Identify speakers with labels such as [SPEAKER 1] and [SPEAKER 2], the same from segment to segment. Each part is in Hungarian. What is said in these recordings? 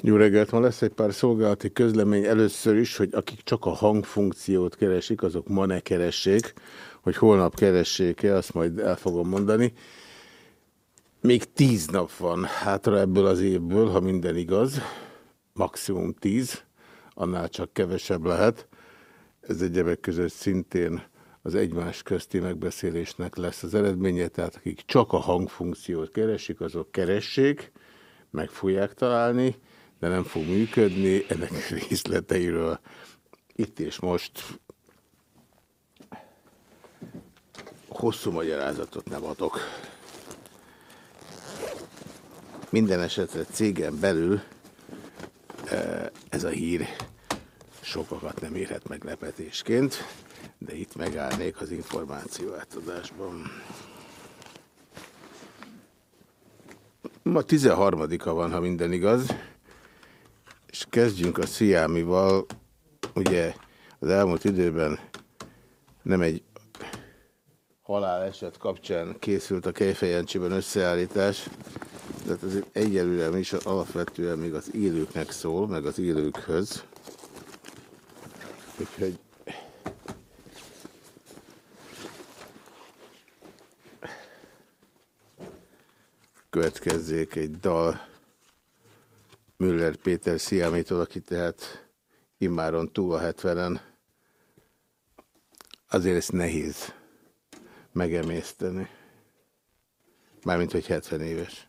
[SPEAKER 1] Jó reggelt, ma lesz egy pár szolgálati közlemény először is, hogy akik csak a hangfunkciót keresik, azok ma ne keressék, hogy holnap keressék-e, azt majd el fogom mondani. Még tíz nap van hátra ebből az évből, ha minden igaz, maximum tíz, annál csak kevesebb lehet. Ez egyebek között szintén az egymás közti megbeszélésnek lesz az eredménye, tehát akik csak a hangfunkciót keresik, azok keressék, meg fogják találni, de nem fog működni. Ennek részleteiről itt és most hosszú magyarázatot nem adok. Minden esetre cégen belül eh, ez a hír sokakat nem érhet meglepetésként, de itt megállnék az információ átadásban. Ma 13-a van, ha minden igaz, és kezdjünk a Sziámival. Ugye az elmúlt időben nem egy haláleset kapcsán készült a Kejfejancsiban összeállítás, tehát ez egyelőre is alapvetően még az élőknek szól, meg az élőkhöz. Úgyhogy következzék egy dal Müller Péter Sziámétól, aki tehát immáron túl a 70-en. Azért ezt nehéz megemészteni. Mármint, hogy 70 éves.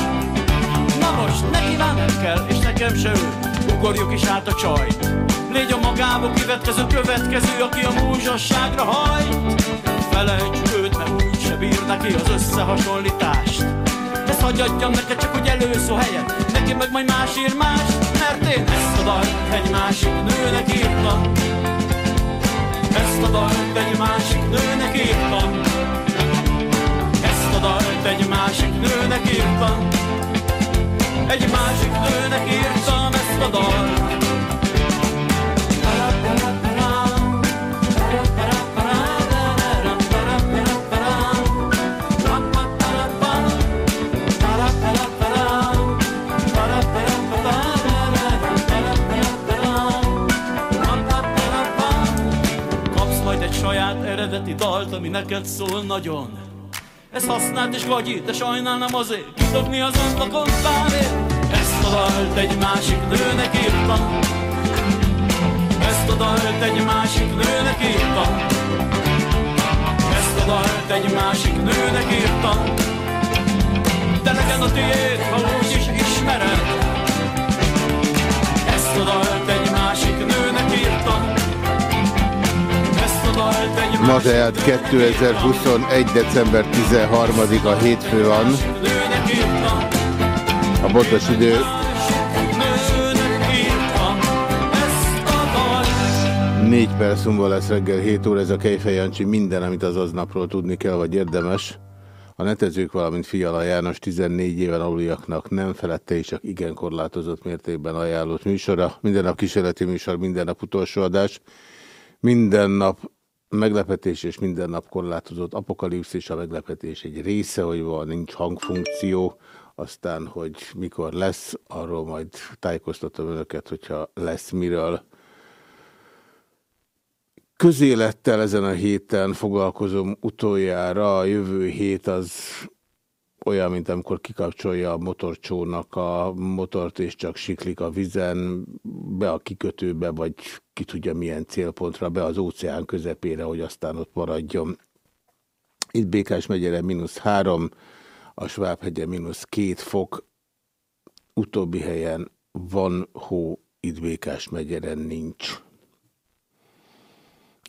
[SPEAKER 2] most neki kell, és nekem se ő. Ugorjuk is át a csaj. Légy a magába kivetkező következő, aki a múzsasságra hajt. Felejtsük őt, mert úgy se bír neki az összehasonlítást. Ezt hagyjam neked csak, hogy előszó helyet, neki meg majd más ír más, mert én ezt a dalt egy másik nőnek írtam. Ezt a dalt egy másik nőnek írtam. Ezt a dalt egy másik nőnek írtam. Egy másik nőnek írtam ezt a dalt. Egy saját eredeti dalt, ami neked szól nagyon sajnálnám azért kidobni az ablakon párért. Ezt a dalt egy másik nőnek írtam, ezt a dalt egy másik nőnek írtam, ezt a dalt egy másik nőnek írtam, de legyen a tiéd, ha úgy is ismered. Ezt a dalt
[SPEAKER 1] Ma tehát 2021. december 13-a hétfő van. A botos idő Négy perc múlva lesz reggel 7 óra, ez a Kejfej Jancsi, minden, amit az aznapról tudni kell, vagy érdemes. A netezők, valamint Fiala János 14 éven aluliaknak nem felette és csak igen korlátozott mértékben ajánlott műsora. Minden nap kísérleti műsor, minden nap utolsó adás. Minden nap meglepetés és minden nap korlátozott apokalipszis, a meglepetés egy része, hogy van, nincs hangfunkció, aztán, hogy mikor lesz, arról majd tájékoztatom önöket, hogyha lesz miről. Közélettel ezen a héten foglalkozom utoljára, a jövő hét az olyan, mint amikor kikapcsolja a motorcsónak a motort, és csak siklik a vizen, be a kikötőbe, vagy ki tudja milyen célpontra, be az óceán közepére, hogy aztán ott maradjon. Itt Békás megyere mínusz három, a Svábhegye mínusz két fok, utóbbi helyen van hó, itt Békás megyeren nincs.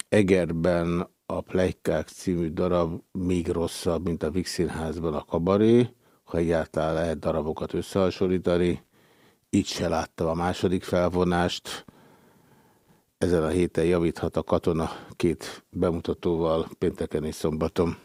[SPEAKER 1] Egerben a Plegykák című darab még rosszabb, mint a Vixinházban a kabaré, ha egyáltalán lehet darabokat összehasonlítani. Itt se láttam a második felvonást. Ezen a héten javíthat a katona két bemutatóval pénteken és szombaton.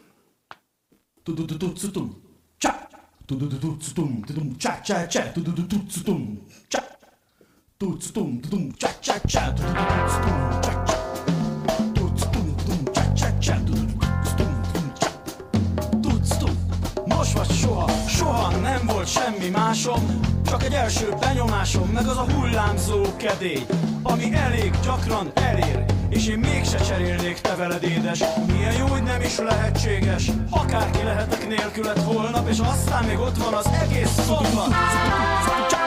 [SPEAKER 2] Nem volt semmi másom, csak egy első benyomásom, meg az a hullámzó kedély, ami elég gyakran elér, és én mégse cserélnék te veled édes. Milyen jó, hogy nem is lehetséges, akárki lehetek nélkület holnap, és aztán még ott van az egész szombat.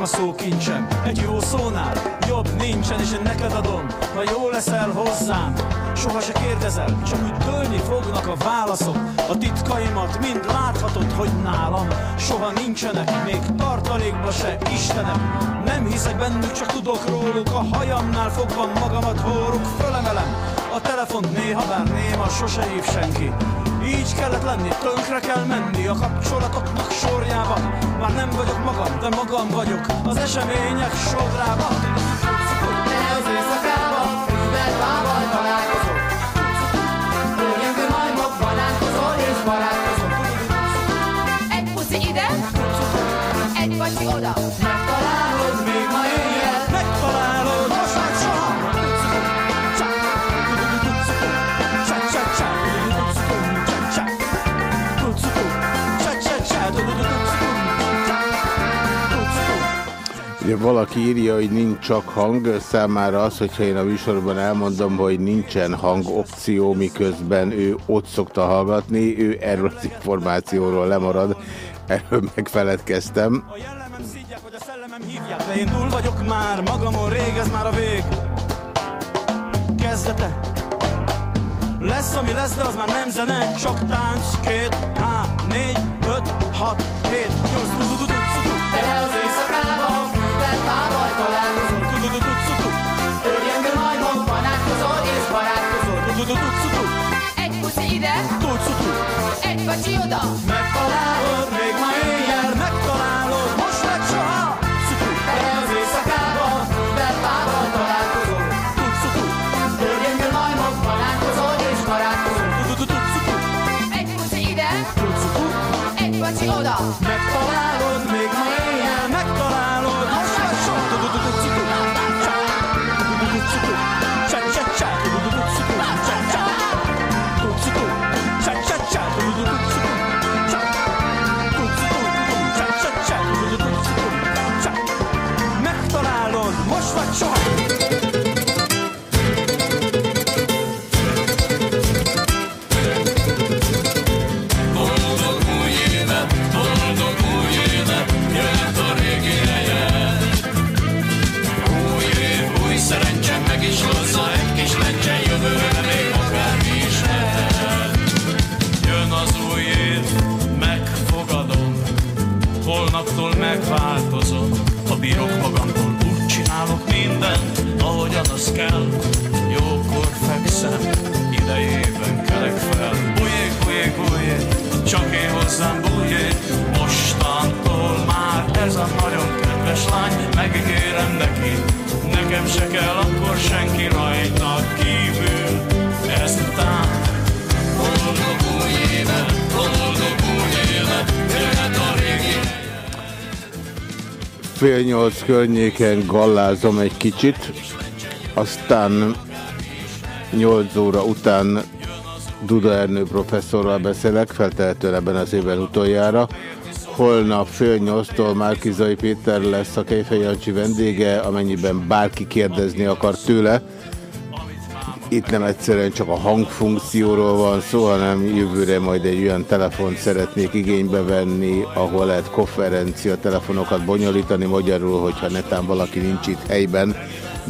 [SPEAKER 2] A szókincsem Egy jó szónál jobb nincsen És én neked adom, ha jó leszel hozzám Soha se kérdezel, csak úgy dőlni fognak a válaszok. A titkaimat mind láthatod, hogy nálam Soha nincsenek, még tartalékba se Istenem. Nem hiszek bennük, csak tudok róluk. A hajamnál fogva magamat hóruk Fölemelem. A telefont néha, bár néma Sose hív senki így kellett lenni, tönkre kell menni a kapcsolatoknak sorjába. Már nem vagyok magam, de magam vagyok az események sodrában
[SPEAKER 1] Ugye valaki írja, hogy nincs csak hang, számára az, hogyha én a műsorban elmondom, hogy nincsen hang opció, miközben ő ott szokta hallgatni, ő erről az információról lemarad, erről megfeledkeztem. A jellemem szígyek, hogy a szellemem hívják, de én túl vagyok már, magamon rég, ez már a vég. Kezdete. Lesz, ami lesz, de az már nem zene, csak tánc, két, há, négy, öt, hat, hét, nyolc,
[SPEAKER 3] Egy
[SPEAKER 2] ha bírok magamtól, úgy csinálok mindent, ahogyan az kell. Jókor fekszem, idejében kelek fel. Bujék, bujék, bujék, csak én hozzám bujék, mostantól már ez a nagyon kedves lány, megígérem neki, nekem se kell akkor senki rajta kívül,
[SPEAKER 1] Fél nyolc környéken gallázom egy kicsit, aztán 8 óra után Duda Ernő professzorral beszélek, feltehetően ebben az évben utoljára. Holnap fél nyolctól Márkizai Péter lesz a Kejfej Jancsi vendége, amennyiben bárki kérdezni akar tőle. Itt nem egyszerűen csak a hangfunkcióról van szó, hanem jövőre majd egy olyan telefont szeretnék igénybe venni, ahol lehet konferencia telefonokat bonyolítani magyarul, hogyha netán valaki nincs itt helyben,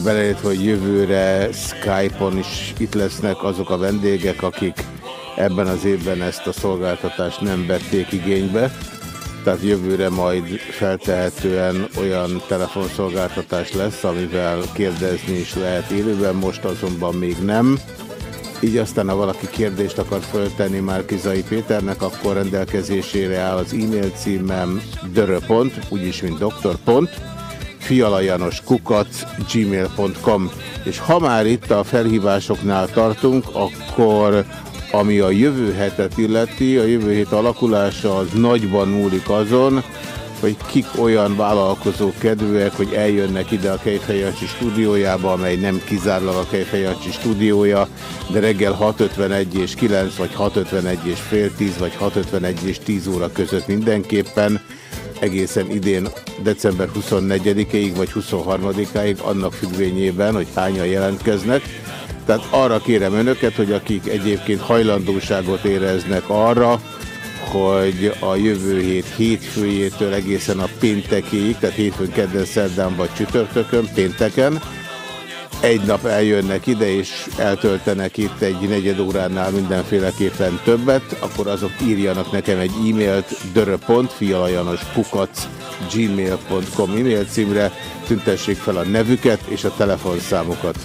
[SPEAKER 1] belejött, hogy jövőre Skype-on is itt lesznek azok a vendégek, akik ebben az évben ezt a szolgáltatást nem vették igénybe. Tehát jövőre majd feltehetően olyan telefonszolgáltatás lesz, amivel kérdezni is lehet élőben, most azonban még nem. Így aztán, ha valaki kérdést akar föltenni már Kizai Péternek, akkor rendelkezésére áll az e-mail címem dörö.pont, úgyis, mint doktor. Pont, fialajanoskukac gmail.com és ha már itt a felhívásoknál tartunk, akkor ami a jövő hetet illeti, a jövő hét alakulása az nagyban múlik azon, hogy kik olyan vállalkozók kedvűek, hogy eljönnek ide a Kejfejancsi stúdiójába, amely nem kizárólag a Kejfejancsi stúdiója, de reggel 6.51 és 9, vagy 6.51 és fél 10, vagy 6.51 és 10 óra között mindenképpen egészen idén december 24-ig vagy 23-ig, annak függvényében, hogy hányan jelentkeznek. Tehát arra kérem önöket, hogy akik egyébként hajlandóságot éreznek arra, hogy a jövő hét hétfőjétől egészen a péntekéig, tehát hétfőn, kedden, szerdán vagy csütörtökön, pénteken, egy nap eljönnek ide, és eltöltenek itt egy negyed óránál mindenféleképpen többet, akkor azok írjanak nekem egy e-mailt dörö.fialajanoskukac e-mail címre, tüntessék fel a nevüket és a telefonszámukat.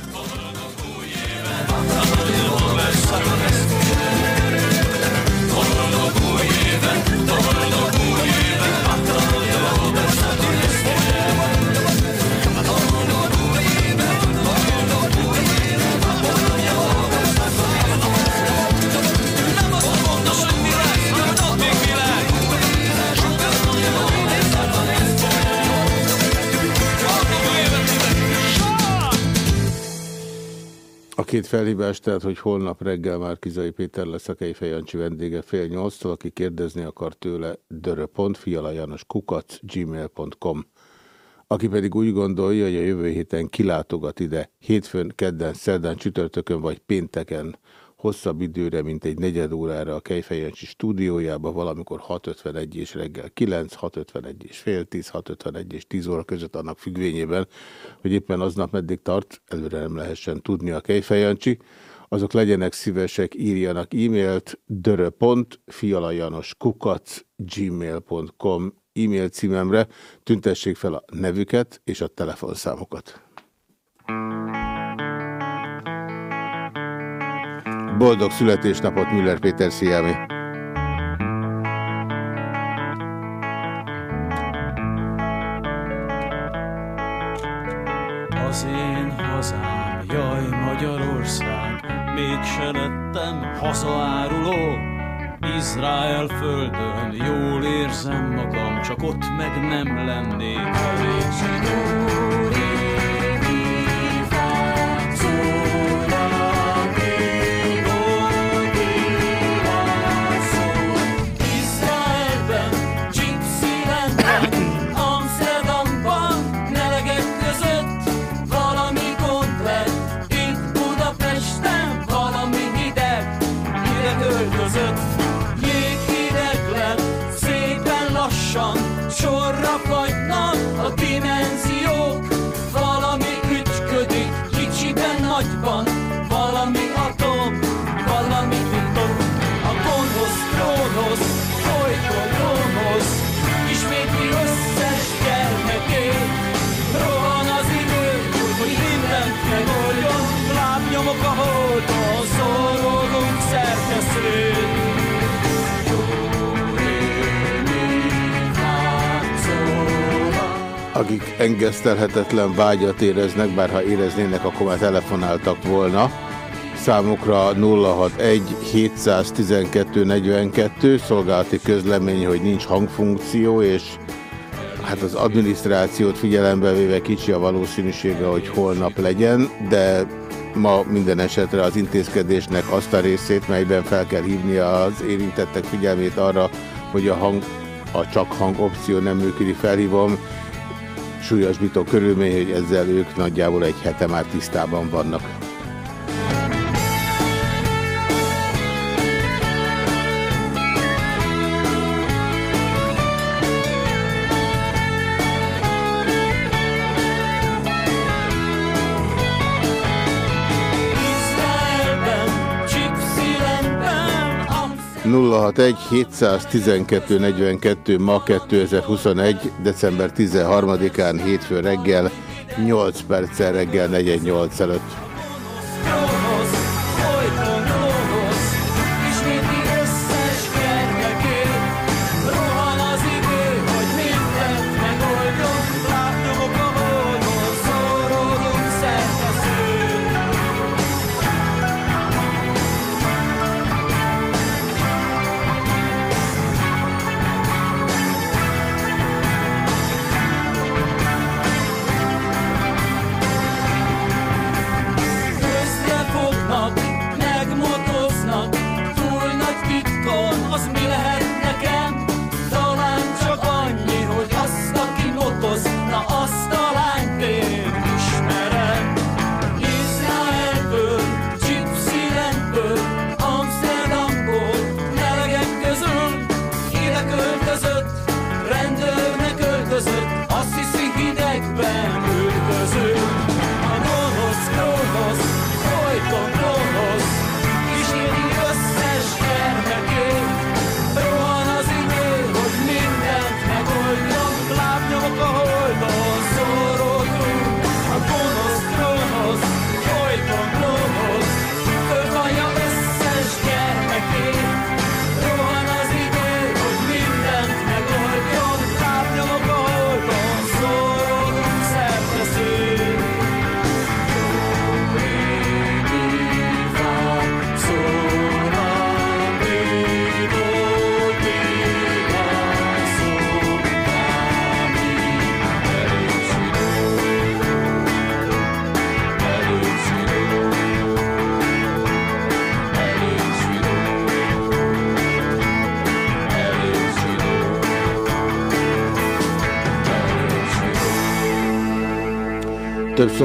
[SPEAKER 1] Felhívás, tehát hogy holnap reggel már Kizai Péter lesz a Kejfej vendége fél nyolctól, aki kérdezni akar tőle kukac gmail.com aki pedig úgy gondolja, hogy a jövő héten kilátogat ide hétfőn, kedden, szerdán, csütörtökön vagy pénteken hosszabb időre, mint egy negyed órára a Kejfejancsi stúdiójába, valamikor 6.51 és reggel 9, 6.51 és fél 10, 6.51 és 10 óra között annak függvényében, hogy éppen aznap meddig tart, előre nem lehessen tudni a Kejfejancsi, azok legyenek szívesek, írjanak e-mailt dörö.fialajanoskukac gmail.com e-mail címemre, tüntessék fel a nevüket és a telefonszámokat. Boldog születésnapot Müller Péter Sziámi!
[SPEAKER 2] Az én hazám, jaj Magyarország, mégse lettem hazaáruló. Izrael földön jól érzem magam, csak ott meg nem lennék elég
[SPEAKER 1] akik engesztelhetetlen vágyat éreznek, bár ha éreznének, akkor már telefonáltak volna. Számukra 061 712 42, szolgálati közlemény, hogy nincs hangfunkció, és hát az adminisztrációt figyelembe véve kicsi a valószínűsége, hogy holnap legyen, de ma minden esetre az intézkedésnek azt a részét, melyben fel kell hívni az érintettek figyelmét arra, hogy a, hang, a csak hang opció nem működik, felhívom. Súlyosbító körülmény, hogy ezzel ők nagyjából egy hete már tisztában vannak. 061 712 42 ma 2021. december 13-án hétfő reggel 8 perccel reggel 48 előtt.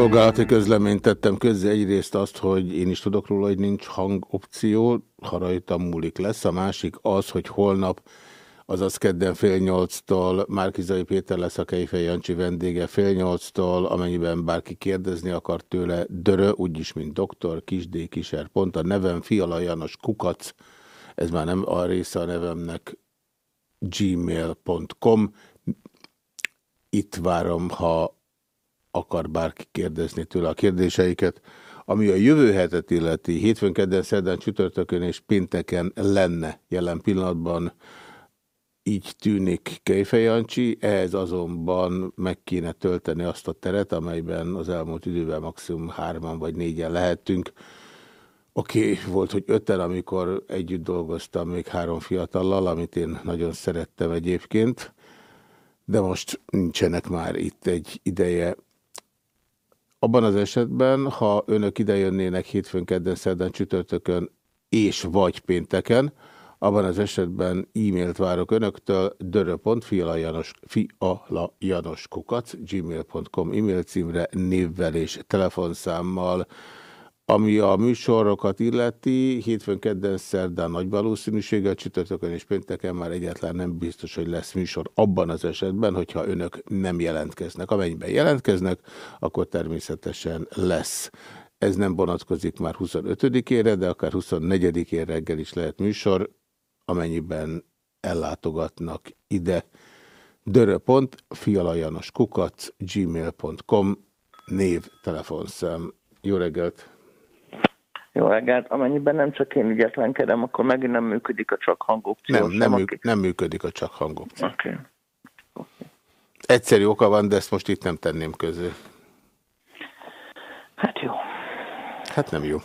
[SPEAKER 1] Szolgálati közleményt tettem közé. Egyrészt azt, hogy én is tudok róla, hogy nincs hangopció, ha rajtam múlik lesz. A másik az, hogy holnap, azaz kedden fél nyolctól Márkizai Péter lesz a Kejfej Jancsi vendége fél nyolctól, amennyiben bárki kérdezni akar tőle, dörö, úgyis, mint doktor, kisdé, kiser, pont a nevem Fiala János Kukac, ez már nem a része a nevemnek, gmail.com. Itt várom, ha akar bárki kérdezni tőle a kérdéseiket. Ami a jövő hetet illeti, hétfőn, kedden, szerdán, csütörtökön és pénteken lenne jelen pillanatban így tűnik Kejfejancsi, ehhez azonban meg kéne tölteni azt a teret, amelyben az elmúlt időben maximum hárman vagy négyen lehetünk. Oké, okay, volt, hogy öten, amikor együtt dolgoztam még három fiatallal, amit én nagyon szerettem egyébként, de most nincsenek már itt egy ideje abban az esetben, ha önök idejönnének hétfőn, kedden, szerdán, csütörtökön és vagy pénteken, abban az esetben e-mailt várok önöktől dörö.fialajanoskukac gmail.com e-mail címre névvel és telefonszámmal ami a műsorokat illeti, hétfőn, kedden, szerdán nagy valószínűséggel, csütörtökön és pénteken már egyáltalán nem biztos, hogy lesz műsor abban az esetben, hogyha önök nem jelentkeznek. Amennyiben jelentkeznek, akkor természetesen lesz. Ez nem vonatkozik már 25-ére, de akár 24-én reggel is lehet műsor, amennyiben ellátogatnak ide. dörö.fialajanoskukac gmail.com név, telefonszám. Jó reggelt!
[SPEAKER 4] Jó reggelt, amennyiben nem csak én ügyetlenkedem, akkor megint nem működik a csak hangopció.
[SPEAKER 1] Nem, nem, mű, nem működik a csak hangopció.
[SPEAKER 4] Oké. Okay.
[SPEAKER 1] Okay. Egyszerű oka van, de ezt most itt nem tenném közé.
[SPEAKER 4] Hát jó.
[SPEAKER 1] Hát nem jó.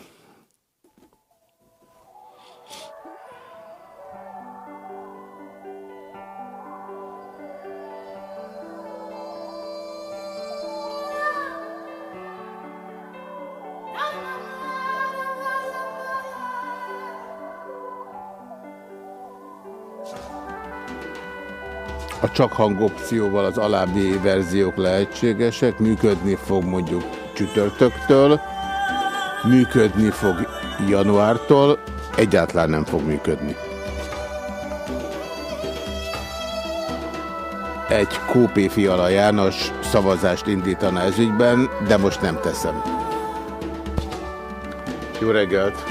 [SPEAKER 1] A csak hang opcióval az alábbi verziók lehetségesek, működni fog mondjuk csütörtöktől, működni fog januártól, egyáltalán nem fog működni. Egy Kópé Fiala János szavazást indítana ezügyben, de most nem teszem. Jó reggelt!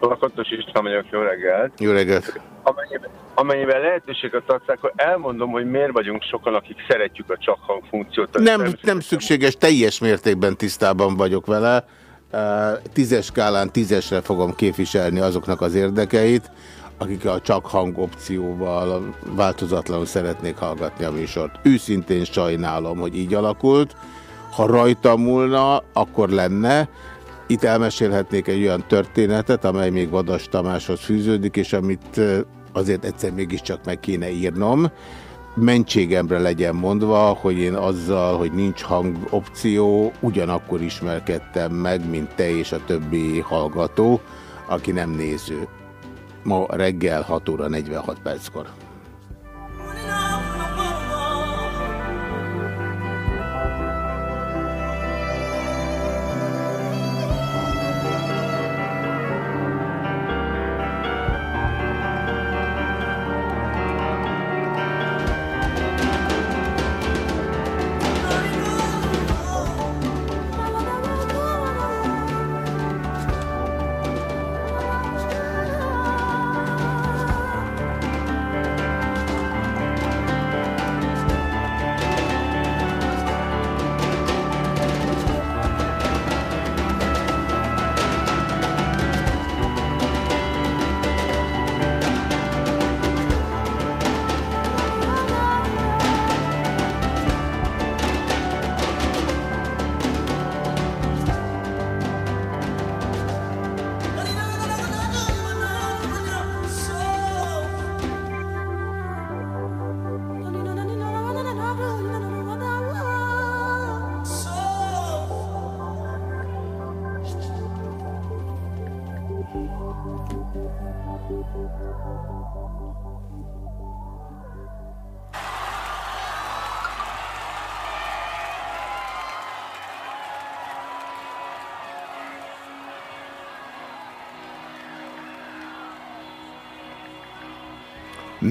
[SPEAKER 5] Lakatos István vagyok, jó reggelt.
[SPEAKER 1] Jó reggelt!
[SPEAKER 5] Amennyiben, amennyiben lehetőséget adsz, akkor elmondom, hogy miért vagyunk sokan, akik szeretjük a csak hang funkciót.
[SPEAKER 1] Nem, nem szükséges, teljes mértékben tisztában vagyok vele. Tízes skálán tízesre fogom képviselni azoknak az érdekeit, akik a csak hang opcióval változatlanul szeretnék hallgatni a műsort. Őszintén sajnálom, hogy így alakult. Ha rajta múlna, akkor lenne. Itt elmesélhetnék egy olyan történetet, amely még Vadas Tamáshoz fűződik, és amit azért egyszer mégiscsak meg kéne írnom. Mentségemre legyen mondva, hogy én azzal, hogy nincs hang opció, ugyanakkor ismerkedtem meg, mint te és a többi hallgató, aki nem néző. Ma reggel 6 óra 46 perckor.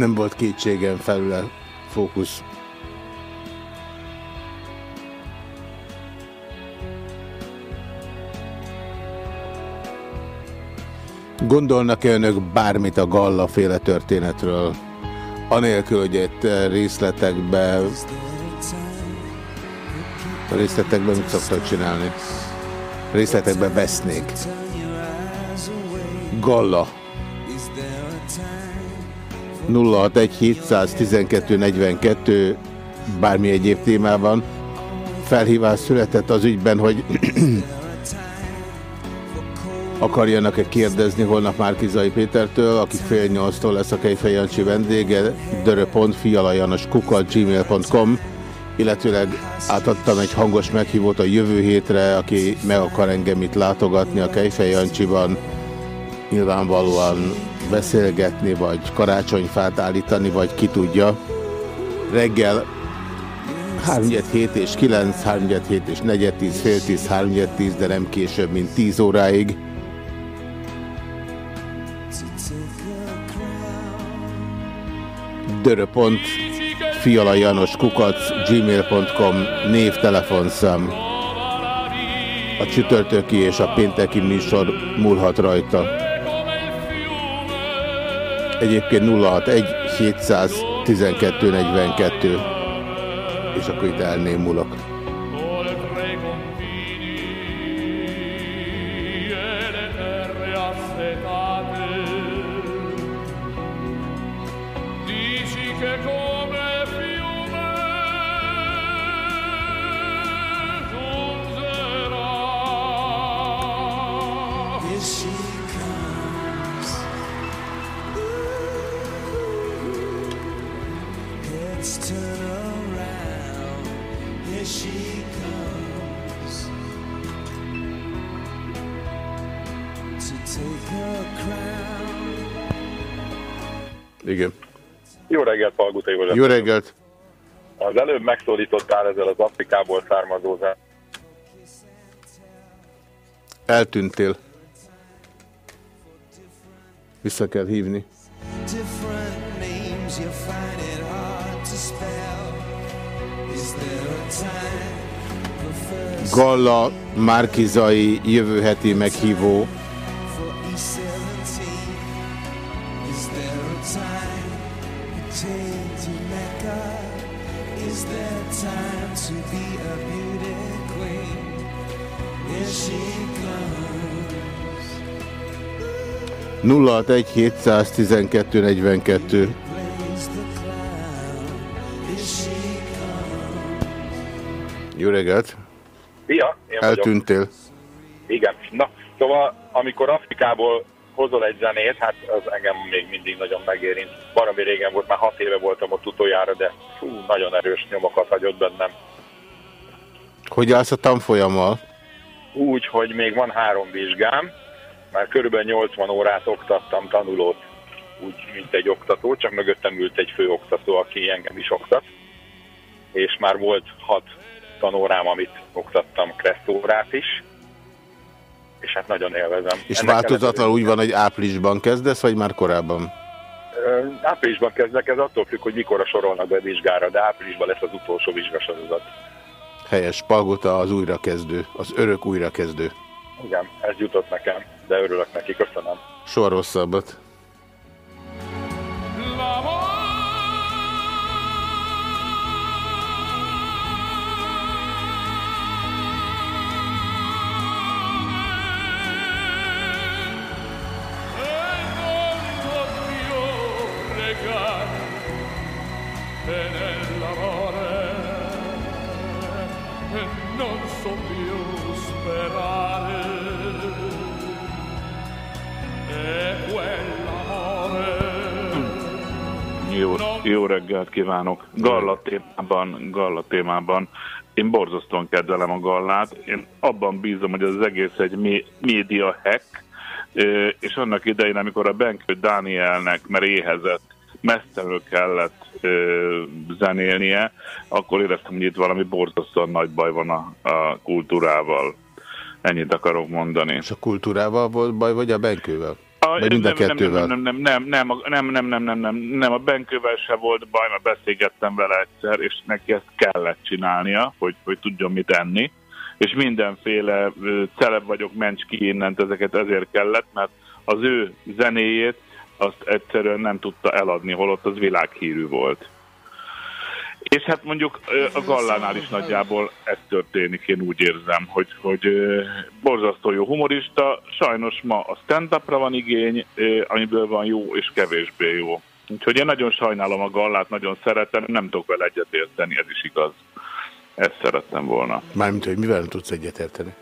[SPEAKER 1] Nem volt kétségem felül fókusz. Gondolnak-e önök bármit a Galla féle történetről? Anélkül, hogy egy részletekbe... A részletekben mit szoktak csinálni? Részletekbe vesznék. Galla. 061 712 42 bármi egyéb témában. Felhívás született az ügyben, hogy akarjanak-e kérdezni holnap Márkizai Pétertől, aki fél nyolctól lesz a Kejfej Jancsi vendége, dörö.fialajanoskukat.gmail.com illetőleg átadtam egy hangos meghívót a jövő hétre, aki meg akar engem itt látogatni a Kejfej Jancsiban. Nyilvánvalóan beszélgetni, vagy karácsonyfát állítani, vagy ki tudja. Reggel 3-7 és 9, 3-7 és 4 10, fél 10, 3 10, de nem később, mint 10 óráig. Döröpont, Fiala Janos Kukac, gmail.com, név, telefonszám. A csütörtöki és a pénteki műsor múlhat rajta. Egyébként 061 712 42 és akkor itt elnémulok.
[SPEAKER 6] Előbb megszólítottál ezzel az Afrikából származó zen-
[SPEAKER 1] Eltűntél. Vissza kell hívni. Galla Márkizai jövő heti meghívó. 061 712 42.
[SPEAKER 7] Plays the clown. Here she comes.
[SPEAKER 1] Jó reggelt!
[SPEAKER 6] Szia, én vagyok.
[SPEAKER 1] Eltűntél.
[SPEAKER 6] Igen. Na, szóval amikor Afrikából hozol egy zenét, hát az engem még mindig nagyon megérint. Valami régen volt, már hat éve voltam ott utoljára, de fú, nagyon erős nyomokat hagyott bennem.
[SPEAKER 1] Hogy állsz a tanfolyammal?
[SPEAKER 6] Úgy, hogy még van három vizsgám, már körülbelül 80 órát oktattam tanulót, úgy, mint egy oktató, csak mögöttem ült egy főoktató, aki engem is oktat, és már volt hat tanórám, amit oktattam kresszórát is, és hát nagyon élvezem.
[SPEAKER 1] És
[SPEAKER 6] Ennek
[SPEAKER 1] változatlan úgy van, hogy áprilisban kezdesz, vagy már korábban?
[SPEAKER 6] Áprilisban kezdek, ez attól függ, hogy mikor sorolnak be vizsgára, de áprilisban lesz az utolsó vizsgasorozat.
[SPEAKER 1] Helyes, Palgota az újrakezdő, az örök újrakezdő.
[SPEAKER 6] Igen, ez jutott nekem, de örülök neki, köszönöm.
[SPEAKER 1] Soha rosszabbat.
[SPEAKER 2] Non
[SPEAKER 8] Jó, jó reggelt kívánok! Galla témában, Galla témában. Én borzasztóan kedvelem a Gallát. Én abban bízom, hogy az egész egy mé- média hack, és annak idején, amikor a Benkő Dánielnek, mert éhezett, mesztelenül kellett ö, zenélnie, akkor éreztem, hogy itt valami borzasztóan nagy baj van a, a kultúrával. Ennyit akarok mondani.
[SPEAKER 1] És a kultúrával volt baj, vagy a benkővel?
[SPEAKER 8] A,
[SPEAKER 1] Vagy mind a
[SPEAKER 8] nem,
[SPEAKER 1] kettővel?
[SPEAKER 8] Nem, nem, nem, nem, nem, nem, nem, nem, nem, nem, a Benkővel se volt baj, mert beszélgettem vele egyszer, és neki ezt kellett csinálnia, hogy, hogy tudjon mit enni. És mindenféle celeb vagyok, mencs ki innent, ezeket ezért kellett, mert az ő zenéjét azt egyszerűen nem tudta eladni, holott az világhírű volt. És hát mondjuk a Gallánál is nagyjából ez történik, én úgy érzem, hogy, hogy borzasztó jó humorista, sajnos ma a stand-upra van igény, amiből van jó és kevésbé jó. Úgyhogy én nagyon sajnálom a Gallát, nagyon szeretem, nem tudok vele egyetérteni, ez is igaz. Ezt szerettem volna.
[SPEAKER 1] Mármint, hogy mivel nem tudsz egyetérteni?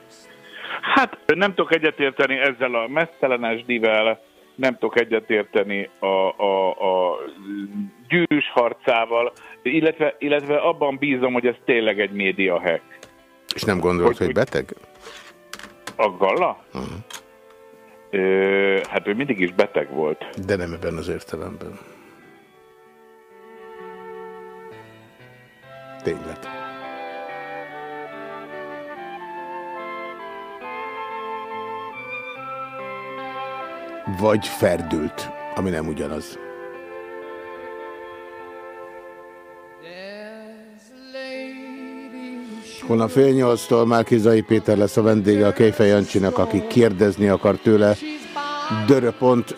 [SPEAKER 8] Hát nem tudok egyetérteni ezzel a mesztelenes divel, nem tudok egyetérteni a, a, a gyűrűs harcával, illetve, illetve abban bízom, hogy ez tényleg egy média hack.
[SPEAKER 1] És nem gondolod, hogy,
[SPEAKER 8] Hogy-
[SPEAKER 1] beteg?
[SPEAKER 8] A Galla? Ö, hát ő mindig is beteg volt.
[SPEAKER 1] De nem ebben az értelemben. Tényleg. Vagy ferdült, ami nem ugyanaz. Holnap fél nyolctól Márkizai Péter lesz a vendége a Kejfej Jancsinak, aki kérdezni akar tőle. Döröpont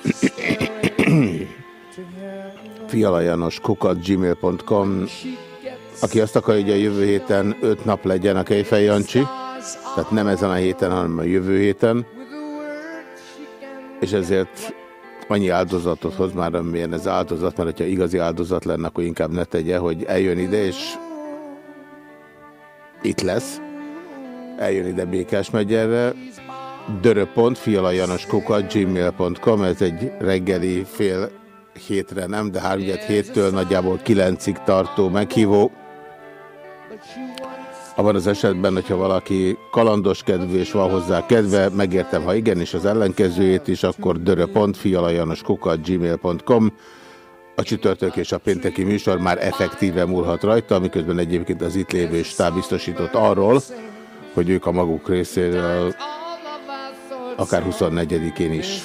[SPEAKER 1] gmail.com aki azt akarja, hogy a jövő héten öt nap legyen a Kejfej Jancsi, tehát nem ezen a héten, hanem a jövő héten, és ezért annyi áldozatot hoz már, amilyen ez áldozat, mert ha igazi áldozat lenne, akkor inkább ne tegye, hogy eljön ide, és itt lesz, eljön ide Békás megyerre, gmail.com, ez egy reggeli fél hétre nem, de 3 héttől nagyjából 9-ig tartó meghívó. Abban az esetben, hogyha valaki kalandos kedvű és van hozzá kedve, megértem, ha igen, és az ellenkezőjét is, akkor dörö.fialajanoskukat a csütörtök és a pénteki műsor már effektíve múlhat rajta, miközben egyébként az itt lévő stáb biztosított arról, hogy ők a maguk részéről akár 24-én is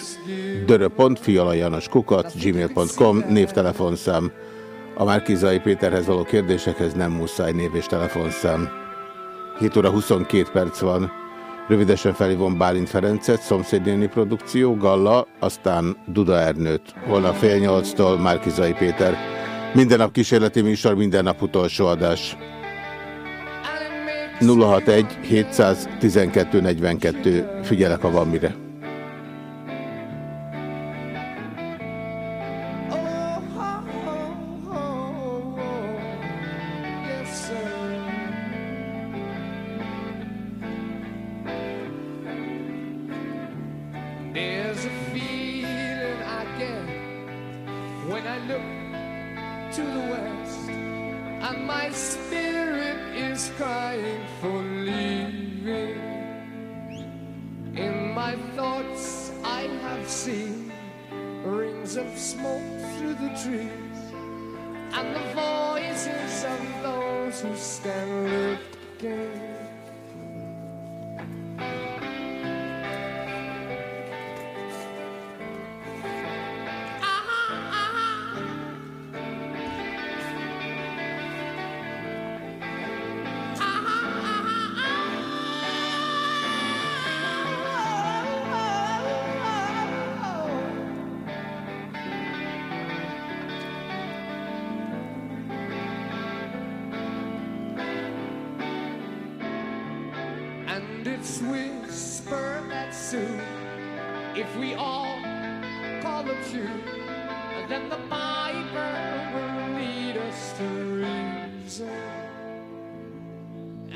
[SPEAKER 1] dörö.fialajanoskukat gmail.com névtelefonszám a Márkizai Péterhez való kérdésekhez nem muszáj név és telefonszám. 7 óra 22 perc van. Rövidesen felhívom Bálint Ferencet, szomszédnéni produkció, Galla, aztán Duda Ernőt. Holnap fél nyolctól Márkizai Péter. Minden nap kísérleti műsor, minden nap utolsó adás. 061 712 42. Figyelek, ha van mire.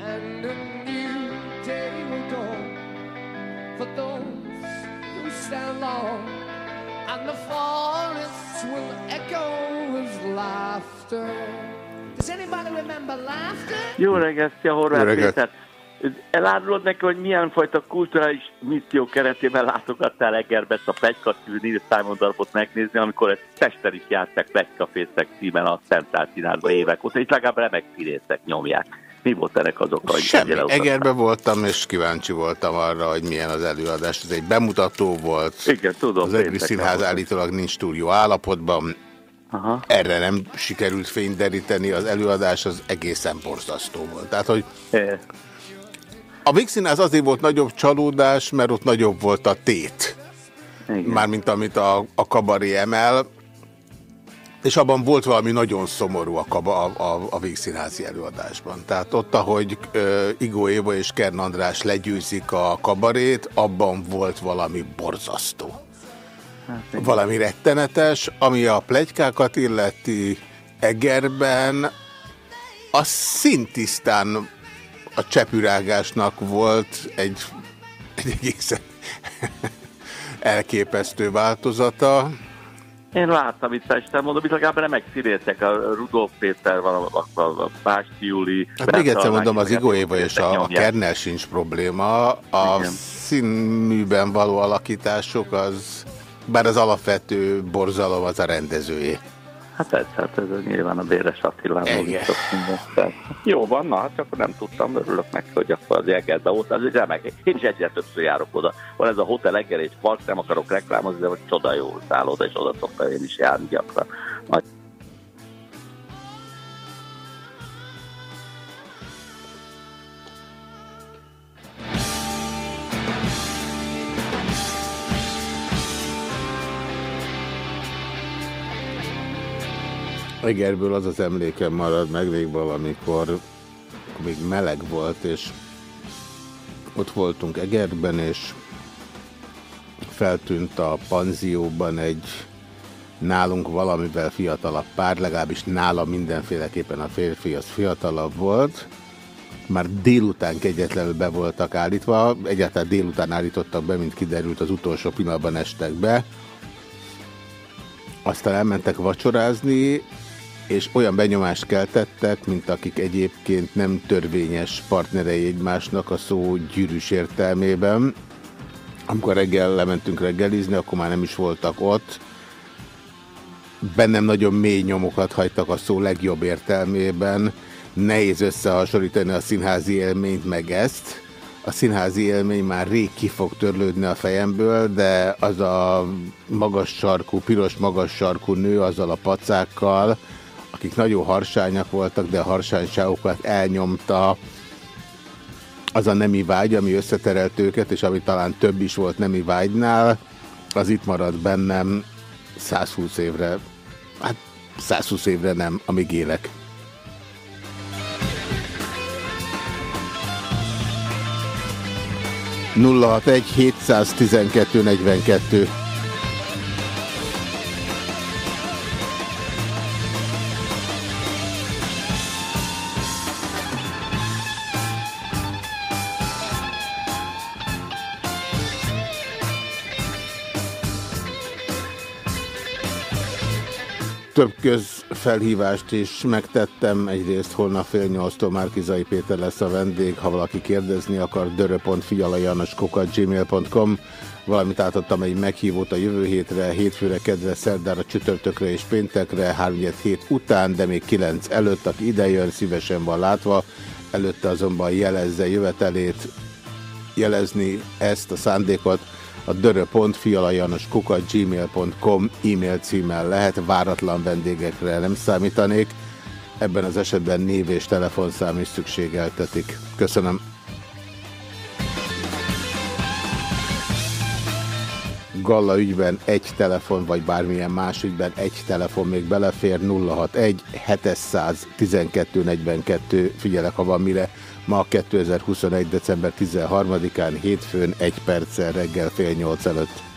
[SPEAKER 7] And a new day will dawn for those who stand long, and the forests will echo with laughter. Does anybody remember laughter?
[SPEAKER 4] Jó reggelt, szia Horváth. Péter! Elárulod neki, hogy milyen fajta kulturális misszió keretében látogattál Egerbe ezt a Plegykaszű Neil Simon darabot megnézni, amikor ezt Pesten is játszák Plegykafészek címen a Színházba évek óta, és legalább remek színészek nyomják. Mi volt ennek az oka?
[SPEAKER 1] Semmi. Egerbe voltam, és kíváncsi voltam arra, hogy milyen az előadás. Ez egy bemutató volt.
[SPEAKER 4] Igen, tudom.
[SPEAKER 1] Az Egri Színház állítólag nincs túl jó állapotban.
[SPEAKER 4] Aha.
[SPEAKER 1] Erre nem sikerült fényt deríteni, az előadás az egészen borzasztó volt. Tehát, hogy
[SPEAKER 4] Eh,
[SPEAKER 1] a Vix Színház azért volt nagyobb csalódás, mert ott nagyobb volt a tét.
[SPEAKER 4] Igen.
[SPEAKER 1] Mármint amit a, a kabaré emel, és abban volt valami nagyon szomorú a, a, a, a Végszínházi előadásban. Tehát ott, ahogy ö, Igó Éva és Kern András legyőzik a kabarét, abban volt valami borzasztó. Valami rettenetes, ami a plegykákat illeti Egerben, az szintisztán a csepürágásnak volt egy, egy egészen elképesztő változata.
[SPEAKER 4] Én láttam itt Pesten, mondom, itt legalább remek színészek, a Rudolf Péter van, a, a, a Pásti Júli.
[SPEAKER 1] Hát még egyszer mondom, az Igó Éva és a, a. Kernel sincs probléma. A
[SPEAKER 4] Igen.
[SPEAKER 1] színműben való alakítások az, bár az alapvető borzalom az a rendezője.
[SPEAKER 4] Hát ez, hát ez nyilván a Béres Attilán
[SPEAKER 1] Igen.
[SPEAKER 4] múlik sok minden. Jó van, na, hát csak akkor nem tudtam, örülök neki, hogy akkor az Egerbe volt, az egy remek. Én is egyre többször járok oda. Van ez a Hotel Eger és Park, nem akarok reklámozni, de hogy csoda jó szálloda, és oda szoktam én is járni gyakran. Nagy
[SPEAKER 1] Egerből az az emlékem marad meg még valamikor, még meleg volt, és ott voltunk Egerben, és feltűnt a panzióban egy nálunk valamivel fiatalabb pár, legalábbis nála mindenféleképpen a férfi az fiatalabb volt. Már délután kegyetlenül be voltak állítva, egyáltalán délután állítottak be, mint kiderült, az utolsó pillanatban estek be. Aztán elmentek vacsorázni, és olyan benyomást keltettek, mint akik egyébként nem törvényes partnerei egymásnak a szó gyűrűs értelmében. Amikor reggel lementünk reggelizni, akkor már nem is voltak ott. bennem nagyon mély nyomokat hagytak a szó legjobb értelmében. Nehéz összehasonlítani a színházi élményt meg ezt. A színházi élmény már rég ki fog törlődni a fejemből, de az a magas sarkú, piros magas sarkú nő azzal a pacákkal, akik nagyon harsányak voltak, de a harsányságokat elnyomta az a nemi vágy, ami összeterelt őket, és ami talán több is volt nemi vágynál, az itt marad bennem 120 évre, hát 120 évre nem, amíg élek. Nulla hat egy 712 42 több közfelhívást is megtettem. Egyrészt holnap fél nyolctól Márkizai Péter lesz a vendég, ha valaki kérdezni akar, dörö.fialajanoskukat.gmail.com Valamit átadtam egy meghívót a jövő hétre, hétfőre, kedre, szerdára, csütörtökre és péntekre, 3 hét után, de még 9 előtt, aki idejön, szívesen van látva, előtte azonban jelezze jövetelét, jelezni ezt a szándékot, a dörö.fialajanoskuka.gmail.com e-mail címmel lehet, váratlan vendégekre nem számítanék. Ebben az esetben név és telefonszám is szükségeltetik. Köszönöm. Galla ügyben egy telefon, vagy bármilyen más ügyben egy telefon még belefér 061 712 42. Figyelek, ha van mire. Ma 2021. december 13-án hétfőn egy perccel reggel fél nyolc előtt.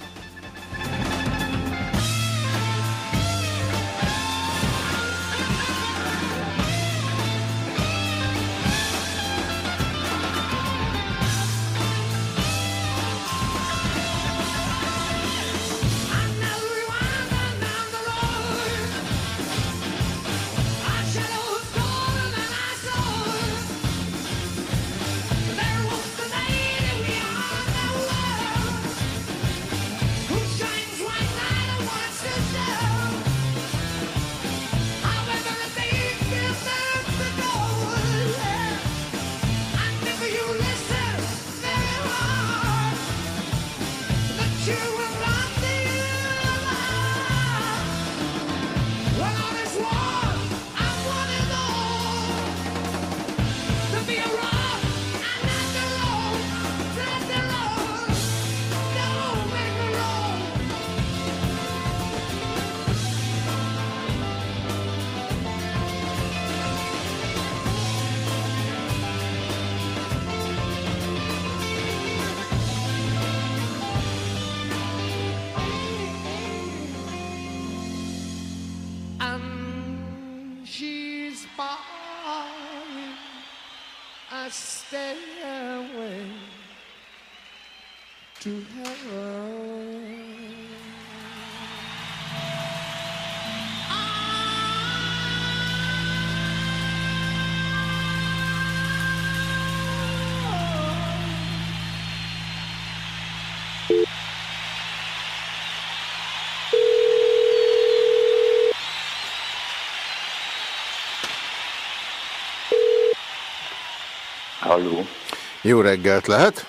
[SPEAKER 1] Jó reggelt lehet?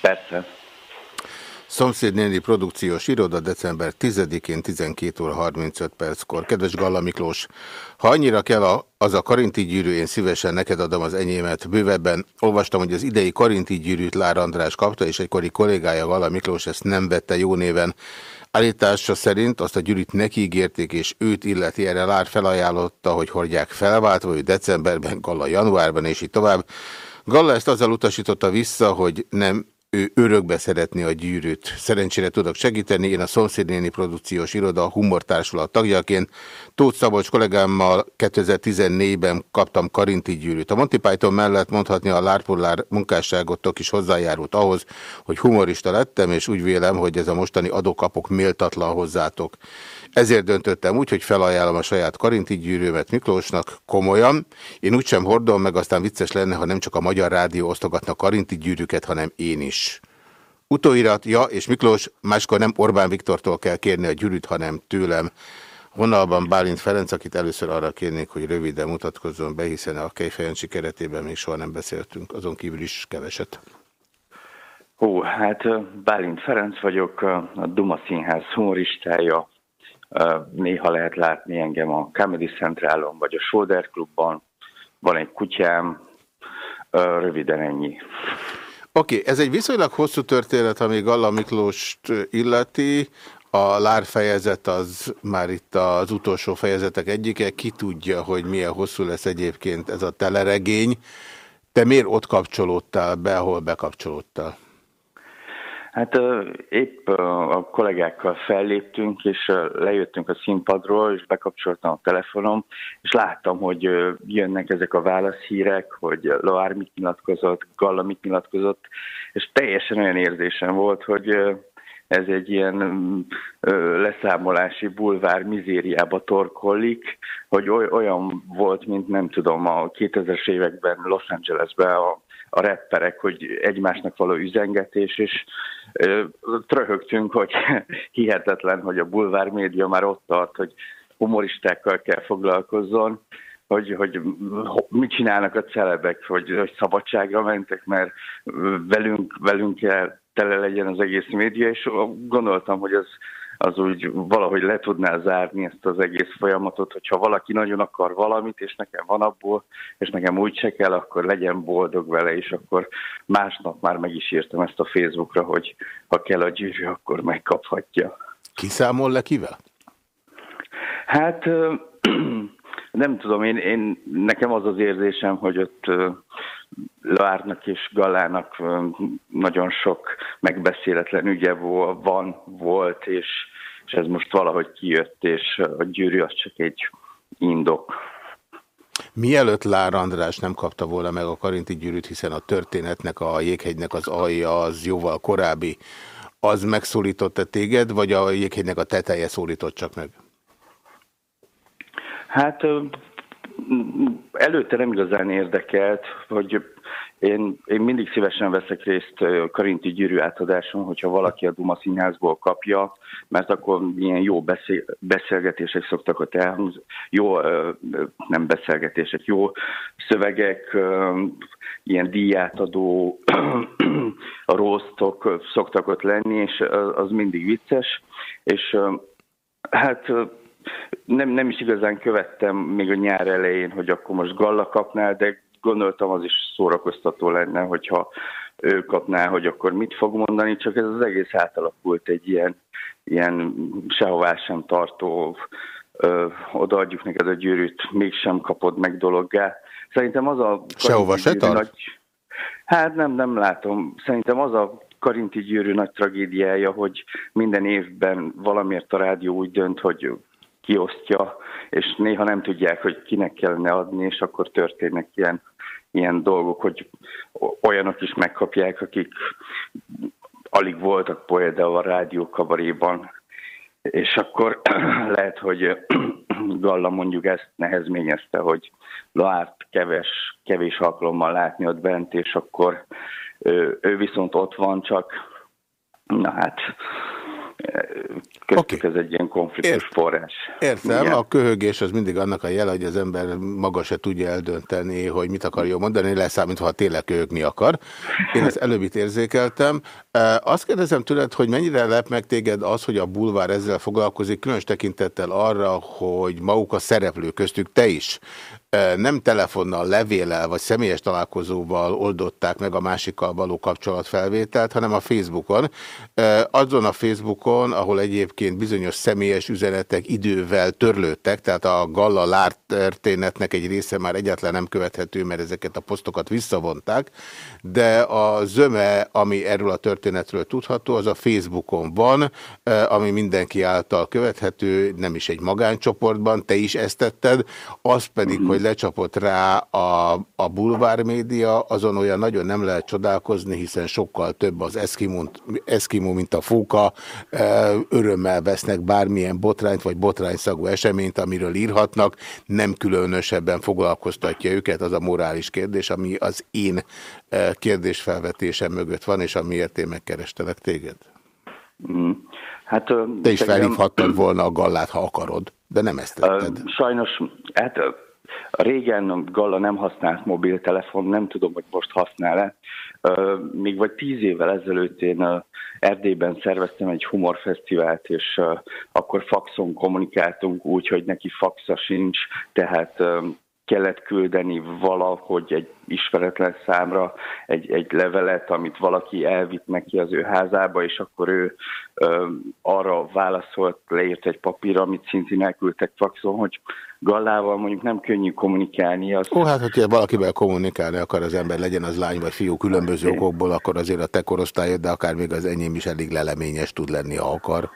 [SPEAKER 9] Persze.
[SPEAKER 1] Szomszédnéni produkciós iroda december 10-én 12 óra 35 perckor. Kedves Galla Miklós, ha annyira kell a, az a karinti gyűrű, én szívesen neked adom az enyémet. Bővebben olvastam, hogy az idei karinti gyűrűt Lár András kapta, és egykori kollégája Galla Miklós ezt nem vette jó néven. Állítása szerint azt a gyűrűt neki ígérték, és őt illeti erre Lár felajánlotta, hogy hordják felváltva, hogy decemberben, Galla januárban, és így tovább. Galla ezt azzal utasította vissza, hogy nem ő örökbe szeretné a gyűrűt. Szerencsére tudok segíteni, én a szomszédnéni produkciós iroda humortársulat tagjaként Tóth Szabolcs kollégámmal 2014-ben kaptam Karinti gyűrűt. A Monty Python mellett mondhatni a Lárpullár munkásságotok is hozzájárult ahhoz, hogy humorista lettem, és úgy vélem, hogy ez a mostani adókapok méltatlan hozzátok. Ezért döntöttem úgy, hogy felajánlom a saját karinti gyűrűmet Miklósnak komolyan. Én úgysem hordom, meg aztán vicces lenne, ha nem csak a Magyar Rádió osztogatna karinti gyűrűket, hanem én is. Utóirat, ja, és Miklós, máskor nem Orbán Viktortól kell kérni a gyűrűt, hanem tőlem. Vonalban Bálint Ferenc, akit először arra kérnék, hogy röviden mutatkozzon be, hiszen a Kejfejancsi keretében még soha nem beszéltünk, azon kívül is keveset.
[SPEAKER 9] Hú, hát Bálint Ferenc vagyok, a Duma Színház humoristája. Néha lehet látni engem a Comedy Centralon vagy a Shoulder Clubban. Van egy kutyám, röviden ennyi.
[SPEAKER 1] Oké, okay, ez egy viszonylag hosszú történet, ami Galla Miklóst illeti. A lár fejezet az már itt az utolsó fejezetek egyike. Ki tudja, hogy milyen hosszú lesz egyébként ez a teleregény. Te miért ott kapcsolódtál be, ahol bekapcsolódtál?
[SPEAKER 9] Hát épp a kollégákkal felléptünk, és lejöttünk a színpadról, és bekapcsoltam a telefonom, és láttam, hogy jönnek ezek a válaszhírek, hogy Loár mit nyilatkozott, Galla mit nyilatkozott, és teljesen olyan érzésem volt, hogy ez egy ilyen leszámolási bulvár mizériába torkollik, hogy oly, olyan volt, mint nem tudom, a 2000-es években Los Angelesben a a rapperek, hogy egymásnak való üzengetés, és tröhögtünk, hogy hihetetlen, hogy a bulvár média már ott tart, hogy humoristákkal kell foglalkozzon, hogy, hogy mit csinálnak a celebek, hogy, hogy szabadságra mentek, mert velünk, velünk kell tele legyen az egész média, és gondoltam, hogy az, az úgy valahogy le tudná zárni ezt az egész folyamatot, hogyha valaki nagyon akar valamit, és nekem van abból, és nekem úgy se kell, akkor legyen boldog vele, és akkor másnap már meg is írtam ezt a Facebookra, hogy ha kell a gyűrű, akkor megkaphatja.
[SPEAKER 1] Kiszámol le kivel?
[SPEAKER 9] Hát nem tudom, én, én nekem az az érzésem, hogy ott Lárnak és Galának nagyon sok megbeszéletlen ügye van, volt, és, és ez most valahogy kijött, és a gyűrű az csak egy indok.
[SPEAKER 1] Mielőtt Lár András nem kapta volna meg a Karinti gyűrűt, hiszen a történetnek, a jéghegynek az alja az jóval korábbi, az megszólította téged, vagy a jéghegynek a teteje szólított csak meg?
[SPEAKER 9] Hát előtte nem igazán érdekelt, hogy én, én mindig szívesen veszek részt Karinti gyűrű átadáson, hogyha valaki a Duma színházból kapja, mert akkor ilyen jó beszél, beszélgetések szoktak ott elhangzni, jó, nem beszélgetések, jó szövegek, ilyen díjátadó, a rosztok szoktak ott lenni, és az mindig vicces, és hát nem, nem is igazán követtem még a nyár elején, hogy akkor most Galla kapnál, de gondoltam az is szórakoztató lenne, hogyha ő kapná, hogy akkor mit fog mondani, csak ez az egész átalakult egy ilyen, ilyen sehová sem tartó, ö, odaadjuk neked a gyűrűt, mégsem kapod meg dologgá. Szerintem az a...
[SPEAKER 1] Sehova se tart?
[SPEAKER 9] Nagy, hát nem, nem látom. Szerintem az a Karinti gyűrű nagy tragédiája, hogy minden évben valamiért a rádió úgy dönt, hogy kiosztja, és néha nem tudják, hogy kinek kellene adni, és akkor történnek ilyen, ilyen dolgok, hogy olyanok is megkapják, akik alig voltak például a rádió kabaréban, és akkor lehet, hogy Galla mondjuk ezt nehezményezte, hogy Laárt keves, kevés alkalommal látni ott bent, és akkor ő viszont ott van, csak. Na hát köztük okay. ez egy ilyen konfliktus Ért, forrás.
[SPEAKER 1] Értem, Igen. a köhögés az mindig annak a jele, hogy az ember maga se tudja eldönteni, hogy mit akar jól mondani, leszámítva, ha tényleg köhögni akar. Én ezt előbbit érzékeltem. Azt kérdezem tőled, hogy mennyire lep meg téged az, hogy a bulvár ezzel foglalkozik, különös tekintettel arra, hogy maguk a szereplők köztük te is nem telefonnal, levéllel vagy személyes találkozóval oldották meg a másikkal való kapcsolatfelvételt, hanem a Facebookon. Azon a Facebookon, ahol egyébként bizonyos személyes üzenetek idővel törlődtek, tehát a Galla Lár történetnek egy része már egyáltalán nem követhető, mert ezeket a posztokat visszavonták, de a zöme, ami erről a történetről tudható, az a Facebookon van, ami mindenki által követhető, nem is egy magáncsoportban, te is ezt tetted, az pedig, hogy lecsapott rá a, a bulvár média, azon olyan nagyon nem lehet csodálkozni, hiszen sokkal több az eszkimó, mint a fóka, örömmel vesznek bármilyen botrányt vagy botrányszagú eseményt, amiről írhatnak, nem különösebben foglalkoztatja őket, az a morális kérdés, ami az én kérdésfelvetésem mögött van, és amiért én megkerestelek téged.
[SPEAKER 9] Mm. Hát,
[SPEAKER 1] Te is felhívhattad volna a gallát, ha akarod, de nem ezt tetted.
[SPEAKER 9] Sajnos, hát régen Galla nem használt mobiltelefon, nem tudom, hogy most használ-e. Még vagy tíz évvel ezelőtt én Erdélyben szerveztem egy humorfesztivált, és akkor faxon kommunikáltunk úgy, hogy neki faxa sincs, tehát kellett küldeni valahogy egy ismeretlen számra egy, egy levelet, amit valaki elvitt neki az ő házába, és akkor ő ö, arra válaszolt, leírt egy papírra, amit szintén elküldtek faxon, hogy Gallával mondjuk nem könnyű kommunikálni. Az,
[SPEAKER 1] Ó, hát, hogyha valakivel kommunikálni akar az ember, legyen az lány vagy fiú különböző okokból, akkor azért a te korosztályod, de akár még az enyém is elég leleményes tud lenni, ha akar.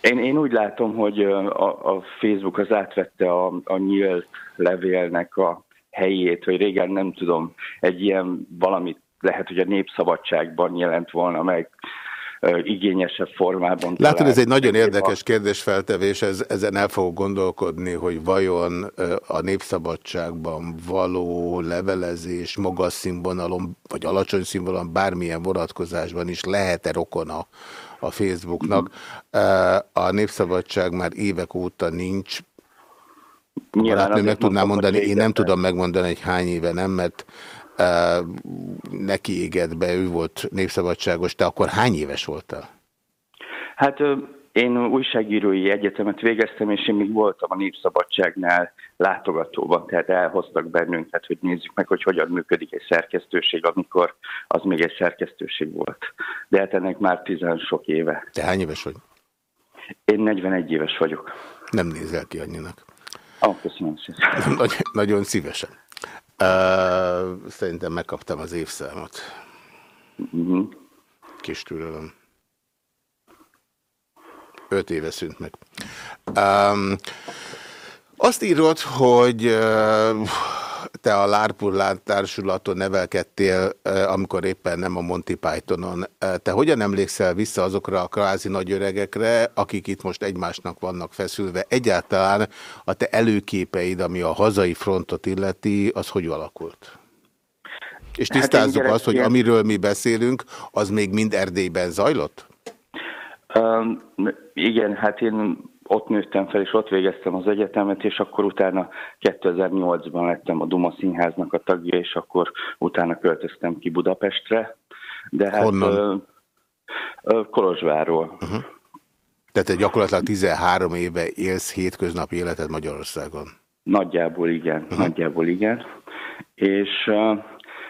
[SPEAKER 9] Én, én úgy látom, hogy a, a Facebook az átvette a, a nyílt levélnek a helyét, hogy régen nem tudom, egy ilyen valamit lehet, hogy a népszabadságban jelent volna meg igényesebb formában.
[SPEAKER 1] Látod, ez egy nagyon érdekes kérdésfeltevés, ez, ezen el fogok gondolkodni, hogy vajon a népszabadságban való levelezés magas színvonalon, vagy alacsony színvonalon, bármilyen vonatkozásban is lehet-e rokona a Facebooknak. Ö, A népszabadság már évek óta nincs, barátnőm meg
[SPEAKER 9] azért
[SPEAKER 1] tudná
[SPEAKER 9] mondtam,
[SPEAKER 1] mondani, én nem tudom megmondani, hogy hány éve nem, mert uh, neki égett be, ő volt népszabadságos, te akkor hány éves voltál?
[SPEAKER 9] Hát én újságírói egyetemet végeztem, és én még voltam a Népszabadságnál látogatóban, tehát elhoztak bennünket, hogy nézzük meg, hogy hogyan működik egy szerkesztőség, amikor az még egy szerkesztőség volt. De hát ennek már tizen sok éve.
[SPEAKER 1] Te hány éves vagy?
[SPEAKER 9] Én 41 éves vagyok.
[SPEAKER 1] Nem nézel ki annyinak.
[SPEAKER 9] Ah, köszönöm szépen.
[SPEAKER 1] Nagy, nagyon szívesen. Uh, szerintem megkaptam az évszámot.
[SPEAKER 9] Mhm.
[SPEAKER 1] Kis türelem. Öt éve szűnt meg. Um, azt írod, hogy uh, te a Lárpurlán társulaton nevelkedtél, amikor éppen nem a Monty Pythonon. Te hogyan emlékszel vissza azokra a kvázi nagyöregekre, akik itt most egymásnak vannak feszülve? Egyáltalán a te előképeid, ami a hazai frontot illeti, az hogy alakult? És
[SPEAKER 9] Hát
[SPEAKER 1] tisztázzuk azt, hogy amiről mi beszélünk, az még mind Erdélyben zajlott?
[SPEAKER 9] Um, igen, hát én ott nőttem fel, és ott végeztem az egyetemet, és akkor utána 2008-ban lettem a Duma Színháznak a tagja, és akkor utána költöztem ki Budapestre. De hát,
[SPEAKER 1] Honnan?
[SPEAKER 9] Ö, Kolozsvárról.
[SPEAKER 1] Uh-huh. Tehát te gyakorlatilag 13 éve élsz hétköznapi életed Magyarországon.
[SPEAKER 9] Nagyjából igen, uh-huh. nagyjából igen. És uh,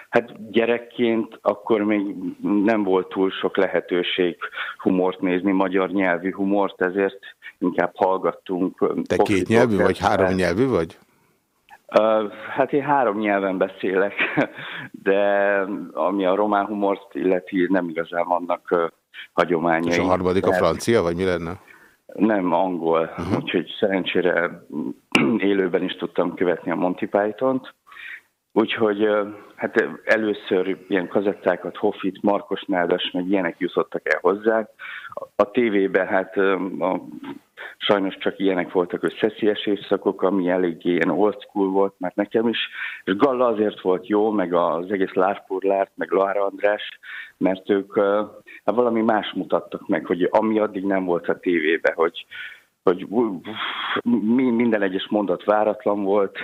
[SPEAKER 9] hát gyerekként akkor még nem volt túl sok lehetőség humort nézni, magyar nyelvű humort, ezért inkább hallgattunk.
[SPEAKER 1] Te két nyelvű vagy három nyelvű vagy?
[SPEAKER 9] Uh, hát én három nyelven beszélek, de ami a román humort illeti, nem igazán vannak uh, hagyományai.
[SPEAKER 1] És a harmadik a francia, vagy mi lenne?
[SPEAKER 9] nem angol, uh-huh. úgyhogy szerencsére élőben is tudtam követni a Monty Python-t. Úgyhogy hát először ilyen kazettákat, Hoffit, Markos Nádas, meg ilyenek jutottak el hozzá. A, tévében hát a, sajnos csak ilyenek voltak, hogy szeszélyes évszakok, ami eléggé ilyen old school volt már nekem is. És Galla azért volt jó, meg az egész Lárpurlárt, meg Lara András, mert ők hát valami más mutattak meg, hogy ami addig nem volt a tévében, hogy, hogy mi- minden egyes mondat váratlan volt,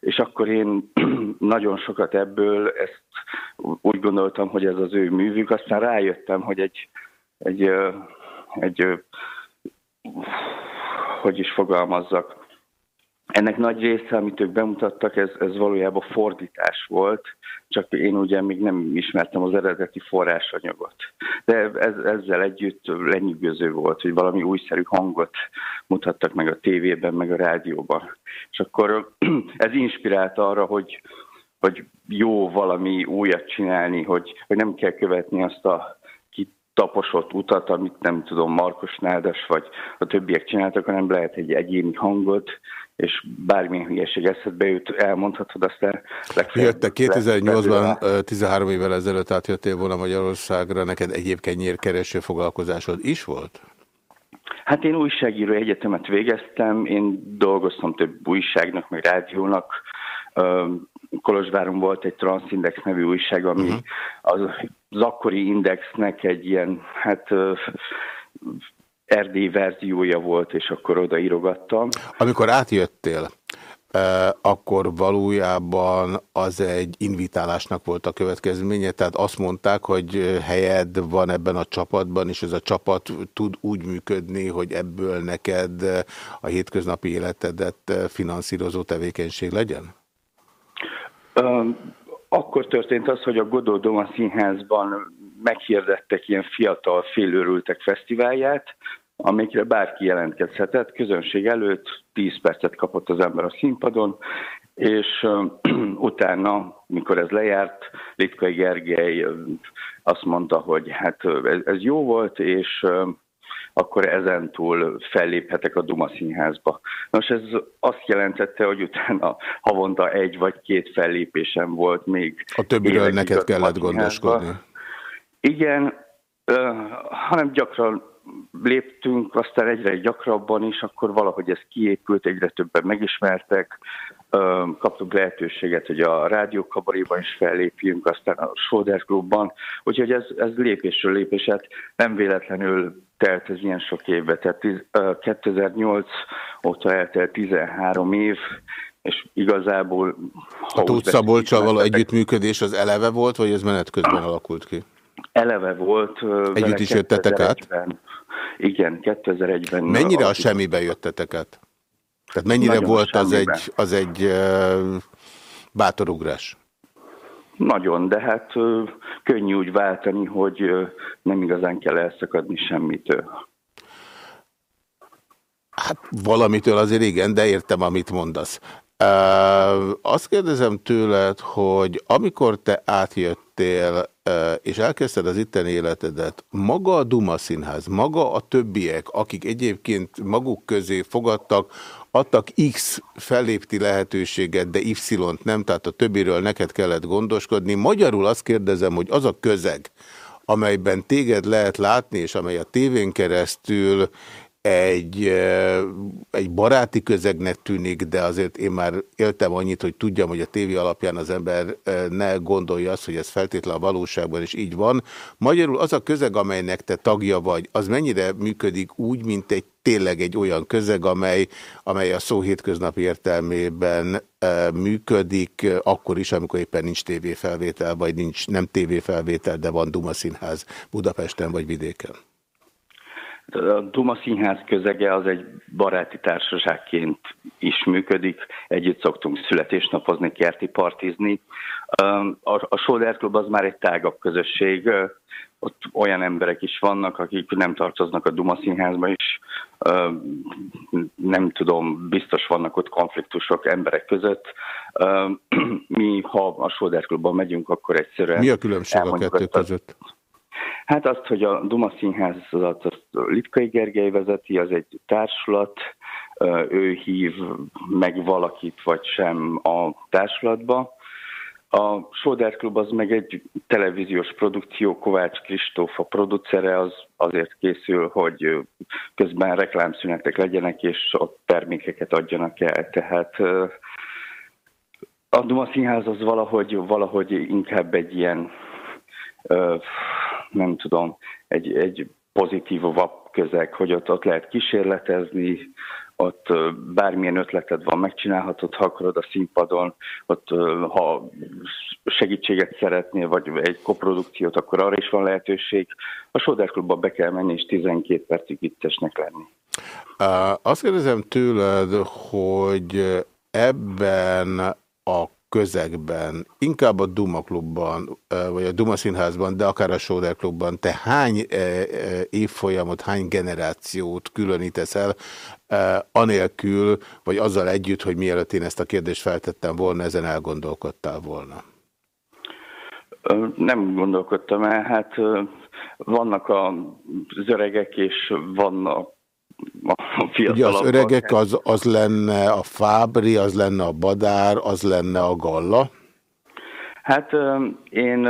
[SPEAKER 9] és akkor én nagyon sokat ebből ezt úgy gondoltam, hogy ez az ő művük, aztán rájöttem, hogy egy, egy, egy hogy is fogalmazzak, ennek nagy része, amit ők bemutattak, ez, ez valójában fordítás volt, csak én ugye még nem ismertem az eredeti forrásanyagot. De ez, ezzel együtt lenyűgöző volt, hogy valami újszerű hangot mutattak meg a tévében, meg a rádióban. És akkor ez inspirálta arra, hogy, hogy jó valami újat csinálni, hogy, hogy nem kell követni azt a taposott utat, amit nem tudom, Markos Nádas vagy a többiek csináltak, hanem lehet egy egyéni hangot, és bármilyen hülyeség eszedbe jut, elmondhatod, aztán legfeljebb-
[SPEAKER 1] Jöttek 2008-ban, ö, 13 évvel ezelőtt átjöttél volna Magyarországra, neked egyéb kenyérkereső foglalkozásod is volt?
[SPEAKER 9] Hát én újságíró egyetemet végeztem, én dolgoztam több újságnak, meg rádiónak. Kolozsváron volt egy Transindex nevű újság, ami uh-huh. az, az akkori indexnek egy ilyen, hát Erdély verziója volt, és akkor oda írogattam.
[SPEAKER 1] Amikor átjöttél, eh, akkor valójában az egy invitálásnak volt a következménye, tehát azt mondták, hogy eh, helyed van ebben a csapatban, és ez a csapat tud úgy működni, hogy ebből neked eh, a hétköznapi életedet eh, finanszírozó tevékenység legyen?
[SPEAKER 9] Akkor történt az, hogy a Godó Doma Színházban meghirdettek ilyen fiatal félőrültek fesztiválját, amikre bárki jelentkezhetett. Közönség előtt 10 percet kapott az ember a színpadon, és utána, mikor ez lejárt, Litkai Gergely azt mondta, hogy hát ez, ez jó volt, és akkor ezentúl felléphetek a Duma Színházba. Nos, ez azt jelentette, hogy utána havonta egy vagy két fellépésem volt még.
[SPEAKER 1] A többiről neked kellett gondoskodni.
[SPEAKER 9] Igen, hanem gyakran léptünk, aztán egyre gyakrabban is, akkor valahogy ez kiépült, egyre többen megismertek, kaptunk lehetőséget, hogy a rádiókabaréban is fellépjünk, aztán a Soder Klubban, úgyhogy ez, ez lépésről lépéset nem véletlenül telt ez ilyen sok évbe, tehát tiz- ö, 2008 óta eltelt 13 év, és igazából...
[SPEAKER 1] A Tóth Szabolcsal való együttműködés az eleve volt, vagy ez menet közben alakult ki?
[SPEAKER 9] eleve volt.
[SPEAKER 1] Együtt is jöttetek át?
[SPEAKER 9] 2001-ben. Igen, 2001-ben.
[SPEAKER 1] Mennyire a
[SPEAKER 9] a-
[SPEAKER 1] semmibe jöttetek át? Tehát mennyire
[SPEAKER 9] Nagyon
[SPEAKER 1] volt az egy, az egy bátorugrás?
[SPEAKER 9] Nagyon, de hát könnyű úgy váltani, hogy nem igazán kell elszakadni semmitől.
[SPEAKER 1] Hát valamitől azért igen, de értem, amit mondasz. Azt kérdezem tőled, hogy amikor te átjöttél, és elkezdted az itteni életedet, maga a Duma Színház, maga a többiek, akik egyébként maguk közé fogadtak, adtak X fellépti lehetőséget, de Y-t nem, tehát a többiről neked kellett gondoskodni. Magyarul azt kérdezem, hogy az a közeg, amelyben téged lehet látni, és amely a tévén keresztül egy, egy baráti közegnek tűnik, de azért én már éltem annyit, hogy tudjam, hogy a tévé alapján az ember ne gondolja azt, hogy ez feltétlen a valóságban is így van. Magyarul az a közeg, amelynek te tagja vagy, az mennyire működik úgy, mint egy tényleg egy olyan közeg, amely, amely a szó hétköznapi értelmében e, működik, akkor is, amikor éppen nincs tévéfelvétel, vagy nincs nem tévéfelvétel, de van Duma Színház Budapesten vagy vidéken.
[SPEAKER 9] A Duma Színház közege az egy baráti társaságként is működik. Együtt szoktunk születésnapozni, kerti partizni. A, Soder Klub az már egy tágabb közösség. Ott olyan emberek is vannak, akik nem tartoznak a Duma Színházba is. Öm, Nem tudom, biztos vannak ott konfliktusok emberek között. Mi, ha a Soder Klubban megyünk, akkor egyszerűen...
[SPEAKER 1] Mi a különbség a kettő
[SPEAKER 9] azt a-
[SPEAKER 1] között?
[SPEAKER 9] Hát azt, hogy a Duma Színházat azt Litkai Gergely vezeti, az egy társulat, ő hív meg valakit vagy sem a társulatba. A Soder Klub az meg egy televíziós produkció, Kovács Kristóf a producere, az azért készül, hogy közben reklámszünetek legyenek, és ott termékeket adjanak el. Tehát a Duma Színház az valahogy, valahogy inkább egy ilyen nem tudom, egy, egy pozitívabb közeg, hogy ott, ott lehet kísérletezni, ott bármilyen ötleted van, megcsinálhatod, ha akarod a színpadon, ott ha segítséget szeretnél, vagy egy koprodukciót, akkor arra is van lehetőség. A Soder Klubba be kell menni, és 12 percig viccesnek lenni.
[SPEAKER 1] Azt kérdezem tőled, hogy ebben a közegben, inkább a Duma klubban, vagy a Duma színházban, de akár a Soder klubban, te hány évfolyamot, hány generációt különítesz el, anélkül, vagy azzal együtt, hogy mielőtt én ezt a kérdést feltettem volna, ezen elgondolkodtál volna?
[SPEAKER 9] Nem gondolkodtam el, hát vannak az öregek, és vannak a
[SPEAKER 1] Ugye
[SPEAKER 9] fiatalabbak.
[SPEAKER 1] az öregek az, az lenne a Fábri, az lenne a Badár, az lenne a Galla.
[SPEAKER 9] Hát én,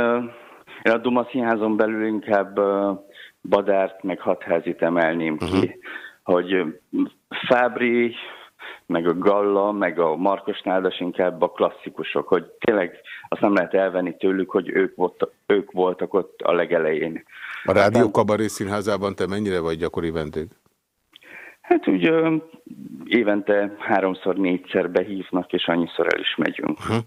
[SPEAKER 9] én a Duma Színházon belül inkább Badárt meg Hatházit emelném ki, uh-huh. hogy ö, Fábri, meg a Galla, meg a Markos Nádas inkább a klasszikusok, hogy tényleg azt nem lehet elvenni tőlük, hogy ők, volt, ők voltak ott a legelején.
[SPEAKER 1] A Rádió Kabaré Színházában te mennyire vagy gyakori vendég?
[SPEAKER 9] Hát úgy ö, évente háromszor, négyszer behívnak, és annyiszor el is megyünk.
[SPEAKER 1] Hm.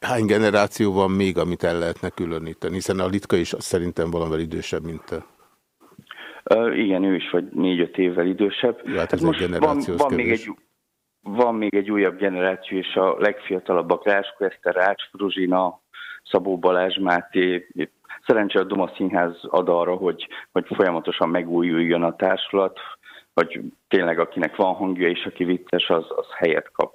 [SPEAKER 1] Hány generáció van még, amit el lehetne különíteni? Hiszen a Litka is szerintem valamivel idősebb, mint te.
[SPEAKER 9] Ö, igen, ő is vagy négy-öt évvel idősebb.
[SPEAKER 1] Ja, hát ez egy
[SPEAKER 9] van, van, még egy, van még egy újabb generáció, és a legfiatalabbak Ráskó Eszter, Rács Fruzsina, Szabó Balázs Máté. Szerencsére a Doma Színház ad arra, hogy, hogy folyamatosan megújuljon a társulat, hogy tényleg akinek van hangja és aki vicces, az, az helyet kap.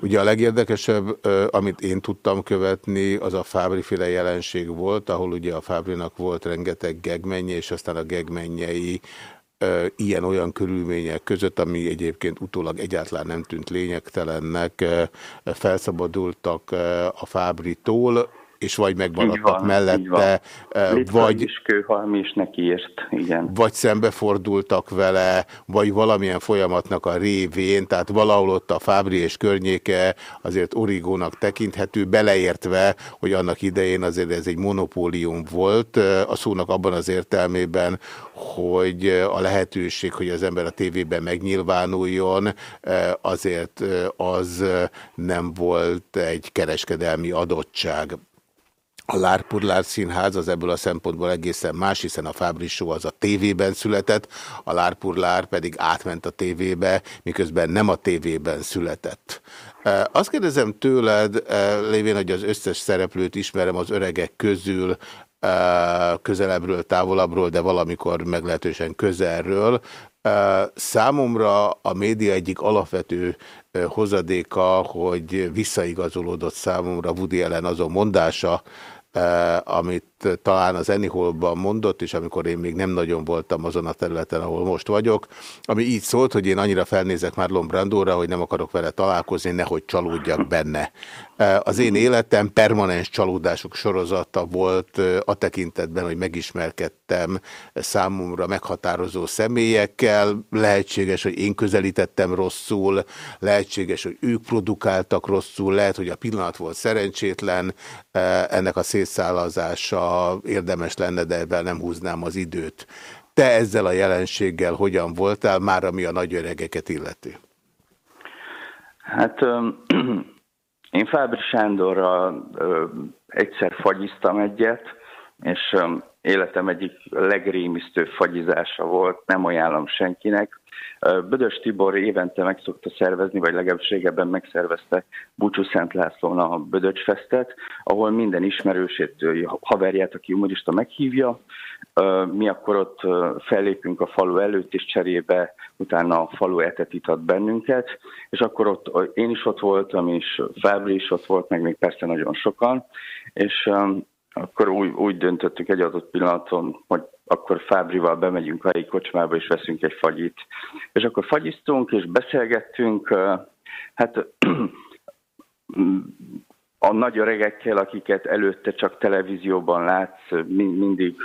[SPEAKER 1] Ugye a legérdekesebb, amit én tudtam követni, az a Fábri-féle jelenség volt, ahol ugye a Fábrinak volt rengeteg gegmenje, és aztán a gegmenjei ö, ilyen-olyan körülmények között, ami egyébként utólag egyáltalán nem tűnt lényegtelennek, felszabadultak a Fábritól, és vagy megmaradtak
[SPEAKER 9] van,
[SPEAKER 1] mellette,
[SPEAKER 9] Litka
[SPEAKER 1] vagy
[SPEAKER 9] is kőhalmi is nekiért, igen.
[SPEAKER 1] vagy szembefordultak vele, vagy valamilyen folyamatnak a révén, tehát valahol ott a Fábri és környéke azért origónak tekinthető, beleértve, hogy annak idején azért ez egy monopólium volt, a szónak abban az értelmében, hogy a lehetőség, hogy az ember a tévében megnyilvánuljon, azért az nem volt egy kereskedelmi adottság. A Lárpurlár Színház az ebből a szempontból egészen más, hiszen a Fábri Show az a tévében született, a Lárpurlár pedig átment a tévébe, miközben nem a tévében született. Azt kérdezem tőled, lévén, hogy az összes szereplőt ismerem az öregek közül, közelebbről, távolabbról, de valamikor meglehetősen közelről. Számomra a média egyik alapvető hozadéka, hogy visszaigazolódott számomra Woody Allen azon mondása, amit talán az Anyhol-ban mondott, és amikor én még nem nagyon voltam azon a területen, ahol most vagyok, ami így szólt, hogy én annyira felnézek Marlon Brandóra, hogy nem akarok vele találkozni, nehogy csalódjak benne. Eh, Az én életem permanens csalódások sorozata volt eh, a tekintetben, hogy megismerkedtem számomra meghatározó személyekkel, lehetséges, hogy én közelítettem rosszul, lehetséges, hogy ők produkáltak rosszul, lehet, hogy a pillanat volt szerencsétlen, eh, ennek a szétszállazása érdemes lenne, de ebben nem húznám az időt. Te ezzel a jelenséggel hogyan voltál, már ami a nagy öregeket illeti?
[SPEAKER 9] Hát öm, én Fábri Sándorral ö, egyszer fagyiztam egyet, és öm, életem egyik legrémisztőbb fagyizása volt, nem ajánlom senkinek. Bödös Tibor évente meg szokta szervezni, vagy legalábbis régebben megszervezte Búcsú Szent Lászlón a Bödöcs Festet, ahol minden ismerősét, haverját, aki humorista meghívja, mi akkor ott fellépünk a falu előtt, és cserébe utána a falu etetített bennünket, és akkor ott én is ott voltam, és Fábri is ott volt, meg még persze nagyon sokan, és akkor úgy, úgy döntöttük egy adott pillanaton, hogy akkor Fábrival bemegyünk a helyi kocsmába, és veszünk egy fagyit. És akkor fagyiztunk, és beszélgettünk, hát a nagy öregekkel, akiket előtte csak televízióban látsz, mi- mindig,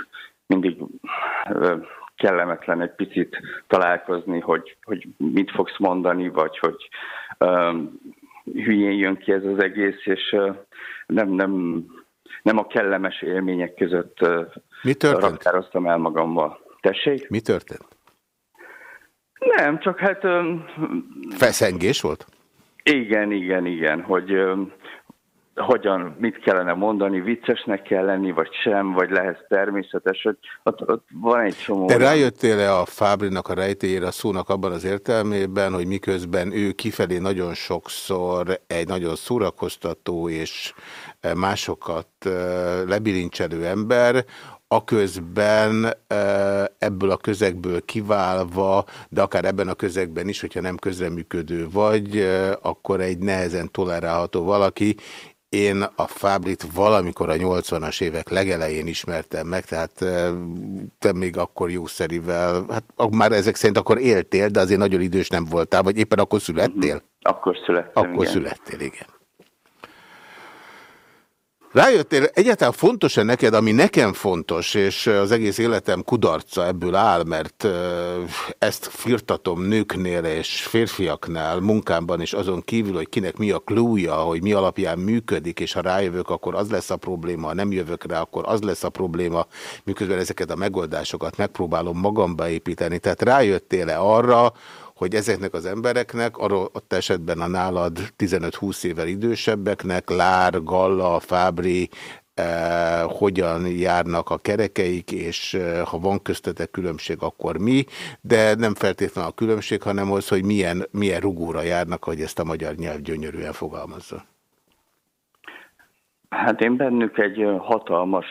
[SPEAKER 9] mindig kellemetlen egy picit találkozni, hogy, hogy mit fogsz mondani, vagy hogy um, hülyén jön ki ez az egész, és ö, nem, nem, nem a kellemes élmények között
[SPEAKER 1] Mi történt?
[SPEAKER 9] raktároztam el magammal. Tessék?
[SPEAKER 1] Mi történt?
[SPEAKER 9] Nem, csak hát
[SPEAKER 1] Feszengés volt?
[SPEAKER 9] Igen, igen, igen, hogy hogyan, mit kellene mondani, viccesnek kell lenni, vagy sem, vagy lehet természetes, hogy ott, ott van egy csomó...
[SPEAKER 1] Te rájöttél-e a Fábrinak a rejtélyére a szónak abban az értelmében, hogy miközben ő kifelé nagyon sokszor egy nagyon szórakoztató és másokat lebilincselő ember, aközben ebből a közegből kiválva, de akár ebben a közegben is, hogyha nem közreműködő vagy, akkor egy nehezen tolerálható valaki. Én a Fábrit valamikor a 80-as évek legelején ismertem meg, tehát eh, te még akkor jószerivel, hát már ezek szerint akkor éltél, de azért nagyon idős nem voltál, vagy éppen akkor születtél?
[SPEAKER 9] Akkor születtem,
[SPEAKER 1] Akkor
[SPEAKER 9] igen.
[SPEAKER 1] születtél, igen. Rájöttél, egyáltalán fontos-e neked, ami nekem fontos, és az egész életem kudarca ebből áll, mert ezt firtatom nőknél és férfiaknál, munkámban is azon kívül, hogy kinek mi a klúja, hogy mi alapján működik, és ha rájövök, akkor az lesz a probléma, ha nem jövök rá, akkor az lesz a probléma, miközben ezeket a megoldásokat megpróbálom magamba építeni. Tehát rájöttél-e arra, hogy ezeknek az embereknek, arról ott esetben a nálad 15-20 évvel idősebbeknek, Lár, Galla, Fábri, eh, hogyan járnak a kerekeik, és eh, ha van köztetek különbség, akkor mi, de nem feltétlenül a különbség, hanem az, hogy milyen, milyen rugóra járnak, hogy ezt a magyar nyelv gyönyörűen fogalmazza.
[SPEAKER 9] Hát én bennük egy ö, hatalmas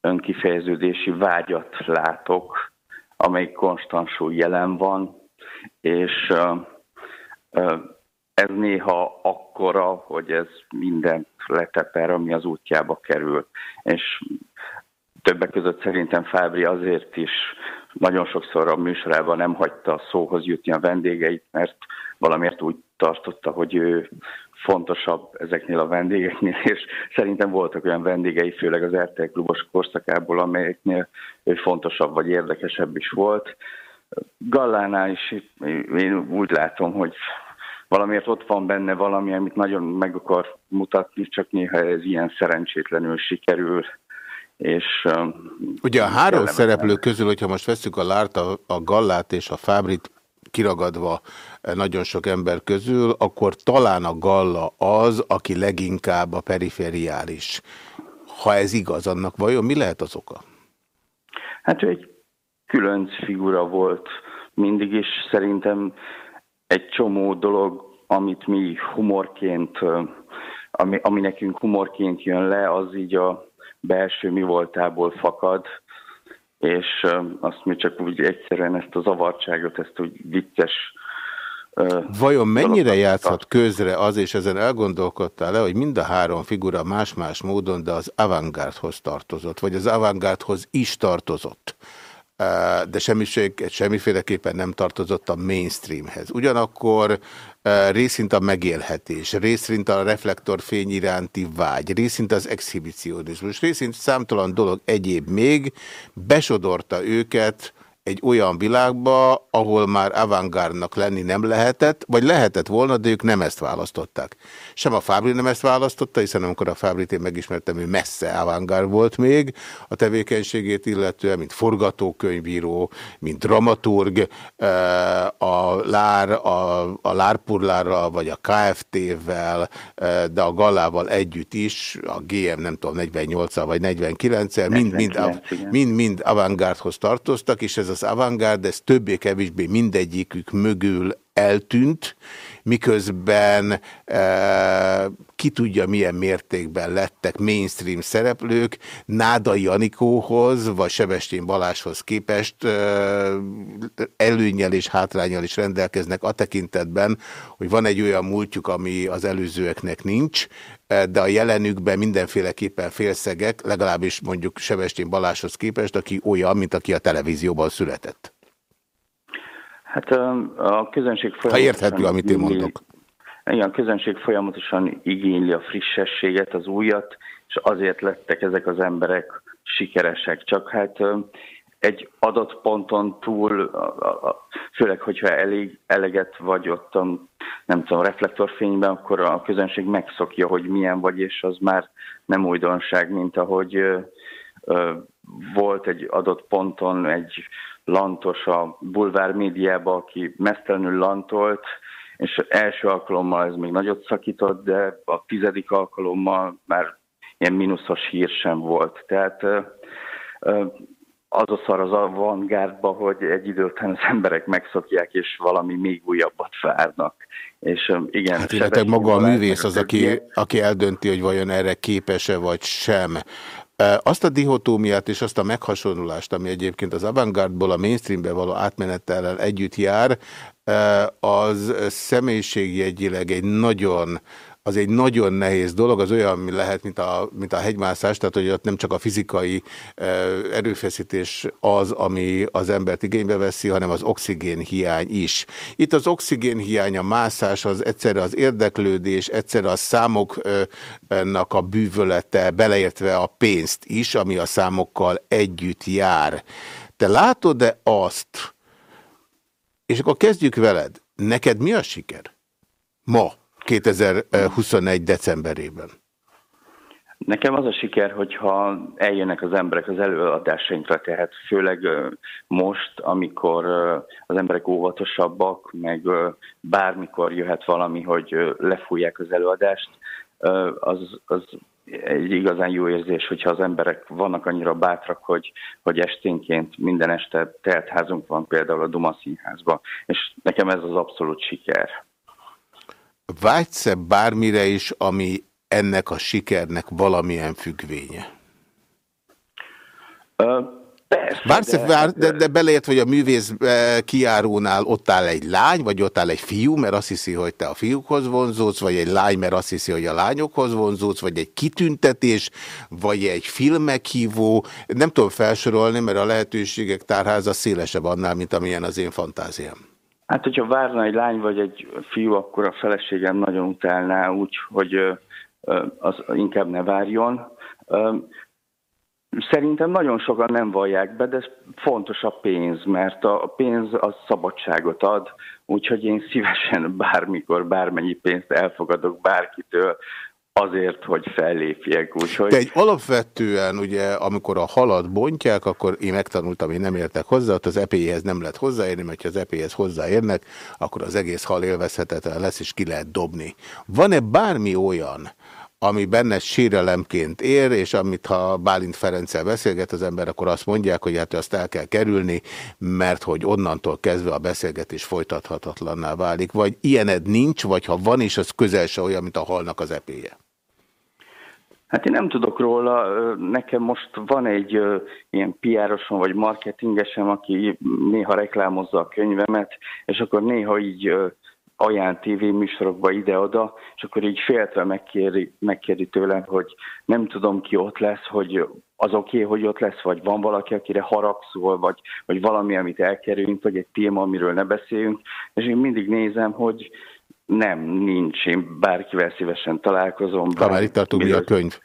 [SPEAKER 9] önkifejeződési vágyat látok, amely konstansul jelen van, és ez néha akkora, hogy ez mindent leteper, ami az útjába kerül. És többek között szerintem Fábri azért is nagyon sokszor a műsorában nem hagyta a szóhoz jutni a vendégeit, mert valamiért úgy tartotta, hogy ő fontosabb ezeknél a vendégeknél, és szerintem voltak olyan vendégei, főleg az RTL klubos korszakából, amelyeknél ő fontosabb vagy érdekesebb is volt. Gallánál is én úgy látom, hogy valamiért ott van benne valami, amit nagyon meg akar mutatni, csak néha ez ilyen szerencsétlenül sikerül. És,
[SPEAKER 1] Ugye a három szereplő közül, hogyha most veszük a Lárt, a, a Gallát és a Fábrit kiragadva nagyon sok ember közül, akkor talán a Galla az, aki leginkább a perifériális. Ha ez igaz, annak vajon mi lehet az oka?
[SPEAKER 9] Hát ő egy különc figura volt mindig is. Szerintem egy csomó dolog, amit mi humorként, ami, ami nekünk humorként jön le, az így a belső mi voltából fakad, és azt mi csak úgy egyszerűen ezt a zavartságot, ezt úgy vicces
[SPEAKER 1] Vajon mennyire játszhat közre az, és ezen elgondolkodtál le, hogy mind a három figura más-más módon, de az avantgárdhoz tartozott, vagy az avantgárdhoz is tartozott, de semmiféleképpen nem tartozott a mainstreamhez. Ugyanakkor részint a megélhetés, részint a reflektorfény iránti vágy, részint az exhibicionizmus, részint számtalan dolog egyéb még besodorta őket egy olyan világba, ahol már avantgárdnak lenni nem lehetett, vagy lehetett volna, de ők nem ezt választották. Sem a Fábri nem ezt választotta, hiszen amikor a Fábrit én megismertem, ő messze avantgárd volt még a tevékenységét illetően, mint forgatókönyvíró, mint dramaturg, eh, a Lár, a, a Lárpurlárral, vagy a KFT-vel, eh, de a Gallával együtt is, a GM nem tudom, 48-al vagy 49-el, mind-mind
[SPEAKER 9] 49, igen.
[SPEAKER 1] mind-mind avantgárdhoz tartoztak, és ez az avantgárd, ez többé-kevésbé mindegyikük mögül eltűnt, miközben e, ki tudja milyen mértékben lettek mainstream szereplők, Nádai Anikóhoz, vagy Sebestyén Balázshoz képest e, előnyel és hátrányal is rendelkeznek a tekintetben, hogy van egy olyan múltjuk, ami az előzőeknek nincs, de a jelenükben mindenféleképpen félszegek, legalábbis mondjuk Sebestyén Balázshoz képest, aki olyan, mint aki a televízióban született.
[SPEAKER 9] Hát a közönség
[SPEAKER 1] Ha
[SPEAKER 9] folyamatosan
[SPEAKER 1] érthető, amit én mondok.
[SPEAKER 9] Igen, a közönség folyamatosan igényli a frissességet, az újat, és azért lettek ezek az emberek sikeresek. Csak hát egy adott ponton túl, főleg, hogyha elég eleget vagy ott a, nem tudom, reflektorfényben, akkor a közönség megszokja, hogy milyen vagy, és az már nem újdonság, mint ahogy volt egy adott ponton egy lantos a bulvár médiában, aki mesztelenül lantolt, és első alkalommal ez még nagyot szakított, de a tizedik alkalommal már ilyen mínuszos hír sem volt. Tehát az a szar az avantgárdba, hogy egy idő után az emberek megszokják, és valami még újabbat várnak. És igen,
[SPEAKER 1] Hát illetve maga a művész az, aki, aki eldönti, hogy vajon erre képes-e vagy sem. Azt a dihotómiát és azt a meghasonlulást, ami egyébként az avantgárdból a mainstreambe való átmenettel együtt jár, az személyiségjegyileg egy nagyon az egy nagyon nehéz dolog, az olyan mi lehet, mint a, mint a hegymászás, tehát hogy ott nem csak a fizikai erőfeszítés az, ami az embert igénybe veszi, hanem az oxigén hiány is. Itt az oxigén hiány, a mászás, az egyszerre az érdeklődés, egyszerre a számoknak a bűvölete, beleértve a pénzt is, ami a számokkal együtt jár. Te látod-e azt, és akkor kezdjük veled, neked mi a siker? Ma, 2021. decemberében.
[SPEAKER 9] Nekem az a siker, hogyha eljönnek az emberek az előadásainkra, tehát főleg most, amikor az emberek óvatosabbak, meg bármikor jöhet valami, hogy lefújják az előadást, az, az egy igazán jó érzés, hogyha az emberek vannak annyira bátrak, hogy, hogy esténként minden este teltházunk van például a Duma Színházban, és nekem ez az abszolút siker.
[SPEAKER 1] Vágysz-e bármire is, ami ennek a sikernek valamilyen függvénye?
[SPEAKER 9] Persze,
[SPEAKER 1] Vársz, de, vár, de, de beleért, hogy a művész kiárónál ott áll egy lány, vagy ott áll egy fiú, mert azt hiszi, hogy te a fiúkhoz vonzódsz, vagy egy lány, mert azt hiszi, hogy a lányokhoz vonzódsz, vagy egy kitüntetés, vagy egy filmeghívó. Nem tudom felsorolni, mert a lehetőségek tárháza szélesebb annál, mint amilyen az én fantáziám.
[SPEAKER 9] Hát, hogyha várna egy lány vagy egy fiú, akkor a feleségem nagyon utálná úgy, hogy az inkább ne várjon. Szerintem nagyon sokan nem vallják be, de fontos a pénz, mert a pénz az szabadságot ad, úgyhogy én szívesen bármikor, bármennyi pénzt elfogadok bárkitől, azért, hogy fellépjek. Úgyhogy...
[SPEAKER 1] De egy alapvetően, ugye, amikor a halat bontják, akkor én megtanultam, én nem értek hozzá, ott az epéhez nem lehet hozzáérni, mert ha az epéhez hozzáérnek, akkor az egész hal élvezhetetlen lesz, és ki lehet dobni. Van-e bármi olyan, ami benne sérelemként ér, és amit ha Bálint Ferenccel beszélget az ember, akkor azt mondják, hogy hát azt el kell kerülni, mert hogy onnantól kezdve a beszélgetés folytathatatlanná válik. Vagy ilyened nincs, vagy ha van is, az közel se olyan, mint a halnak az epéje.
[SPEAKER 9] Hát én nem tudok róla, nekem most van egy ilyen PR-osom vagy marketingesem, aki néha reklámozza a könyvemet, és akkor néha így ajánl tévéműsorokba ide-oda, és akkor így féltve megkéri, megkéri tőlem, hogy nem tudom ki ott lesz, hogy az oké, okay, hogy ott lesz, vagy van valaki, akire haragszol, vagy, vagy valami, amit elkerülünk, vagy egy téma, amiről ne beszéljünk, és én mindig nézem, hogy nem, nincs, én bárkivel szívesen találkozom.
[SPEAKER 1] Ha már itt tartunk, mi a könyv?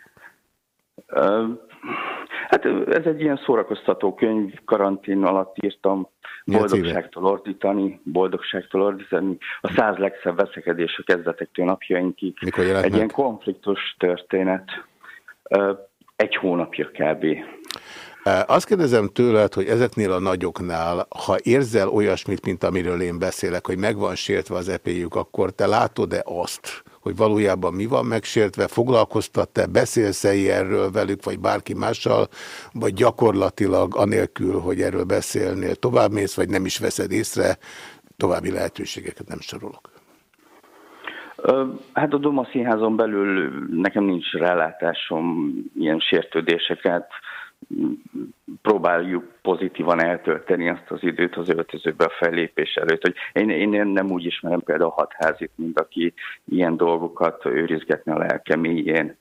[SPEAKER 9] Hát ez egy ilyen szórakoztató könyv, karantén alatt írtam, boldogságtól ordítani, boldogságtól ordítani, a száz legszebb veszekedés a kezdetektől napjainkig.
[SPEAKER 1] Mikor egy
[SPEAKER 9] meg? ilyen konfliktus történet. Egy hónapja kb.
[SPEAKER 1] Azt kérdezem tőled, hogy ezeknél a nagyoknál, ha érzel olyasmit, mint amiről én beszélek, hogy meg van sértve az epéjük, akkor te látod-e azt, hogy valójában mi van megsértve, foglalkoztat-e, beszélsz -e erről velük, vagy bárki mással, vagy gyakorlatilag anélkül, hogy erről beszélnél, továbbmész, vagy nem is veszed észre, további lehetőségeket nem sorolok.
[SPEAKER 9] Hát a Doma Színházon belül nekem nincs rálátásom ilyen sértődéseket, próbáljuk pozitívan eltölteni azt az időt az öltözőbe a fellépés előtt. Hogy én, én nem úgy ismerem például a hatházit, mint aki ilyen dolgokat őrizgetni a lelke mélyén.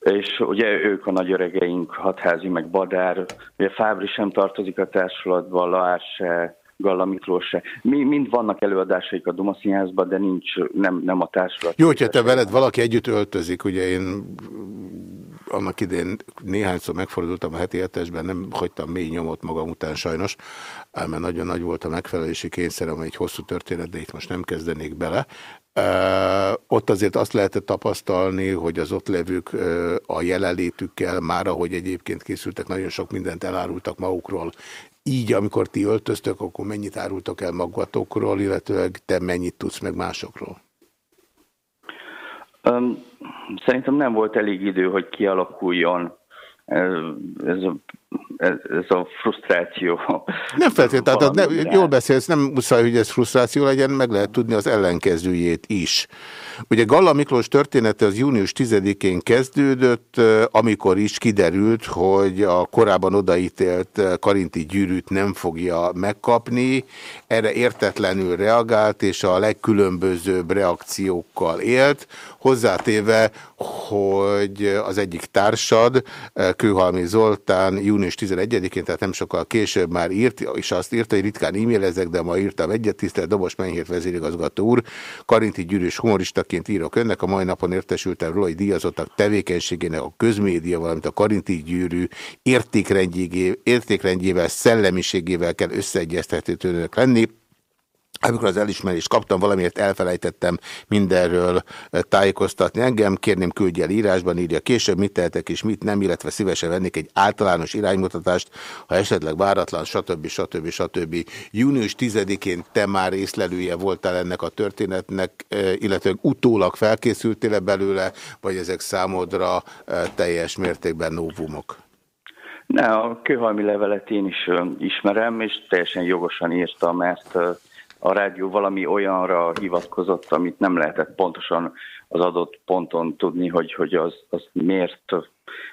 [SPEAKER 9] És ugye ők a nagy öregeink, hatházi, meg Badár, ugye Fábri sem tartozik a társulatba, Laás se, Galla Miklós se. Mi, mind vannak előadásaik a Duma Színházban, de nincs, nem, nem a társulat.
[SPEAKER 1] Jó, hogyha te veled valaki együtt öltözik, ugye én annak idén néhányszor megfordultam a heti hetesben, nem hagytam mély nyomot magam után sajnos, mert nagyon nagy volt a megfelelési kényszerem, egy hosszú történet, de itt most nem kezdenék bele. Ott azért azt lehetett tapasztalni, hogy az ott levők a jelenlétükkel, már ahogy egyébként készültek, nagyon sok mindent elárultak magukról. Így, amikor ti öltöztök, akkor mennyit árultak el magatokról, illetőleg te mennyit tudsz meg másokról?
[SPEAKER 9] Um, szerintem nem volt elég idő, hogy kialakuljon ez a ez, ez a frusztráció.
[SPEAKER 1] Nem feltétlenül, tehát
[SPEAKER 9] valami
[SPEAKER 1] ne,
[SPEAKER 9] irány.
[SPEAKER 1] jól beszélsz, nem muszáj, hogy ez frusztráció legyen, meg lehet tudni az ellenkezőjét is. Ugye Galla Miklós története az június 10-én kezdődött, amikor is kiderült, hogy a korábban odaítélt Karinti gyűrűt nem fogja megkapni. Erre értetlenül reagált, és a legkülönbözőbb reakciókkal élt, hozzátéve, hogy az egyik társad, Kőhalmi Zoltán június 11-én, tehát nem sokkal később már írt, és azt írta, hogy ritkán e-mailezek, de ma írtam egyet, tisztelt Dobos Menyhért vezérigazgató úr, Karinti gyűrűs humoristaként írok önnek, a mai napon értesültem róla, hogy díjazottak tevékenységének a közmédia, valamint a Karinti gyűrű értékrendjégé- értékrendjével, szellemiségével kell összeegyeztethetőnek lenni, amikor az elismerést kaptam, valamiért elfelejtettem mindenről eh, tájékoztatni engem. Kérném küldje el írásban, írja később, mit tehetek és mit nem, illetve szívesen vennék egy általános iránymutatást, ha esetleg váratlan, stb. stb. stb. Június 10-én te már észlelője voltál ennek a történetnek, eh, illetve utólag felkészültél -e belőle, vagy ezek számodra eh, teljes mértékben novumok?
[SPEAKER 9] Ne, a kőhalmi levelet én is ismerem, és teljesen jogosan írta, mert a rádió valami olyanra hivatkozott, amit nem lehetett pontosan az adott ponton tudni, hogy, hogy az, az miért,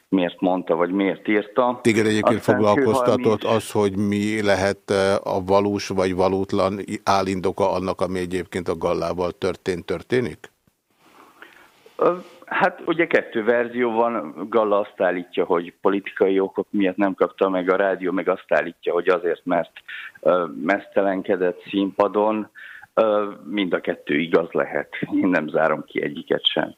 [SPEAKER 9] miért mondta, vagy miért írta.
[SPEAKER 1] Téged egyébként
[SPEAKER 9] Aztán
[SPEAKER 1] foglalkoztatott az, hogy mi lehet eh, a valós vagy valótlan állindoka annak, ami egyébként a Gallával történt, történik?
[SPEAKER 9] Ö, Hát ugye kettő verzió van, Galla azt állítja, hogy politikai okok miatt nem kapta meg a rádió, meg azt állítja, hogy azért, mert ö, mesztelenkedett színpadon, Ö, mind a kettő igaz lehet. Én nem zárom ki egyiket sem.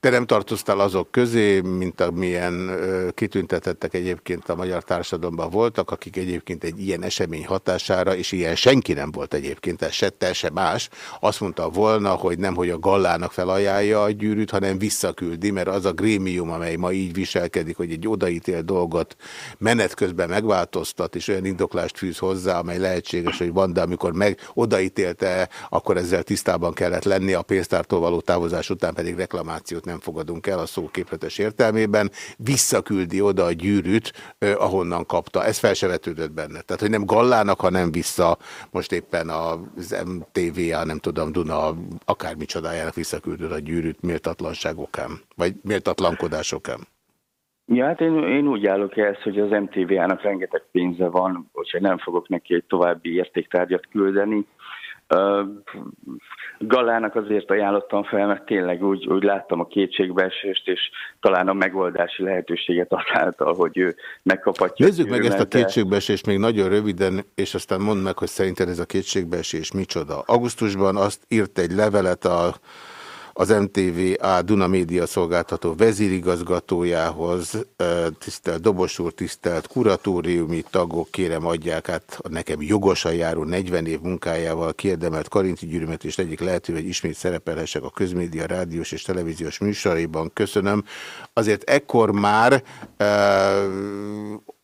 [SPEAKER 1] Te nem tartoztál azok közé, mint amilyen kitüntetettek egyébként a magyar társadalomban voltak, akik egyébként egy ilyen esemény hatására, és ilyen senki nem volt egyébként, ez se te, se más, azt mondta volna, hogy nem, hogy a Gallának felajánlja a gyűrűt, hanem visszaküldi, mert az a grémium, amely ma így viselkedik, hogy egy odaítélt dolgot menet közben megváltoztat, és olyan indoklást fűz hozzá, amely lehetséges, hogy van, de amikor meg odaítélte, akkor ezzel tisztában kellett lenni, a pénztártól való távozás után pedig reklamációt nem fogadunk el a szó képletes értelmében, visszaküldi oda a gyűrűt, ahonnan kapta. Ez fel se vetődött benne. Tehát, hogy nem Gallának, hanem vissza most éppen az MTVA, nem tudom, Duna, akármi csodájának visszaküldött a gyűrűt méltatlanság okán, vagy méltatlankodás okán.
[SPEAKER 9] Ja, hát én, én úgy állok ehhez, hogy az MTV-nak rengeteg pénze van, hogyha nem fogok neki egy további értéktárgyat küldeni. Galának azért ajánlottam fel, mert tényleg úgy, úgy láttam a kétségbeesést, és talán a megoldási lehetőséget azáltal, hogy ő megkaphatja.
[SPEAKER 1] Nézzük meg ezt a kétségbeesést még nagyon röviden, és aztán mondd meg, hogy szerinted ez a kétségbeesés micsoda. Augusztusban azt írt egy levelet a, az MTVA Duna Média szolgáltató vezérigazgatójához, tisztelt Dobos úr, tisztelt kuratóriumi tagok, kérem adják át a nekem jogosan járó 40 év munkájával kiérdemelt Karinti gyűrűmet, és egyik lehetővé, hogy ismét szerepelhessek a közmédia rádiós és televíziós műsoraiban. Köszönöm. Azért ekkor már ö,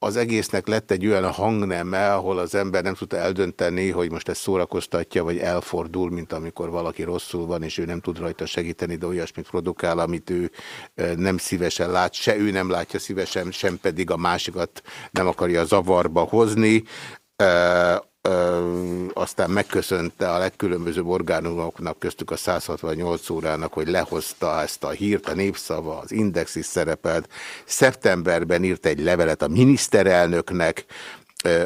[SPEAKER 1] az egésznek lett egy olyan hangneme, ahol az ember nem tudta eldönteni, hogy most ez szórakoztatja, vagy elfordul, mint amikor valaki rosszul van, és ő nem tud rajta segíteni, de olyasmit produkál, amit ő nem szívesen lát, se ő nem látja szívesen, sem pedig a másikat nem akarja zavarba hozni. Aztán megköszönte a legkülönbözőbb orgánumoknak, köztük a 168 órának, hogy lehozta ezt a hírt, a népszava, az Index is szerepelt. Szeptemberben írt egy levelet a miniszterelnöknek,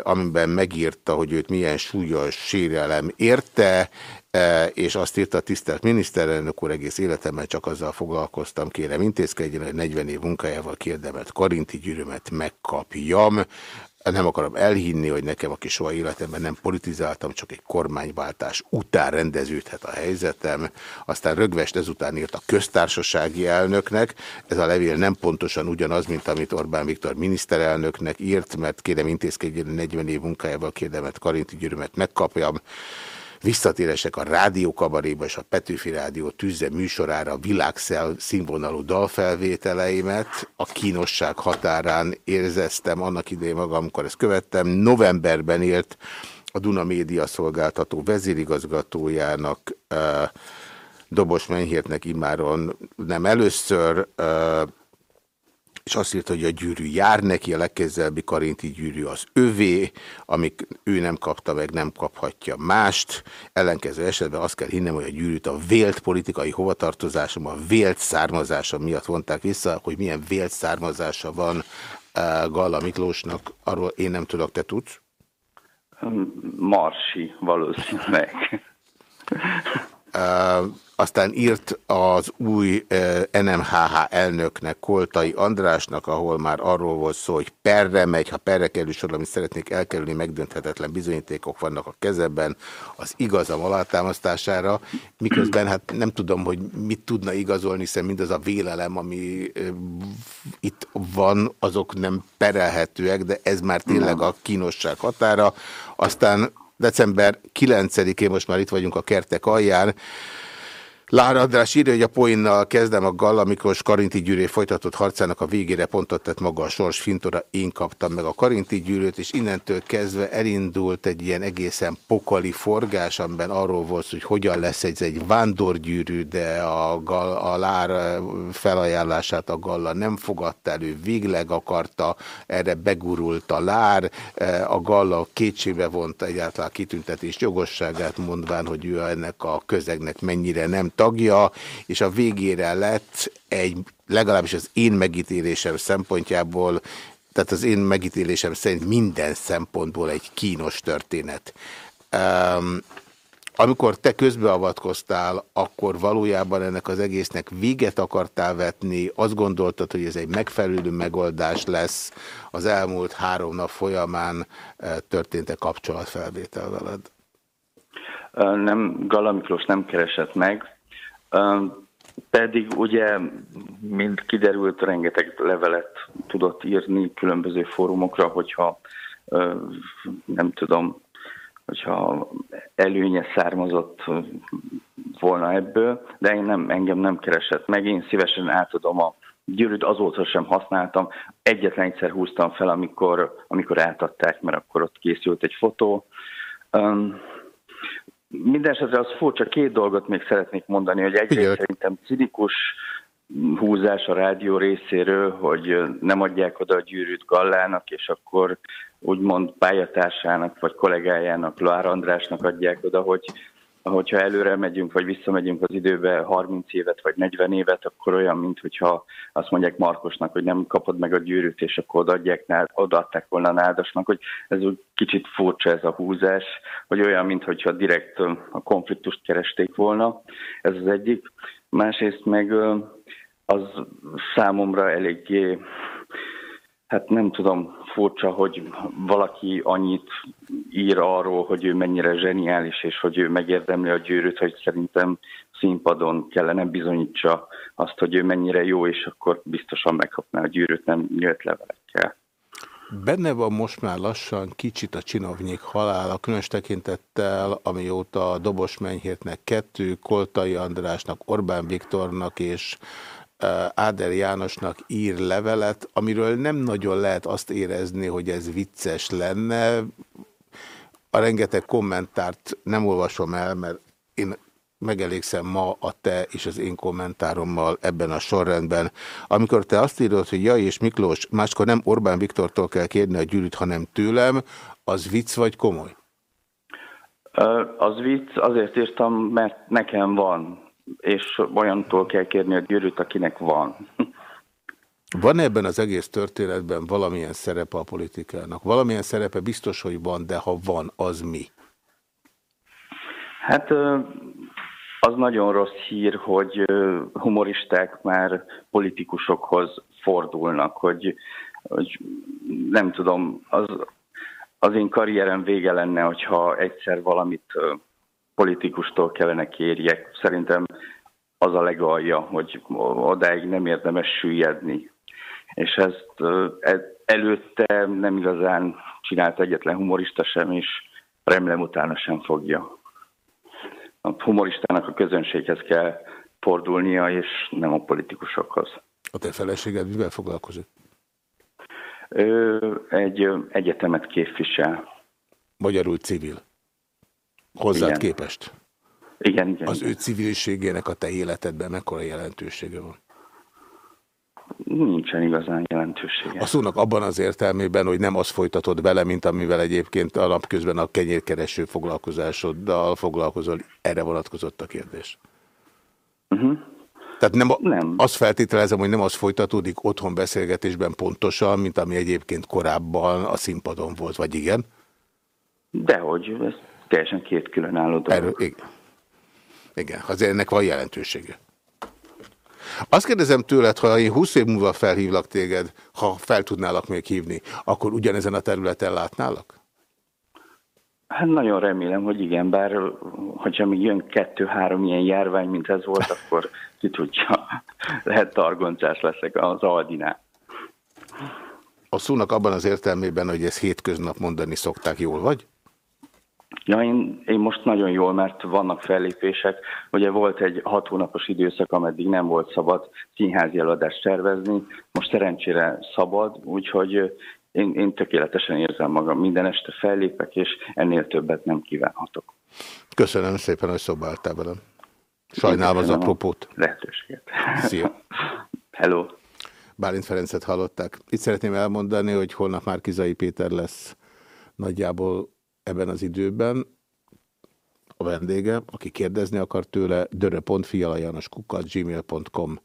[SPEAKER 1] amiben megírta, hogy őt milyen súlyos sérelem érte, és azt írta, tisztelt miniszterelnök úr, egész életemben csak azzal foglalkoztam, kérem intézkedjen, hogy 40 év munkájával kérdemelt Karinti gyűrömet megkapjam. Nem akarom elhinni, hogy nekem, aki soha életemben nem politizáltam, csak egy kormányváltás után rendeződhet a helyzetem. Aztán rögvest ezután írt a köztársasági elnöknek. Ez a levél nem pontosan ugyanaz, mint amit Orbán Viktor miniszterelnöknek írt, mert kérem intézkedjen 40 év munkájával kérdemet Karinti gyűrömet megkapjam. Visszatéresek a rádiókabaréba és a Petőfi Rádió tűzze műsorára világszel színvonalú dalfelvételeimet. A kínosság határán érzeztem annak idején magam, amikor ezt követtem. Novemberben írt a Duna Média szolgáltató vezérigazgatójának uh, Dobos Menyhértnek immáron nem először, uh, és azt írta, hogy a gyűrű jár neki, a legközelebbi karinti gyűrű az övé, amik ő nem kapta meg, nem kaphatja mást. Ellenkező esetben azt kell hinnem, hogy a gyűrűt a vélt politikai hovatartozásom, a vélt származása miatt vonták vissza, hogy milyen vélt származása van uh, Galla Miklósnak, arról én nem tudok, te tudsz?
[SPEAKER 9] Marsi valószínűleg.
[SPEAKER 1] Aztán írt az új NMHH elnöknek, Koltai Andrásnak, ahol már arról volt szó, hogy perre megy, ha perre kerül sor, amit szeretnék elkerülni, megdönthetetlen bizonyítékok vannak a kezeben, az igazam alátámasztására, miközben hát nem tudom, hogy mit tudna igazolni, hiszen mindaz a vélelem, ami itt van, azok nem perelhetőek, de ez már tényleg a kínosság határa. Aztán december 9-én, most már itt vagyunk a kertek alján, Lára András írja, hogy a poénnal kezdem a Galla Miklós Karinti gyűré folytatott harcának a végére pontot tett maga a sors fintora, én kaptam meg a Karinti gyűrűt, és innentől kezdve elindult egy ilyen egészen pokali forgás, amiben arról volt, hogy hogyan lesz egy, egy vándorgyűrű, de a, Gal, a Lár felajánlását a Galla nem fogadta elő, végleg akarta, erre begurult a Lár, a Galla kétségbe vonta egyáltalán kitüntetés jogosságát, mondván, hogy ő ennek a közegnek mennyire nem tagja, és a végére lett egy, legalábbis az én megítélésem szempontjából, tehát az én megítélésem szerint minden szempontból egy kínos történet. Um, amikor te közbeavatkoztál, akkor valójában ennek az egésznek véget akartál vetni, azt gondoltad, hogy ez egy megfelelő megoldás lesz, az elmúlt három nap folyamán történt-e kapcsolatfelvétel veled?
[SPEAKER 9] Nem, Gala Miklós nem keresett meg, pedig ugye, mint kiderült, rengeteg levelet tudott írni különböző fórumokra, hogyha nem tudom, hogyha előnye származott volna ebből, de én nem, engem nem keresett meg, én szívesen átadom a gyűrűt, azóta sem használtam, egyetlen egyszer húztam fel, amikor, amikor átadták, mert akkor ott készült egy fotó. Mindenesetre az furcsa, két dolgot még szeretnék mondani, hogy egyrészt szerintem cinikus húzás a rádió részéről, hogy nem adják oda a gyűrűt Gallának, és akkor úgymond pályatársának vagy kollégájának, Loár Andrásnak adják oda, hogy hogyha előre megyünk, vagy visszamegyünk az időbe 30 évet, vagy 40 évet, akkor olyan, mint hogyha azt mondják Markosnak, hogy nem kapod meg a gyűrűt, és akkor odaadják, odaadták volna Nádasnak, hogy ez úgy kicsit furcsa ez a húzás, hogy olyan, mint hogyha direkt a konfliktust keresték volna. Ez az egyik. Másrészt meg az számomra eléggé Hát nem tudom, furcsa, hogy valaki annyit ír arról, hogy ő mennyire zseniális, és hogy ő megérdemli a gyűrűt, hogy szerintem színpadon kellene bizonyítsa azt, hogy ő mennyire jó, és akkor biztosan megkapná a gyűrűt, nem nyílt levelekkel.
[SPEAKER 1] Benne van most már lassan kicsit a csinovnyék halála, különös tekintettel, amióta a Dobos Menyhértnek kettő, Koltai Andrásnak, Orbán Viktornak és Áder Jánosnak ír levelet, amiről nem nagyon lehet azt érezni, hogy ez vicces lenne. A rengeteg kommentárt nem olvasom el, mert én megelégszem ma a te és az én kommentárommal ebben a sorrendben. Amikor te azt írod, hogy Jaj és Miklós, máskor nem Orbán Viktortól kell kérni a gyűrűt, hanem tőlem, az vicc vagy komoly?
[SPEAKER 9] Az vicc, azért írtam, mert nekem van és olyantól kell kérni a gyűrűt, akinek van.
[SPEAKER 1] Van -e ebben az egész történetben valamilyen szerepe a politikának? Valamilyen szerepe biztos, hogy van, de ha van, az mi?
[SPEAKER 9] Hát az nagyon rossz hír, hogy humoristák már politikusokhoz fordulnak, hogy, hogy nem tudom, az, az én karrierem vége lenne, hogyha egyszer valamit politikustól kellene kérjek. Szerintem az a legalja, hogy odáig nem érdemes süllyedni. És ezt előtte nem igazán csinált egyetlen humorista sem, és remélem utána sem fogja. A humoristának a közönséghez kell fordulnia, és nem a politikusokhoz.
[SPEAKER 1] A te feleséged mivel foglalkozik?
[SPEAKER 9] Ő egy egyetemet képvisel.
[SPEAKER 1] Magyarul civil? Hozzád igen. képest?
[SPEAKER 9] Igen, igen.
[SPEAKER 1] Az ő civilségének a te életedben mekkora jelentősége van?
[SPEAKER 9] nincsen igazán jelentősége.
[SPEAKER 1] A szónak abban az értelmében, hogy nem az folytatod vele, mint amivel egyébként a napközben a kenyérkereső foglalkozásoddal foglalkozol. Erre vonatkozott a kérdés.
[SPEAKER 9] Uh -huh.
[SPEAKER 1] Tehát nem, nem. azt feltételezem, hogy nem az folytatódik otthon beszélgetésben pontosan, mint ami egyébként korábban a színpadon volt, vagy igen?
[SPEAKER 9] Dehogy, ez teljesen két különálló dolog.
[SPEAKER 1] Erről, igen. Igen, azért ennek van jelentősége. Azt kérdezem tőled, ha én 20 év múlva felhívlak téged, ha fel tudnálak még hívni, akkor ugyanezen a területen látnálak?
[SPEAKER 9] Hát nagyon remélem, hogy igen, bár hogyha még jön kettő-három ilyen járvány, mint ez volt, akkor ki tudja, lehet targoncás leszek az Aldinál.
[SPEAKER 1] A szónak abban az értelmében, hogy ez hétköznap mondani szokták, jól vagy?
[SPEAKER 9] Ja, én, én most nagyon jól, mert vannak fellépések. Ugye volt egy hat hónapos időszak, ameddig nem volt szabad színházi eladást tervezni. Most szerencsére szabad, úgyhogy én, én tökéletesen érzem magam. Minden este fellépek, és ennél többet nem kívánhatok.
[SPEAKER 1] Köszönöm szépen, hogy szobáltál velem. Sajnálom az apropót.
[SPEAKER 9] Lehetőséget.
[SPEAKER 1] Szia.
[SPEAKER 9] Hello.
[SPEAKER 1] Bálint Ferencet hallották. Itt szeretném elmondani, hogy holnap már Kizai Péter lesz nagyjából ebben az időben a vendége, aki kérdezni akar tőle, dörö.fialajanoskukat.gmail.com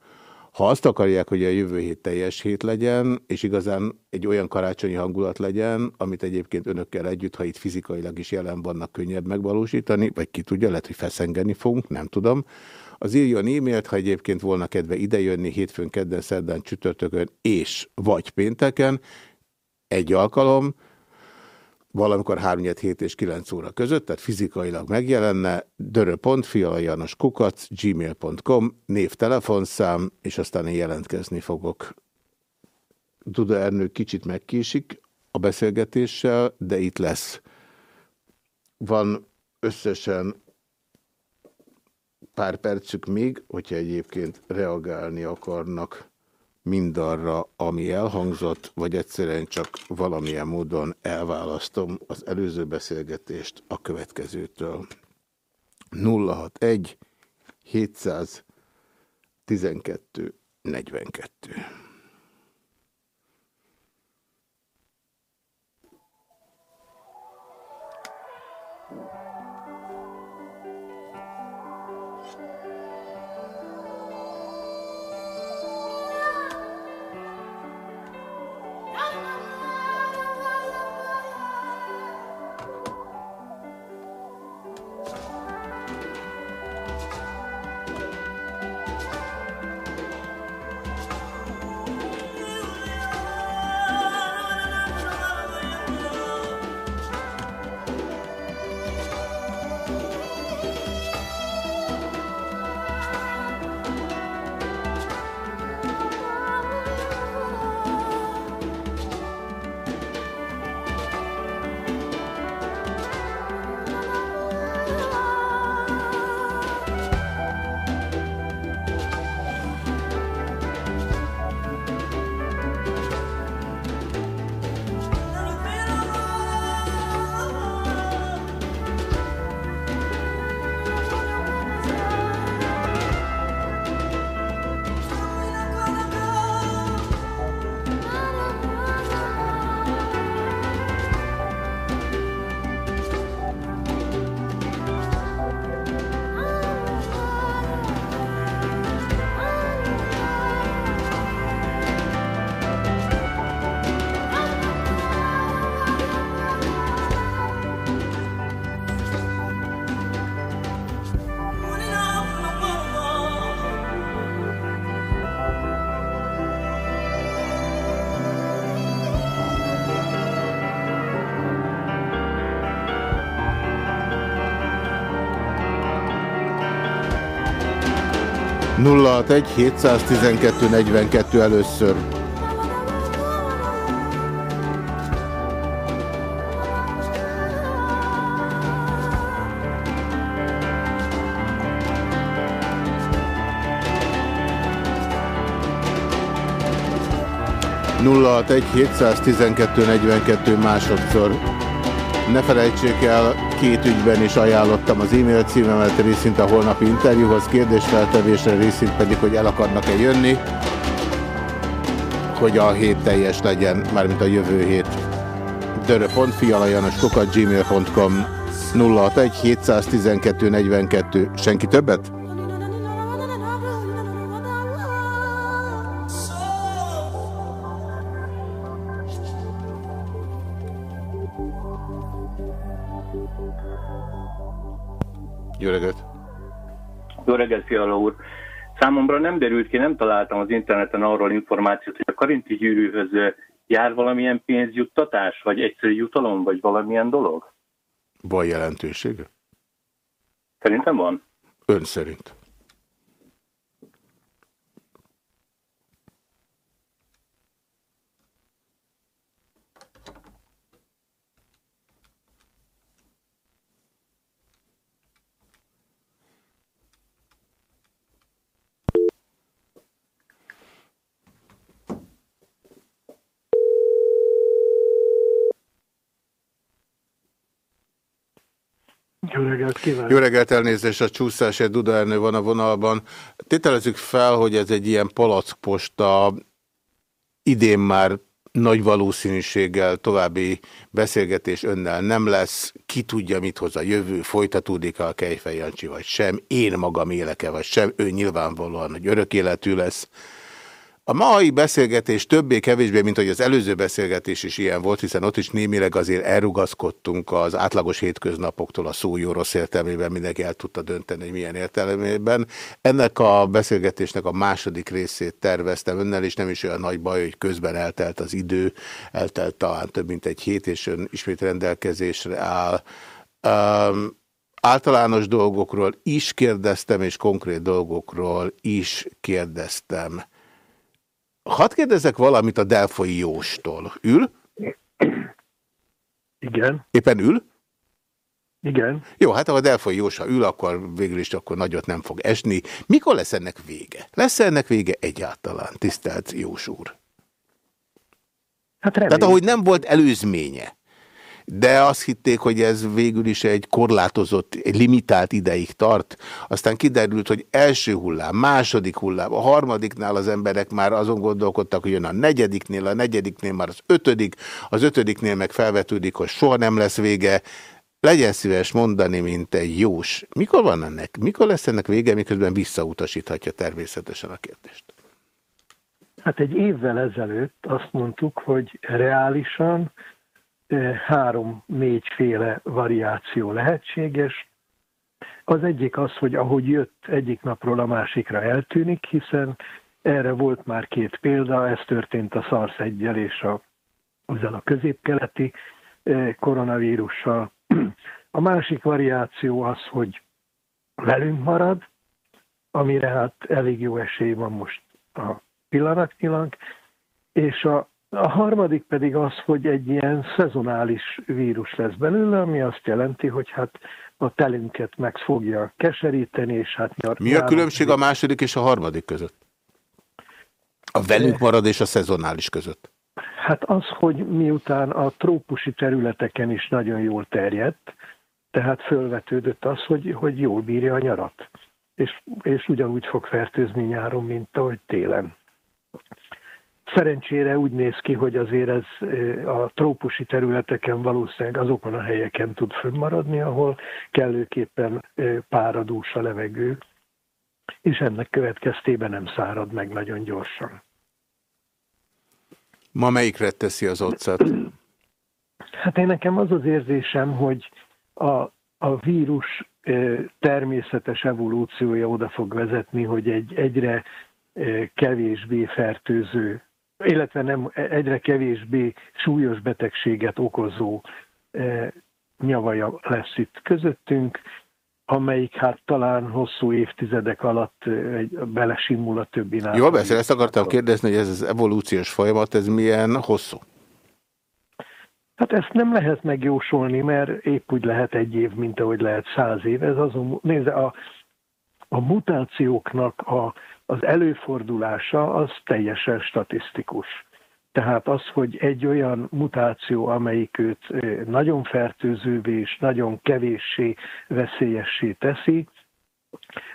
[SPEAKER 1] Ha azt akarják, hogy a jövő hét teljes hét legyen, és igazán egy olyan karácsonyi hangulat legyen, amit egyébként önökkel együtt, ha itt fizikailag is jelen vannak, könnyebb megvalósítani, vagy ki tudja, lehet, hogy feszengeni fogunk, nem tudom, az írjon e-mailt, ha egyébként volna kedve idejönni hétfőn, kedden, szerdán, csütörtökön és vagy pénteken, egy alkalom, valamikor 3 7 és 9 óra között, tehát fizikailag megjelenne, kukac, gmail.com, név, telefonszám, és aztán én jelentkezni fogok. Duda Ernő kicsit megkésik a beszélgetéssel, de itt lesz. Van összesen pár percük még, hogyha egyébként reagálni akarnak mindarra, ami elhangzott, vagy egyszerűen csak valamilyen módon elválasztom az előző beszélgetést a következőtől. 061 712 42 061 712 42 először. Nulla egy 712 42 másodszor. Ne felejtsék el, két ügyben is ajánlottam az e-mail címemet, részint a holnapi interjúhoz, kérdésfeltevésre, részint pedig, hogy el akarnak-e jönni. hogy a hét teljes legyen, mármint a jövő hét. dörö.fialajanoskukat gmail.com 061 712 42 Senki többet?
[SPEAKER 10] Derült ki, nem találtam az interneten arról információt, hogy a karinti gyűrűhöz jár valamilyen pénzjuttatás, vagy egyszerű jutalom, vagy valamilyen dolog?
[SPEAKER 1] Van jelentősége?
[SPEAKER 10] Szerintem van.
[SPEAKER 1] Ön szerint.
[SPEAKER 11] Jó reggelt kívánok!
[SPEAKER 1] Jó reggelt, elnézést, a csúszás, egy Duda Ernő van a vonalban. Tételezzük fel, hogy ez egy ilyen palackposta, idén már nagy valószínűséggel további beszélgetés önnel nem lesz. Ki tudja, mit hoz a jövő, folytatódik -e a Kejfej Jancsi, vagy sem. Én magam éleke, vagy sem. Ő nyilvánvalóan, hogy örök életű lesz. A mai beszélgetés többé-kevésbé, mint hogy az előző beszélgetés is ilyen volt, hiszen ott is némileg azért elrugaszkodtunk az átlagos hétköznapoktól a szó jó rossz értelmében, mindenki el tudta dönteni, hogy milyen értelmében. Ennek a beszélgetésnek a második részét terveztem önnel, és nem is olyan nagy baj, hogy közben eltelt az idő, eltelt talán több mint egy hét, és ön ismét rendelkezésre áll. Um, általános dolgokról is kérdeztem, és konkrét dolgokról is kérdeztem. Hadd kérdezek valamit a Delfoi Jóstól. Ül?
[SPEAKER 11] Igen.
[SPEAKER 1] Éppen ül?
[SPEAKER 11] Igen.
[SPEAKER 1] Jó, hát ha a Delfoi Jós, ha ül, akkor végül is akkor nagyot nem fog esni. Mikor lesz ennek vége? Lesz -e ennek vége egyáltalán, tisztelt Jós úr?
[SPEAKER 11] Hát
[SPEAKER 1] Tehát ahogy nem volt előzménye, de azt hitték, hogy ez végül is egy korlátozott, egy limitált ideig tart. Aztán kiderült, hogy első hullám, második hullám, a harmadiknál az emberek már azon gondolkodtak, hogy jön a negyediknél, a negyediknél már az ötödik, az ötödiknél meg felvetődik, hogy soha nem lesz vége. Legyen szíves mondani, mint egy jós. Mikor van ennek? Mikor lesz ennek vége, miközben visszautasíthatja természetesen a kérdést?
[SPEAKER 11] Hát egy évvel ezelőtt azt mondtuk, hogy reálisan három-négyféle variáció lehetséges. Az egyik az, hogy ahogy jött egyik napról a másikra eltűnik, hiszen erre volt már két példa, ez történt a SARS 1 és a, ezzel a középkeleti koronavírussal. A másik variáció az, hogy velünk marad, amire hát elég jó esély van most a pillanatnyilag, és a a harmadik pedig az, hogy egy ilyen szezonális vírus lesz belőle, ami azt jelenti, hogy hát a telünket meg fogja keseríteni, és hát nyar...
[SPEAKER 1] Mi a különbség a második és a harmadik között? A velünk marad és a szezonális között?
[SPEAKER 11] Hát az, hogy miután a trópusi területeken is nagyon jól terjedt, tehát fölvetődött az, hogy, hogy jól bírja a nyarat. És, és ugyanúgy fog fertőzni nyáron, mint ahogy télen. Szerencsére úgy néz ki, hogy azért ez a trópusi területeken valószínűleg azokon a helyeken tud fönnmaradni, ahol kellőképpen páradús a levegő, és ennek következtében nem szárad meg nagyon gyorsan.
[SPEAKER 1] Ma melyikre teszi az otcát?
[SPEAKER 11] Hát én nekem az az érzésem, hogy a, a vírus természetes evolúciója oda fog vezetni, hogy egy egyre kevésbé fertőző illetve nem egyre kevésbé súlyos betegséget okozó e, nyavaja lesz itt közöttünk, amelyik hát talán hosszú évtizedek alatt egy, belesimul a többi nál.
[SPEAKER 1] Jó, beszél, ezt akartam kérdezni, hogy ez az evolúciós folyamat, ez milyen hosszú?
[SPEAKER 11] Hát ezt nem lehet megjósolni, mert épp úgy lehet egy év, mint ahogy lehet száz év. Ez azon, nézze, a, a mutációknak a az előfordulása az teljesen statisztikus. Tehát az, hogy egy olyan mutáció, amelyik őt nagyon fertőzővé és nagyon kevéssé veszélyessé teszi,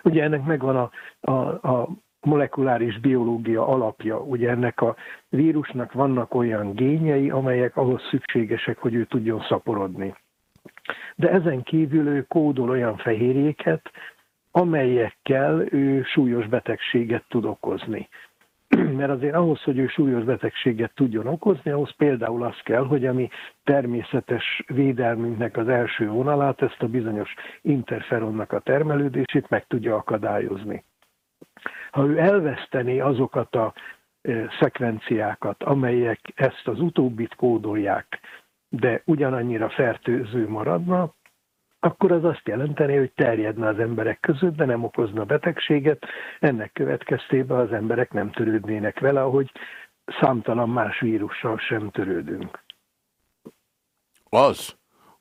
[SPEAKER 11] ugye ennek megvan a, a, a molekuláris biológia alapja. Ugye ennek a vírusnak vannak olyan génjei, amelyek ahhoz szükségesek, hogy ő tudjon szaporodni. De ezen kívül ő kódol olyan fehérjéket, amelyekkel ő súlyos betegséget tud okozni. Mert azért ahhoz, hogy ő súlyos betegséget tudjon okozni, ahhoz például az kell, hogy a mi természetes védelmünknek az első vonalát, ezt a bizonyos interferonnak a termelődését meg tudja akadályozni. Ha ő elvesztené azokat a szekvenciákat, amelyek ezt az utóbbit kódolják, de ugyanannyira fertőző maradna, akkor az azt jelenteni, hogy terjedne az emberek között, de nem okozna betegséget. Ennek következtében az emberek nem törődnének vele, ahogy számtalan más vírussal sem törődünk.
[SPEAKER 1] Az,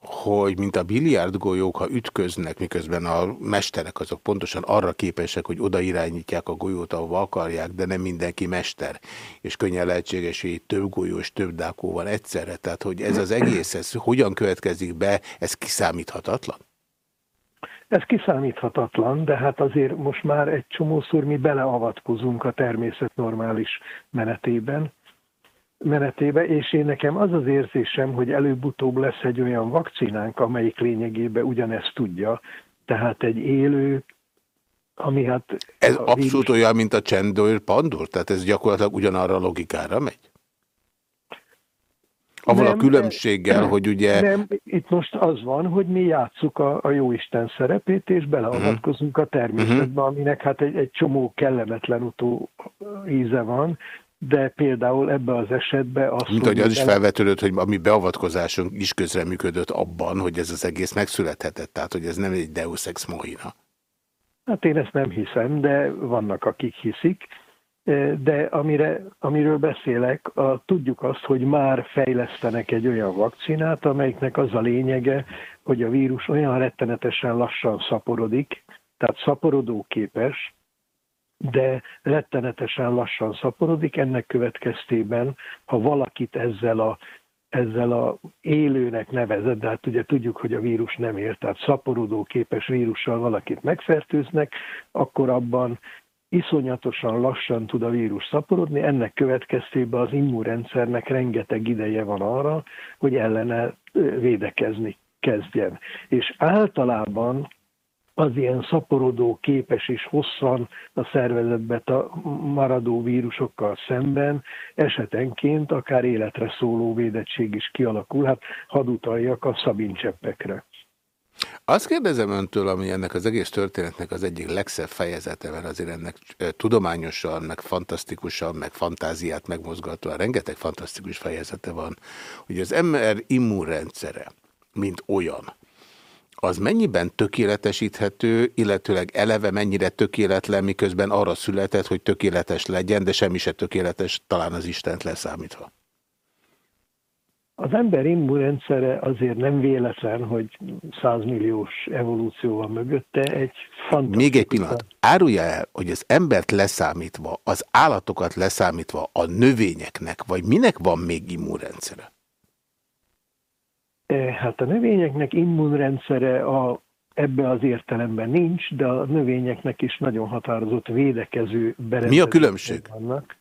[SPEAKER 1] hogy mint a biliárdgolyók, ha ütköznek, miközben a mesterek azok pontosan arra képesek, hogy oda irányítják a golyót, ahova akarják, de nem mindenki mester, és könnyen lehetséges, hogy több golyós, több dákó van egyszerre. Tehát, hogy ez az egész, ez hogyan következik be, ez kiszámíthatatlan?
[SPEAKER 11] Ez kiszámíthatatlan, de hát azért most már egy csomószor mi beleavatkozunk a természet normális menetében, menetébe, és én nekem az az érzésem, hogy előbb-utóbb lesz egy olyan vakcinánk, amelyik lényegében ugyanezt tudja, tehát egy élő, ami hát...
[SPEAKER 1] Ez abszolút vírus... olyan, mint a csendőr pandor? Tehát ez gyakorlatilag ugyanarra a logikára megy? Avval nem, a különbséggel, nem, hogy ugye...
[SPEAKER 11] Nem, itt most az van, hogy mi játsszuk a, a jóisten szerepét, és beleavatkozunk uh -huh. a természetbe, uh -huh. aminek hát egy, egy csomó kellemetlen utó íze van, de például ebbe az esetben azt...
[SPEAKER 1] Mint hogy az is felvetődött, hogy a mi beavatkozásunk is közreműködött abban, hogy ez az egész megszülethetett, tehát hogy ez nem egy deus ex machina.
[SPEAKER 11] Hát én ezt nem hiszem, de vannak, akik hiszik. De amire, amiről beszélek, a, tudjuk azt, hogy már fejlesztenek egy olyan vakcinát, amelyiknek az a lényege, hogy a vírus olyan rettenetesen lassan szaporodik, tehát szaporodóképes, de rettenetesen lassan szaporodik. Ennek következtében, ha valakit ezzel a, ezzel a élőnek nevezett, de hát ugye tudjuk, hogy a vírus nem ér, tehát szaporodó képes vírussal valakit megfertőznek, akkor abban iszonyatosan lassan tud a vírus szaporodni, ennek következtében az immunrendszernek rengeteg ideje van arra, hogy ellene védekezni kezdjen. És általában az ilyen szaporodó képes és hosszan a szervezetbe maradó vírusokkal szemben esetenként akár életre szóló védettség is kialakul. Hát hadd utaljak a szabincseppekre.
[SPEAKER 1] Azt kérdezem öntől, ami ennek az egész történetnek az egyik legszebb fejezete, mert azért ennek tudományosan, meg fantasztikusan, meg fantáziát megmozgatóan rengeteg fantasztikus fejezete van, hogy az ember immunrendszere, mint olyan, az mennyiben tökéletesíthető, illetőleg eleve mennyire tökéletlen, miközben arra született, hogy tökéletes legyen, de semmi se tökéletes, talán az Istent leszámítva?
[SPEAKER 11] Az ember immunrendszere azért nem véletlen, hogy százmilliós evolúció van mögötte, egy fantasztikus...
[SPEAKER 1] Még egy pillanat. Árulja el, hogy az embert leszámítva, az állatokat leszámítva, a növényeknek, vagy minek van még immunrendszere?
[SPEAKER 11] E, hát a növényeknek immunrendszere a, ebbe az értelemben nincs, de a növényeknek is nagyon határozott védekező
[SPEAKER 1] Mi a különbség? Vannak.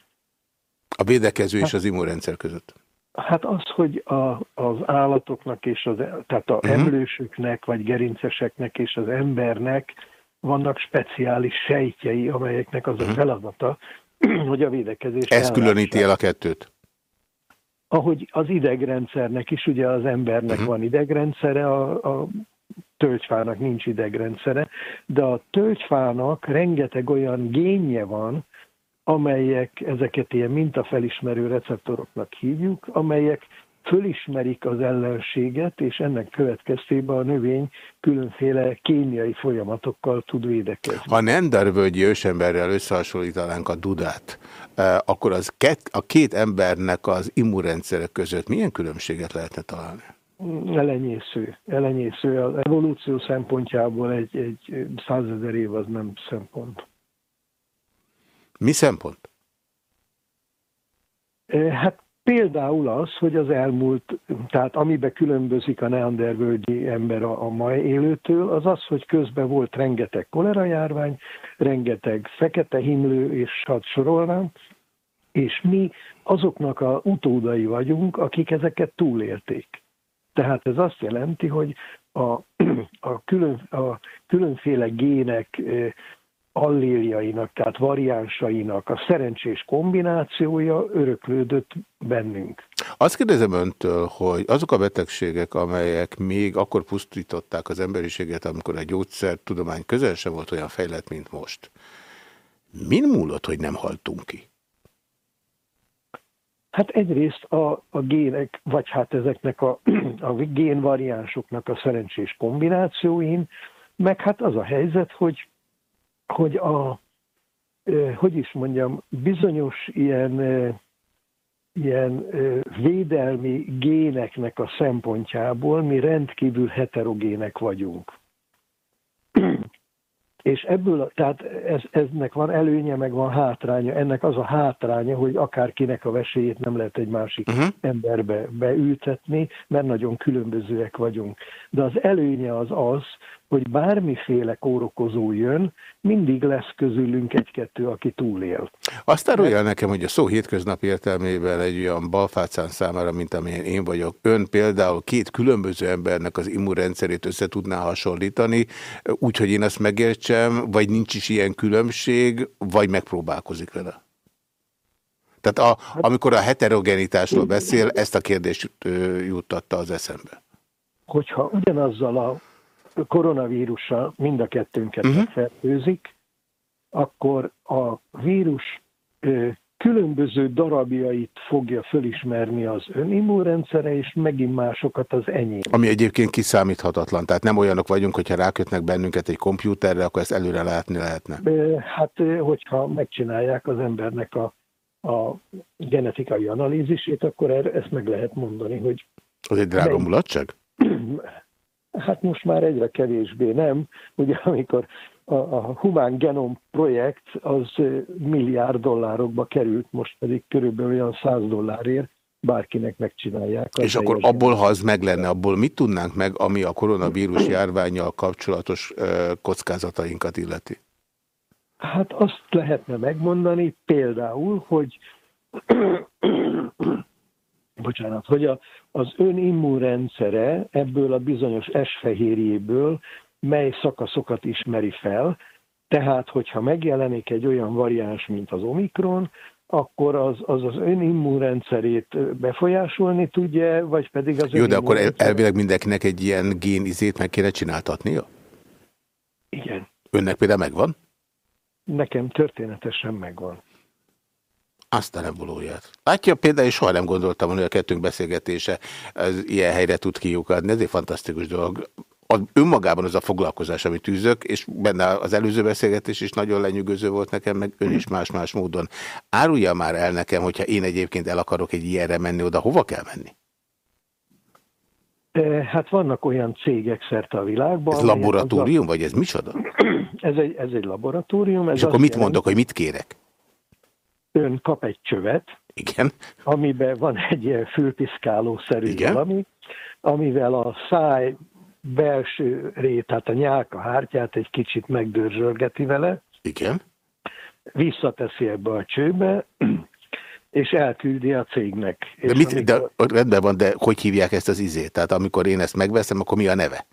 [SPEAKER 1] A védekező hát, és az immunrendszer között?
[SPEAKER 11] Hát az, hogy a, az állatoknak és az, tehát a uh mhm. -huh. emlősöknek, vagy gerinceseknek és az embernek vannak speciális sejtjei, amelyeknek az uh -huh. a mhm. feladata, hogy a védekezés
[SPEAKER 1] Ez különíti el a kettőt?
[SPEAKER 11] Ahogy az idegrendszernek is, ugye az embernek uh-huh. van idegrendszere, a, a tölgyfának nincs idegrendszere, de a tölgyfának rengeteg olyan génje van, amelyek, ezeket ilyen mintafelismerő receptoroknak hívjuk, amelyek fölismerik az ellenséget, és ennek következtében a növény különféle kémiai folyamatokkal tud védekezni.
[SPEAKER 1] Ha Nendervölgyi ősemberrel összehasonlítanánk a dudát, eh, akkor az két, a két embernek az immunrendszerek között milyen különbséget lehetne találni?
[SPEAKER 11] Elenyésző. Elenyésző. Az evolúció szempontjából egy, egy százezer év az nem szempont.
[SPEAKER 1] Mi szempont?
[SPEAKER 11] Eh, hát Például az, hogy az elmúlt, tehát amiben különbözik a neandervölgyi ember a, a mai élőtől, az az, hogy közben volt rengeteg kolera járvány, rengeteg fekete himlő, és hadd sorolnám, és mi azoknak a utódai vagyunk, akik ezeket túlélték. Tehát ez azt jelenti, hogy a, a, külön, a különféle gének alléljainak, tehát variánsainak a szerencsés kombinációja öröklődött bennünk.
[SPEAKER 1] Azt kérdezem öntől, hogy azok a betegségek, amelyek még akkor pusztították az emberiséget, amikor a gyógyszertudomány közel sem volt olyan fejlett, mint most. Min múlott, hogy nem haltunk ki?
[SPEAKER 11] Hát egyrészt a, a gének, vagy hát ezeknek a, a génvariánsoknak a szerencsés kombinációin, meg hát az a helyzet, hogy hogy a, hogy is mondjam, bizonyos ilyen, ilyen védelmi géneknek a szempontjából mi rendkívül heterogének vagyunk. És ebből, tehát ez, eznek van előnye, meg van hátránya. Ennek az a hátránya, hogy akárkinek a vesélyét nem lehet egy másik uh-huh. emberbe beültetni, mert nagyon különbözőek vagyunk. De az előnye az az, hogy bármiféle kórokozó jön, mindig lesz közülünk egy-kettő, aki túlél.
[SPEAKER 1] Azt árulja nekem, hogy a szó hétköznapi értelmében egy olyan balfácán számára, mint amilyen én vagyok, ön például két különböző embernek az immunrendszerét össze tudná hasonlítani, úgyhogy én azt megértsem, vagy nincs is ilyen különbség, vagy megpróbálkozik vele? Tehát a, amikor a heterogenitásról beszél, ezt a kérdést juttatta az eszembe.
[SPEAKER 11] Hogyha ugyanazzal a koronavírussal mind a kettőnket uh-huh. megfertőzik, akkor a vírus különböző darabjait fogja fölismerni az önimmunrendszere, és megint másokat az enyém.
[SPEAKER 1] Ami egyébként kiszámíthatatlan, tehát nem olyanok vagyunk, hogyha rákötnek bennünket egy kompjúterre, akkor ezt előre látni lehetne.
[SPEAKER 11] Hát, hogyha megcsinálják az embernek a, a genetikai analízisét, akkor er, ezt meg lehet mondani, hogy...
[SPEAKER 1] Az egy drága mulatság?
[SPEAKER 11] Hát most már egyre kevésbé nem. Ugye amikor a, a Humán Genom projekt az milliárd dollárokba került, most pedig körülbelül olyan 100 dollárért bárkinek megcsinálják.
[SPEAKER 1] És akkor abból, ha az meg lenne, abból mit tudnánk meg, ami a koronavírus járványjal kapcsolatos kockázatainkat illeti?
[SPEAKER 11] Hát azt lehetne megmondani például, hogy bocsánat, hogy a, az ön immunrendszere ebből a bizonyos S-fehérjéből mely szakaszokat ismeri fel, tehát hogyha megjelenik egy olyan variáns, mint az Omikron, akkor az az, az ön immunrendszerét befolyásolni tudja, vagy pedig az
[SPEAKER 1] Jó, de akkor elvileg mindenkinek egy ilyen génizét meg kéne csináltatnia?
[SPEAKER 11] Igen.
[SPEAKER 1] Önnek például megvan?
[SPEAKER 11] Nekem történetesen megvan.
[SPEAKER 1] Azt a nevolóját. Látja, például soha nem gondoltam, hogy a kettőnk beszélgetése az ilyen helyre tud kiukadni. Ez egy fantasztikus dolog. A, önmagában az a foglalkozás, amit tűzök, és benne az előző beszélgetés is nagyon lenyűgöző volt nekem, meg ön is más-más módon. Árulja már el nekem, hogyha én egyébként el akarok egy ilyenre menni, oda hova kell menni?
[SPEAKER 11] Hát vannak olyan cégek szerte a világban.
[SPEAKER 1] Ez laboratórium, a... vagy ez micsoda?
[SPEAKER 11] Ez egy, ez egy laboratórium. Ez
[SPEAKER 1] és akkor mit jelent... mondok, hogy mit kérek?
[SPEAKER 11] Ön kap egy csövet,
[SPEAKER 1] Igen.
[SPEAKER 11] amiben van egy ilyen fülpiszkáló-szerű Igen. valami, amivel a száj belső rét, tehát a nyálka hártyát egy kicsit megdörzsölgeti vele.
[SPEAKER 1] Igen.
[SPEAKER 11] Visszateszi ebbe a csőbe, és elküldi a cégnek.
[SPEAKER 1] De, mit, amikor... de rendben van, de hogy hívják ezt az izét? Tehát amikor én ezt megveszem, akkor mi a neve?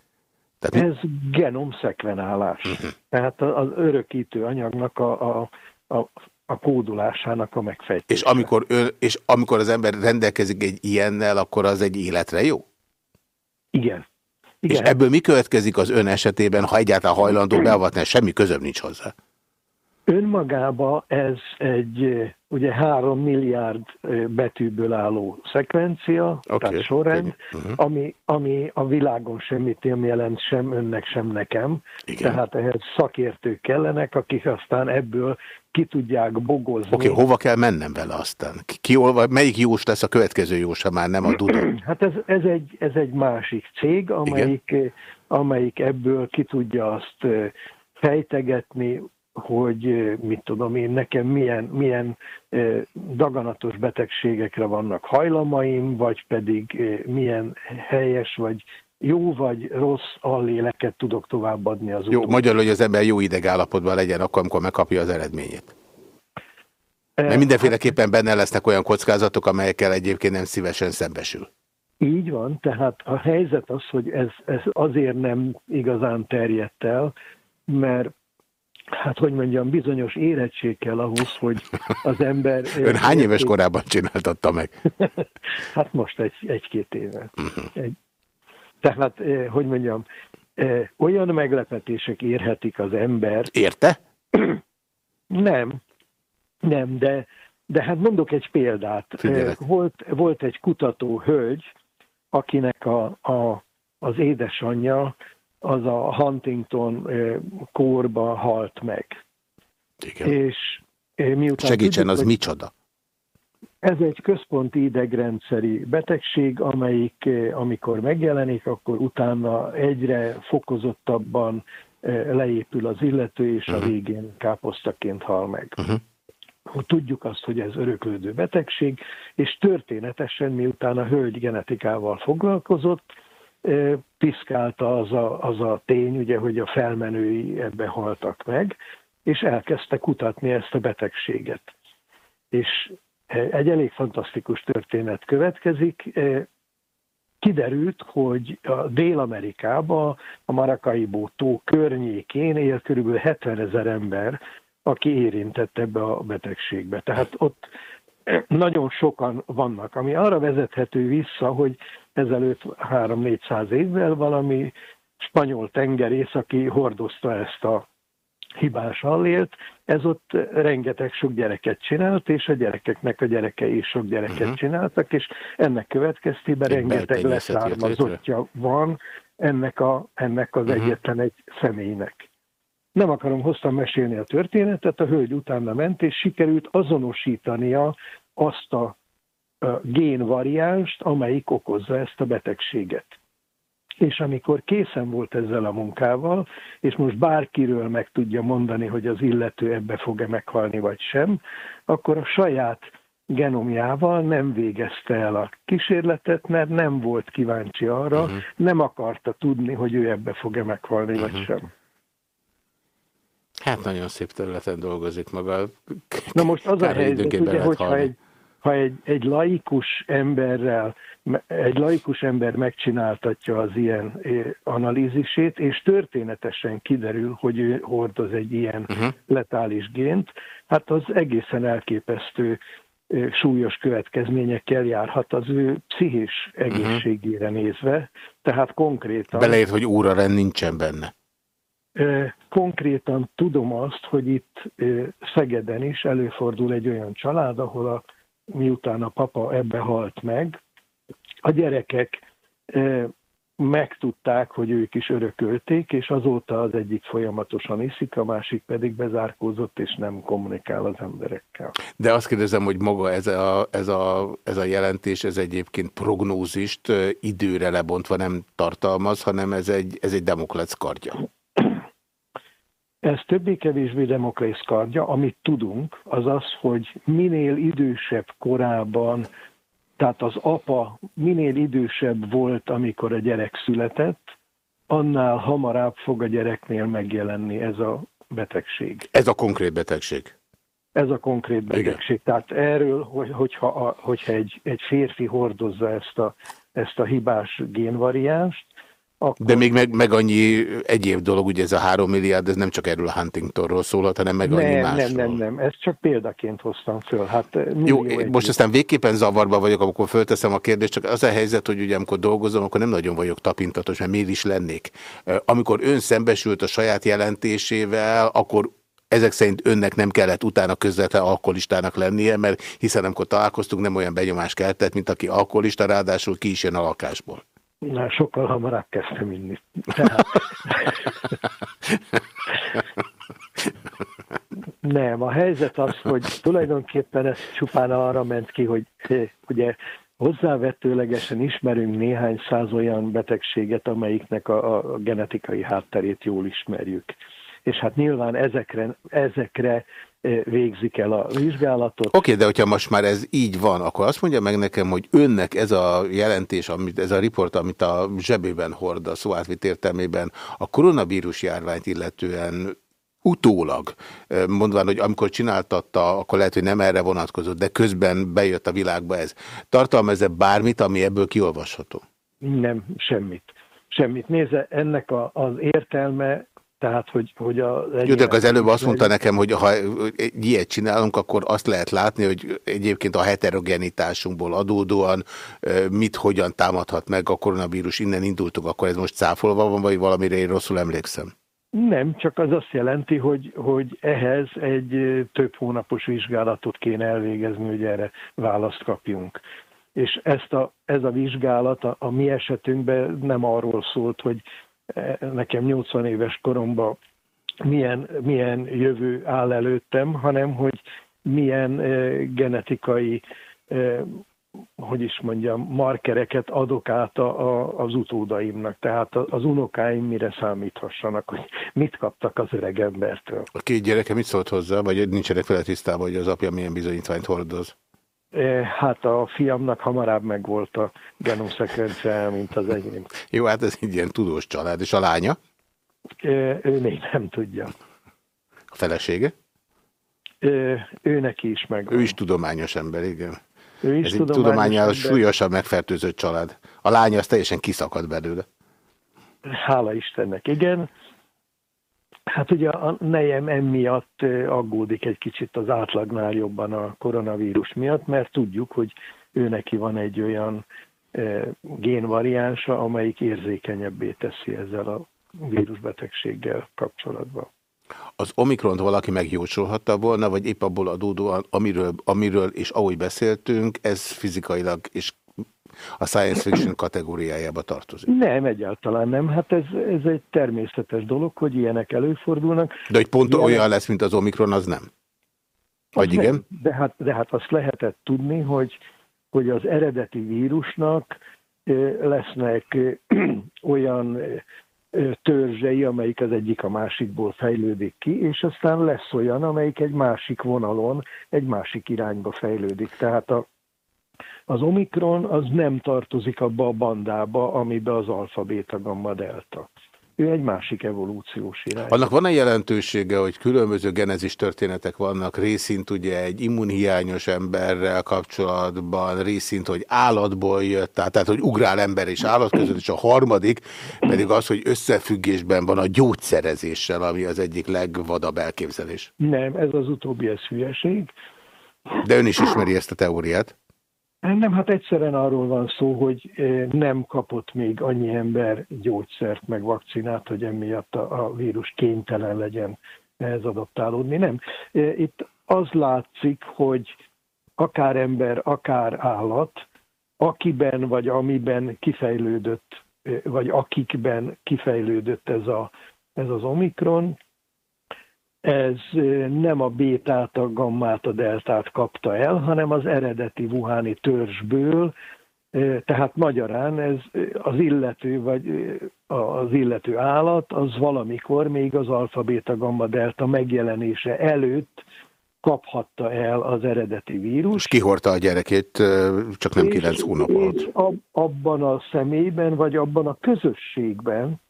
[SPEAKER 11] Tehát Ez mi... genomszekvenálás. Uh mhm. -huh. Tehát az örökítő anyagnak a, a, a a kódolásának a megfejtése.
[SPEAKER 1] És amikor, ön, és amikor az ember rendelkezik egy ilyennel, akkor az egy életre jó?
[SPEAKER 11] Igen.
[SPEAKER 1] Igen. És ebből mi következik az ön esetében, ha egyáltalán hajlandó beavatni, semmi közöm nincs hozzá?
[SPEAKER 11] Önmagába ez egy ugye három milliárd betűből álló szekvencia, okay. tehát sorrend, uh -huh. ami, ami a világon semmit nem jelent sem önnek, sem nekem. Igen. Tehát ehhez szakértők kellenek, akik aztán ebből ki tudják bogozni.
[SPEAKER 1] Oké, okay, hova kell mennem vele aztán? Ki, olva, melyik jós lesz a következő jós, ha már nem a Duda?
[SPEAKER 11] Hát ez, ez, egy, ez egy másik cég, amelyik, amelyik ebből ki tudja azt fejtegetni, hogy mit tudom én, nekem milyen, milyen daganatos betegségekre vannak hajlamaim, vagy pedig milyen helyes, vagy jó vagy rossz alléleket tudok továbbadni az
[SPEAKER 1] Jó,
[SPEAKER 11] utód.
[SPEAKER 1] magyarul, hogy az ember jó idegállapotban legyen akkor, amikor megkapja az eredményét. Mert mindenféleképpen benne lesznek olyan kockázatok, amelyekkel egyébként nem szívesen szembesül.
[SPEAKER 11] Így van, tehát a helyzet az, hogy ez, ez azért nem igazán terjedt el, mert hát hogy mondjam, bizonyos érettség kell ahhoz, hogy az ember...
[SPEAKER 1] Ön hány éves korában csináltatta meg?
[SPEAKER 11] Hát most egy, egy-két éve. Egy, tehát, eh, hogy mondjam, eh, olyan meglepetések érhetik az ember.
[SPEAKER 1] Érte?
[SPEAKER 11] Nem, nem, de, de hát mondok egy példát.
[SPEAKER 1] Figyelek.
[SPEAKER 11] Eh, Volt, volt egy kutató hölgy, akinek a, a, az édesanyja az a Huntington kórba halt meg.
[SPEAKER 1] Igen.
[SPEAKER 11] És miután
[SPEAKER 1] Segítsen,
[SPEAKER 11] tudjuk,
[SPEAKER 1] az
[SPEAKER 11] hogy-
[SPEAKER 1] micsoda?
[SPEAKER 11] Ez egy központi idegrendszeri betegség, amelyik eh, amikor megjelenik, akkor utána egyre fokozottabban eh, leépül az illető, és a végén káposztaként hal meg. Tudjuk azt, hogy ez öröklődő betegség, és történetesen, miután a hölgy genetikával foglalkozott, eh, piszkálta az a, az a tény, ugye, hogy a felmenői ebbe haltak meg, és elkezdte kutatni ezt a betegséget. És egy elég fantasztikus történet következik. Kiderült, hogy a Dél-Amerikában, a Maracaibo tó környékén él körülbelül 70 ezer ember, aki érintett ebbe a betegségbe. Tehát ott nagyon sokan vannak, ami arra vezethető vissza, hogy ezelőtt 3-400 évvel valami spanyol tengerész, aki hordozta ezt a hibás allélt, ez ott rengeteg sok gyereket csinált, és a gyerekeknek a gyerekei is sok gyereket uh-huh. csináltak, és ennek következtében
[SPEAKER 1] Egy
[SPEAKER 11] rengeteg leszármazottja van ennek, a, ennek az uh-huh. egyetlen egy személynek. Nem akarom hosszan mesélni a történetet, a hölgy utána ment, és sikerült azonosítania azt a, a génvariánst, amelyik okozza ezt a betegséget. És amikor készen volt ezzel a munkával, és most bárkiről meg tudja mondani, hogy az illető ebbe fog-e meghalni vagy sem, akkor a saját genomjával nem végezte el a kísérletet, mert nem volt kíváncsi arra, uh-huh. nem akarta tudni, hogy ő ebbe fog-e meghalni uh-huh. vagy sem.
[SPEAKER 1] Hát nagyon szép területen dolgozik maga.
[SPEAKER 11] Na most az a helyzet, ugye, hogyha egy, ha egy, egy laikus emberrel, egy laikus ember megcsináltatja az ilyen eh, analízisét, és történetesen kiderül, hogy ő hordoz egy ilyen
[SPEAKER 1] Uh-huh.
[SPEAKER 11] letális gént, hát az egészen elképesztő eh, súlyos következményekkel járhat az ő pszichés egészségére nézve, tehát konkrétan...
[SPEAKER 1] Beleért, hogy óraren nincsen benne.
[SPEAKER 11] Ö, Konkrétan tudom azt, hogy itt Szegeden is előfordul egy olyan család, ahol a, miután a papa ebbe halt meg, a gyerekek megtudták, hogy ők is örökölték, és azóta az egyik folyamatosan iszik, a másik pedig bezárkózott, és nem kommunikál az emberekkel.
[SPEAKER 1] De azt kérdezem, hogy maga ez a, ez a, ez a jelentés, ez egyébként prognózist időre lebontva nem tartalmaz, hanem ez egy, ez egy demoklec kardja.
[SPEAKER 11] Ez többé-kevésbé demokrész kardja, amit tudunk, az az, hogy minél idősebb korában, tehát az apa minél idősebb volt, amikor a gyerek született, annál hamarabb fog a gyereknél megjelenni ez a betegség.
[SPEAKER 1] Ez a konkrét betegség.
[SPEAKER 11] Ez a konkrét betegség. Tehát erről, hogy, hogyha, a, hogyha egy, egy férfi hordozza ezt a, ezt a hibás génvariánst, akkor
[SPEAKER 1] De még meg, meg annyi egyéb dolog, ugye ez a három milliárd, ez nem csak erről a Huntingtonról szólhat, hanem meg annyi
[SPEAKER 11] nem,
[SPEAKER 1] másról.
[SPEAKER 11] nem, nem, nem, ezt csak példaként hoztam föl. Hát
[SPEAKER 1] Jó,
[SPEAKER 11] millió
[SPEAKER 1] én
[SPEAKER 11] egy-
[SPEAKER 1] most aztán végképpen zavarba vagyok, amikor fölteszem a kérdést, csak az a helyzet, hogy ugye amikor dolgozom, akkor nem nagyon vagyok tapintatos, mert miért is lennék. Ö, Amikor ön szembesült a saját jelentésével, akkor ezek szerint önnek nem kellett utána közvetlen alkoholistának lennie, mert hiszen amikor találkoztunk, nem olyan benyomást keltett, mint aki alkoholista, ráadásul ki is jön a lakásból.
[SPEAKER 11] Na, sokkal hamarabb kezdtem inni. Tehát... Nem, a helyzet az, hogy tulajdonképpen ez csupán arra ment ki, hogy ugye hozzávetőlegesen ismerünk néhány száz olyan betegséget, amelyiknek a, a genetikai hátterét jól ismerjük. és hát nyilván ezekre, ezekre végzik el a vizsgálatot.
[SPEAKER 1] Oké, okay, de hogyha most már ez így van, akkor azt mondja meg nekem, hogy önnek ez a jelentés, amit, ez a riport, amit a zsebében hord a szóátvit értelmében a koronavírus járványt illetően utólag, mondván, hogy amikor csináltatta, akkor lehet, hogy nem erre vonatkozott, de közben bejött a világba ez. Tartalmaz-e bármit, ami ebből kiolvasható?
[SPEAKER 11] Nem, semmit. Semmit. Nézze, ennek a, az értelme tehát, hogy, hogy a...
[SPEAKER 1] Jó, de az előbb azt mondta nekem, hogy ha egy ilyet csinálunk, akkor azt lehet látni, hogy egyébként a heterogenitásunkból adódóan mit, hogyan támadhat meg a koronavírus, innen indultunk, akkor ez most cáfolva van, vagy valamire én rosszul emlékszem?
[SPEAKER 11] Nem, csak az azt jelenti, hogy, hogy ehhez egy több hónapos vizsgálatot kéne elvégezni, hogy erre választ kapjunk. És ezt a, ez a vizsgálat a, a mi esetünkben nem arról szólt, hogy nekem 80 éves koromban milyen, milyen jövő áll előttem, hanem hogy milyen genetikai hogy is mondjam, markereket adok át a, a, az utódaimnak, tehát az unokáim mire számíthassanak, hogy mit kaptak az öreg embertől.
[SPEAKER 1] A két gyereke mit szólt hozzá, vagy nincsenek vele tisztában, hogy az apja milyen bizonyítványt hordoz?
[SPEAKER 11] Hát a fiamnak hamarabb megvolt a genomszekvence, mint az enyém.
[SPEAKER 1] Jó, hát ez egy ilyen tudós család. És a lánya?
[SPEAKER 11] Ő még nem tudja.
[SPEAKER 1] A felesége?
[SPEAKER 11] Ő neki is meg.
[SPEAKER 1] Ő is tudományos ember, igen.
[SPEAKER 11] Ő is
[SPEAKER 1] ez egy tudományos, súlyosabb megfertőzött család. A lánya az teljesen kiszakad belőle.
[SPEAKER 11] Hála Istennek, igen. Hát ugye a nejem emiatt aggódik egy kicsit az átlagnál jobban a koronavírus miatt, mert tudjuk, hogy ő neki van egy olyan génvariánsa, amelyik érzékenyebbé teszi ezzel a vírusbetegséggel kapcsolatban.
[SPEAKER 1] Az Omikront valaki megjósolhatta volna, vagy épp abból adódóan, amiről, amiről és ahogy beszéltünk, ez fizikailag és a science fiction kategóriájába tartozik.
[SPEAKER 11] Nem, egyáltalán nem. Hát ez, ez egy természetes dolog, hogy ilyenek előfordulnak.
[SPEAKER 1] De hogy pont Ilyenek... olyan lesz, mint az Omikron, az nem? Vagy igen? Nem.
[SPEAKER 11] De, hát, de hát azt lehetett tudni, hogy, hogy az eredeti vírusnak lesznek olyan törzsei, amelyik az egyik a másikból fejlődik ki, és aztán lesz olyan, amelyik egy másik vonalon, egy másik irányba fejlődik. Tehát a, az Omikron az nem tartozik abba a bandába, amiben az alfa, beta, gamma, delta. Ő egy másik evolúciós irány.
[SPEAKER 1] Annak van-e jelentősége, hogy különböző genezis történetek vannak, részint ugye egy immunhiányos emberrel kapcsolatban, részint, hogy állatból jött, tehát, tehát hogy ugrál ember és állat között, és a harmadik pedig az, hogy összefüggésben van a gyógyszerezéssel, ami az egyik legvadabb elképzelés.
[SPEAKER 11] Nem, ez az utóbbi, ez hülyeség.
[SPEAKER 1] De ön is ismeri ezt a teóriát?
[SPEAKER 11] Nem, hát egyszerűen arról van szó, hogy eh, nem kapott még annyi ember gyógyszert meg vakcinát, hogy emiatt a, vírus kénytelen legyen ehhez adaptálódni. Nem. Eh, itt az látszik, hogy akár ember, akár állat, akiben vagy amiben kifejlődött, eh, vagy akikben kifejlődött ez, a, ez az omikron, ez nem a bétát, a gammát, a deltát kapta el, hanem az eredeti wuhani törzsből, tehát magyarán ez az illető, vagy az illető állat, az valamikor még az alfa, beta, gamma, delta megjelenése előtt kaphatta el az eredeti vírus. És
[SPEAKER 1] kihordta a gyerekét, csak nem kilenc hónap alatt.
[SPEAKER 11] abban a személyben, vagy abban a közösségben,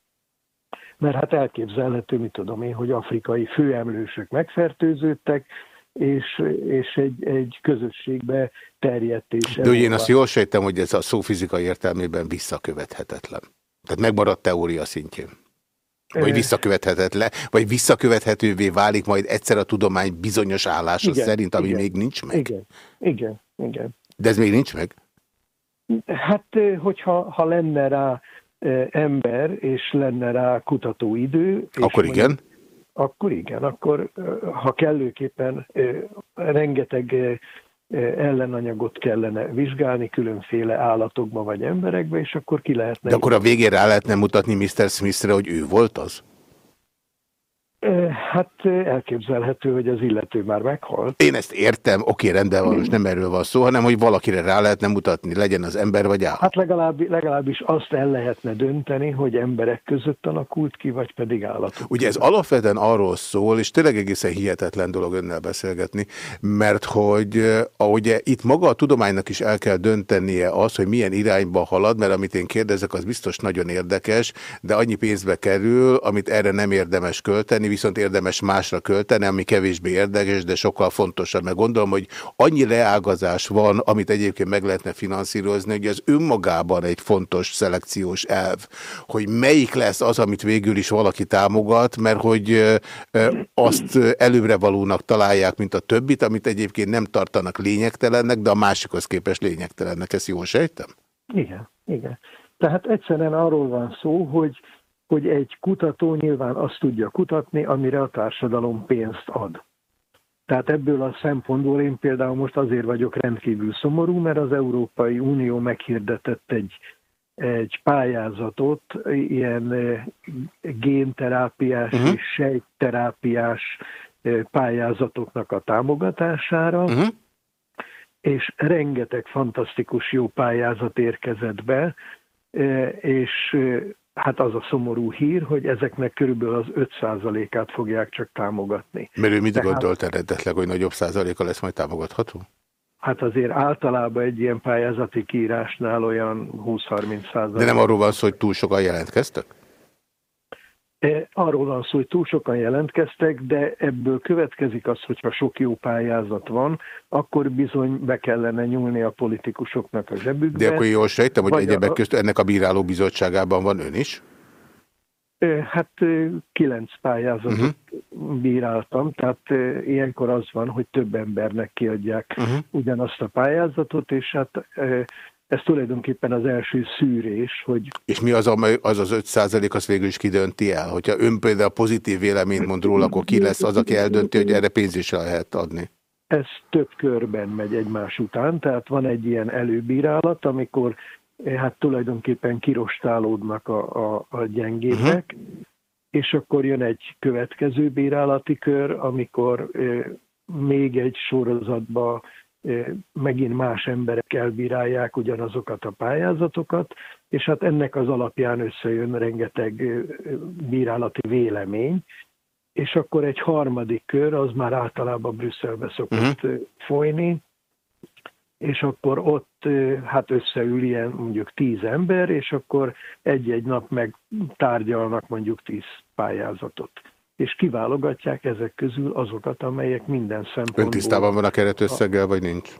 [SPEAKER 11] mert hát elképzelhető, mit tudom én, hogy afrikai főemlősök megfertőződtek, és, és egy, egy közösségbe terjedt. És
[SPEAKER 1] De ugye én azt jól sejtem, hogy ez a szó fizikai értelmében visszakövethetetlen. Tehát megmaradt teória szintjén. Vagy visszakövethetetlen, vagy visszakövethetővé válik majd egyszer a tudomány bizonyos állása igen, szerint, ami
[SPEAKER 11] igen,
[SPEAKER 1] még nincs meg.
[SPEAKER 11] Igen, igen, igen.
[SPEAKER 1] De ez még nincs meg?
[SPEAKER 11] Hát, hogyha ha lenne rá ember, és lenne rá kutatóidő.
[SPEAKER 1] Akkor igen? Mondjuk,
[SPEAKER 11] akkor igen, akkor ha kellőképpen rengeteg ellenanyagot kellene vizsgálni különféle állatokba vagy emberekbe, és akkor ki lehetne...
[SPEAKER 1] De akkor a végén rá lehetne mutatni Mr. Smithre, hogy ő volt az?
[SPEAKER 11] Hát elképzelhető, hogy az illető már meghalt.
[SPEAKER 1] Én ezt értem, oké, rendben van, most nem erről van szó, hanem hogy valakire rá lehetne mutatni, legyen az ember vagy állat.
[SPEAKER 11] Hát legalább, legalábbis azt el lehetne dönteni, hogy emberek között alakult ki, vagy pedig állatok.
[SPEAKER 1] Ugye ez alapvetően arról szól, és tényleg egészen hihetetlen dolog önnel beszélgetni, mert hogy ahogy itt maga a tudománynak is el kell döntenie az, hogy milyen irányba halad, mert amit én kérdezek, az biztos nagyon érdekes, de annyi pénzbe kerül, amit erre nem érdemes költeni, viszont érdemes másra költeni, ami kevésbé érdekes, de sokkal fontosabb. Mert gondolom, hogy annyi leágazás van, amit egyébként meg lehetne finanszírozni, hogy ez önmagában egy fontos szelekciós elv, hogy melyik lesz az, amit végül is valaki támogat, mert hogy azt előbbre valónak találják, mint a többit, amit egyébként nem tartanak lényegtelennek, de a másikhoz képest lényegtelennek. Ezt jól sejtem?
[SPEAKER 11] Igen, igen. Tehát egyszerűen arról van szó, hogy hogy egy kutató nyilván azt tudja kutatni, amire a társadalom pénzt ad. Tehát ebből a szempontból én például most azért vagyok rendkívül szomorú, mert az Európai Unió meghirdetett egy, egy pályázatot ilyen eh, génterápiás uh-huh. és sejtterápiás eh, pályázatoknak a támogatására, uh-huh. és rengeteg fantasztikus jó pályázat érkezett be, eh, és Hát az a szomorú hír, hogy ezeknek körülbelül az 5%-át fogják csak támogatni.
[SPEAKER 1] Mert ő mit Tehát, gondolt eredetleg, hogy nagyobb százaléka lesz majd támogatható?
[SPEAKER 11] Hát azért általában egy ilyen pályázati kiírásnál olyan 20-30 százalék.
[SPEAKER 1] De nem arról van szó, hogy túl sokan jelentkeztek?
[SPEAKER 11] Arról van szó, hogy túl sokan jelentkeztek, de ebből következik az, hogyha sok jó pályázat van, akkor bizony be kellene nyúlni a politikusoknak a zsebükbe.
[SPEAKER 1] De akkor jól sejtem, hogy egyebek a... közt ennek a bíráló bizottságában van ön is?
[SPEAKER 11] Hát kilenc pályázatot uh -huh. bíráltam, tehát ilyenkor az van, hogy több embernek kiadják uh -huh. ugyanazt a pályázatot, és hát ez tulajdonképpen az első szűrés, hogy...
[SPEAKER 1] És mi az, amely, az az 5 százalék, az végül is kidönti el? Hogyha ön például pozitív véleményt mond róla, akkor ki lesz az, aki eldönti, hogy erre pénz is lehet adni?
[SPEAKER 11] Ez több körben megy egymás után, tehát van egy ilyen előbírálat, amikor eh, hát tulajdonképpen kirostálódnak a, a, a gyengébbek, uh mhm. -huh. és akkor jön egy következő bírálati kör, amikor eh, még egy sorozatba megint más emberek elbírálják ugyanazokat a pályázatokat, és hát ennek az alapján összejön rengeteg bírálati vélemény, és akkor egy harmadik kör, az már általában Brüsszelbe szokott uh-huh. folyni, és akkor ott hát összeül ilyen mondjuk tíz ember, és akkor egy-egy nap meg tárgyalnak mondjuk tíz pályázatot és kiválogatják ezek közül azokat, amelyek minden szempontból...
[SPEAKER 1] Ön tisztában van a keretösszeggel, vagy nincs?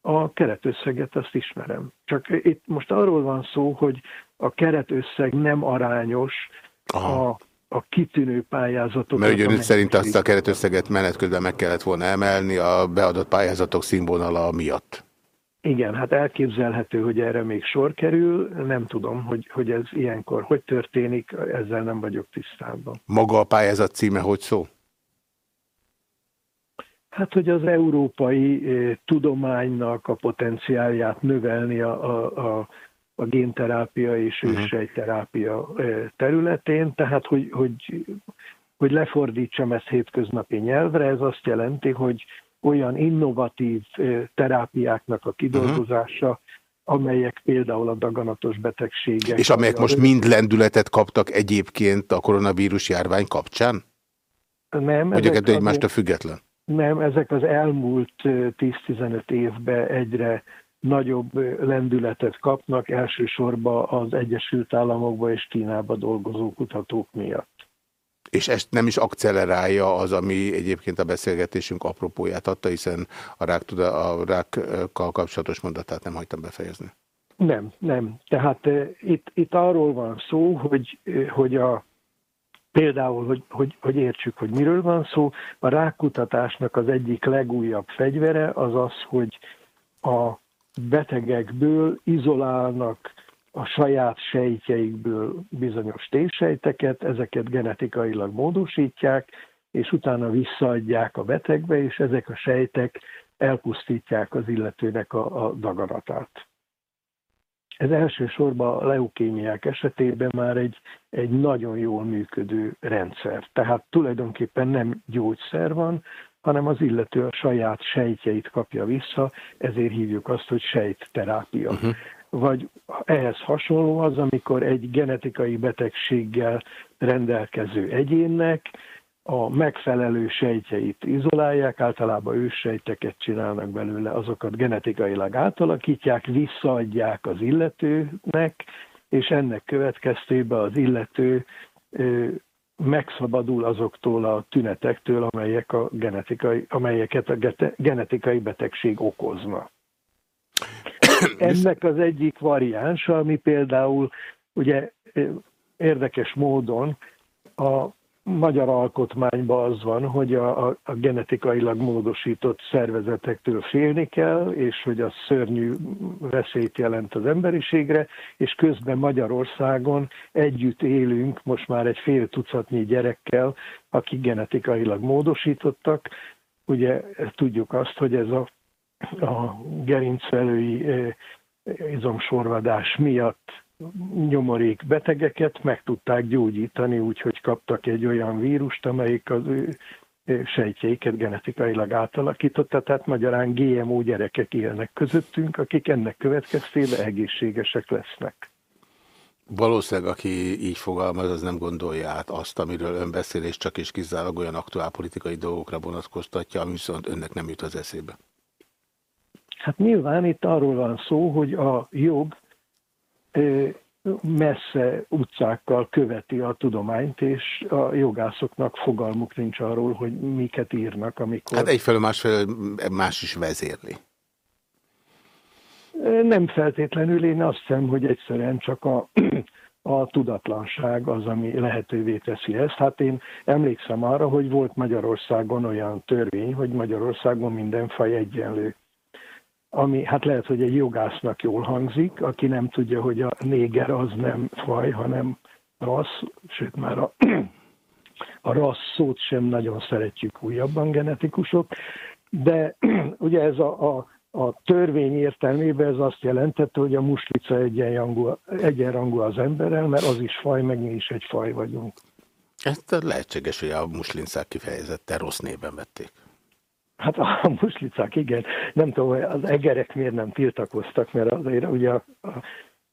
[SPEAKER 11] A keretösszeget azt ismerem. Csak itt most arról van szó, hogy a keretösszeg nem arányos Aha. a a kitűnő pályázatok.
[SPEAKER 1] Mert ugye szerint azt a keretösszeget menet közben meg kellett volna emelni a beadott pályázatok színvonala miatt.
[SPEAKER 11] Igen, hát elképzelhető, hogy erre még sor kerül. Nem tudom, hogy, hogy ez ilyenkor hogy történik, ezzel nem vagyok tisztában.
[SPEAKER 1] Maga a pályázat címe hogy szó?
[SPEAKER 11] Hát, hogy az európai eh, tudománynak a potenciálját növelni a, a, a, a génterápia és uh-huh. ősejterápia eh, területén, tehát, hogy, hogy, hogy lefordítsam ezt hétköznapi nyelvre, ez azt jelenti, hogy olyan innovatív terápiáknak a kidolgozása, uh-huh amelyek például a daganatos betegségek.
[SPEAKER 1] És amelyek most mind lendületet kaptak egyébként a koronavírus járvány kapcsán?
[SPEAKER 11] Nem.
[SPEAKER 1] Vagy a egymástól független?
[SPEAKER 11] Nem, ezek az elmúlt 10-15 évben egyre nagyobb lendületet kapnak, elsősorban az Egyesült Államokban és Kínába dolgozó kutatók miatt
[SPEAKER 1] és ezt nem is akcelerálja az, ami egyébként a beszélgetésünk apropóját adta, hiszen a, rák, a rákkal kapcsolatos mondatát nem hagytam befejezni.
[SPEAKER 11] Nem, nem. Tehát uh, itt, itt arról van szó, hogy, uh, hogy a, például, hogy, hogy, hogy értsük, hogy miről van szó, a rákutatásnak az egyik legújabb fegyvere az az, hogy a betegekből izolálnak a saját sejtjeikből bizonyos T-sejteket, ezeket genetikailag módosítják, és utána visszaadják a betegbe, és ezek a sejtek elpusztítják az illetőnek a, a daganatát. ez elsősorban a leukémiák esetében már egy, egy nagyon jól működő rendszer. Tehát tulajdonképpen nem gyógyszer van, hanem az illető a saját sejtjeit kapja vissza, ezért hívjuk azt, hogy sejtterápia. Uh-huh. Vagy ehhez hasonló az, amikor egy genetikai betegséggel rendelkező egyénnek a megfelelő sejtjeit izolálják, általában őssejteket csinálnak belőle, azokat genetikailag átalakítják, visszaadják az illetőnek, és ennek következtében az illető megszabadul azoktól a tünetektől, amelyek a genetikai, amelyeket a genetikai betegség okozna. Ennek az egyik variánsa, ami például ugye érdekes módon a magyar alkotmányban az van, hogy a, a, a genetikailag módosított szervezetektől félni kell, és hogy az szörnyű veszélyt jelent az emberiségre, és közben Magyarországon együtt élünk most már egy fél tucatnyi gyerekkel, akik genetikailag módosítottak. Ugye tudjuk azt, hogy ez a, a gerincvelői izomsorvadás miatt nyomorék betegeket meg tudták gyógyítani, úgyhogy kaptak egy olyan vírust, amelyik az ő sejtjeiket genetikailag átalakította, tehát magyarán GMO gyerekek élnek közöttünk, akik ennek következtében egészségesek lesznek.
[SPEAKER 1] Valószínűleg, aki így fogalmaz, az nem gondolja át azt, amiről ön beszél, és csak is kizárólag olyan aktuál politikai dolgokra vonatkoztatja, ami viszont önnek nem jut az eszébe.
[SPEAKER 11] Hát nyilván itt arról van szó, hogy a jog messze utcákkal követi a tudományt, és a jogászoknak fogalmuk nincs arról, hogy miket írnak, amikor...
[SPEAKER 1] Hát egyfelől másfelől más is vezérli.
[SPEAKER 11] Nem feltétlenül, én azt hiszem, hogy egyszerűen csak a, a tudatlanság az, ami lehetővé teszi ezt. Hát én emlékszem arra, hogy volt Magyarországon olyan törvény, hogy Magyarországon minden faj egyenlő ami hát lehet, hogy egy jogásznak jól hangzik, aki nem tudja, hogy a néger az nem faj, hanem rassz, sőt már a, a rassz szót sem nagyon szeretjük újabban genetikusok, de ugye ez a, a, a törvény értelmében ez azt jelentette, hogy a muslica egyenrangú, egyenrangú az emberrel, mert az is faj, meg mi is egy faj vagyunk.
[SPEAKER 1] Ez lehetséges, hogy a muslincák kifejezetten rossz néven vették.
[SPEAKER 11] Hát a muslicák, igen. Nem tudom, az egerek miért nem tiltakoztak, mert azért ugye a, a,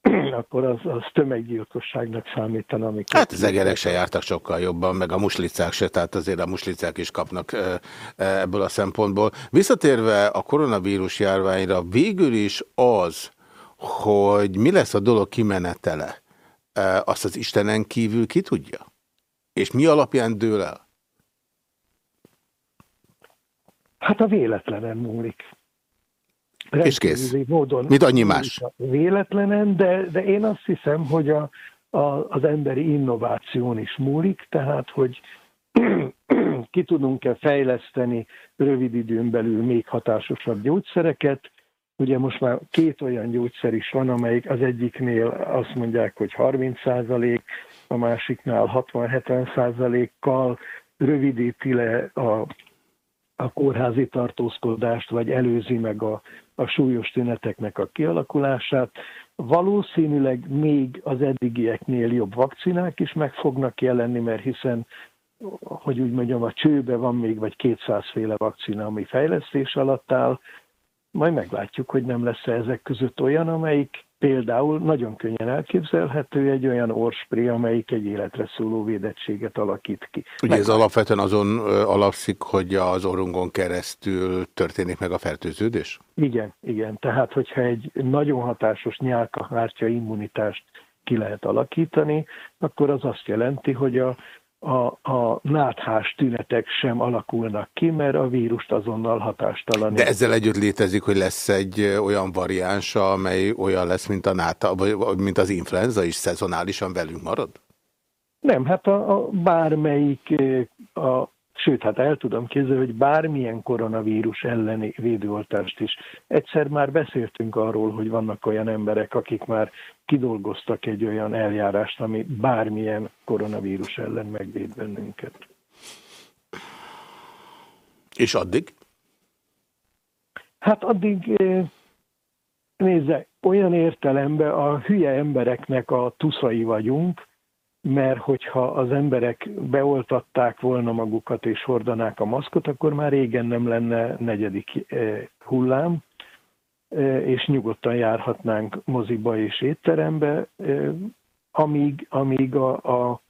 [SPEAKER 11] akkor az, az tömeggyilkosságnak számítana. Amikor
[SPEAKER 1] hát az egerek se jártak sokkal jobban, meg a muslicák se, tehát azért a muslicák is kapnak ebből a szempontból. Visszatérve a koronavírus járványra, végül is az, hogy mi lesz a dolog kimenetele, azt az Istenen kívül ki tudja? És mi alapján dől el?
[SPEAKER 11] Hát a véletlenen múlik.
[SPEAKER 1] És kész. Módon Mit annyi más?
[SPEAKER 11] Véletlenen, de, de én azt hiszem, hogy a, a, az emberi innováción is múlik, tehát hogy ki tudunk-e fejleszteni rövid időn belül még hatásosabb gyógyszereket. Ugye most már két olyan gyógyszer is van, amelyik az egyiknél azt mondják, hogy 30 százalék, a másiknál 60-70 százalékkal rövidíti le a a kórházi tartózkodást, vagy előzi meg a, a súlyos tüneteknek a kialakulását. Valószínűleg még az eddigieknél jobb vakcinák is meg fognak jelenni, mert hiszen, hogy úgy mondjam, a csőbe van még vagy 200 féle vakcina, ami fejlesztés alatt áll. Majd meglátjuk, hogy nem lesz ezek között olyan, amelyik Például nagyon könnyen elképzelhető egy olyan orspré, amelyik egy életre szóló védettséget alakít ki.
[SPEAKER 1] Ugye ez alapvetően azon alapszik, hogy az orrungon keresztül történik meg a fertőződés?
[SPEAKER 11] Igen, igen. Tehát, hogyha egy nagyon hatásos nyálkahártya immunitást ki lehet alakítani, akkor az azt jelenti, hogy a a, a náthás tünetek sem alakulnak ki, mert a vírust azonnal hatástalan.
[SPEAKER 1] De ezzel együtt létezik, hogy lesz egy olyan variánsa, amely olyan lesz, mint, a náta, vagy mint az influenza is szezonálisan velünk marad?
[SPEAKER 11] Nem, hát a, a bármelyik a Sőt, hát el tudom képzelni, hogy bármilyen koronavírus elleni védőoltást is. Egyszer már beszéltünk arról, hogy vannak olyan emberek, akik már kidolgoztak egy olyan eljárást, ami bármilyen koronavírus ellen megvéd bennünket.
[SPEAKER 1] És addig?
[SPEAKER 11] Hát addig Nézze, olyan értelemben a hülye embereknek a tuszai vagyunk, mert hogyha az emberek beoltatták volna magukat és hordanák a maszkot, akkor már régen nem lenne negyedik eh, hullám, eh, és nyugodtan járhatnánk moziba és étterembe, eh, amíg, amíg a, a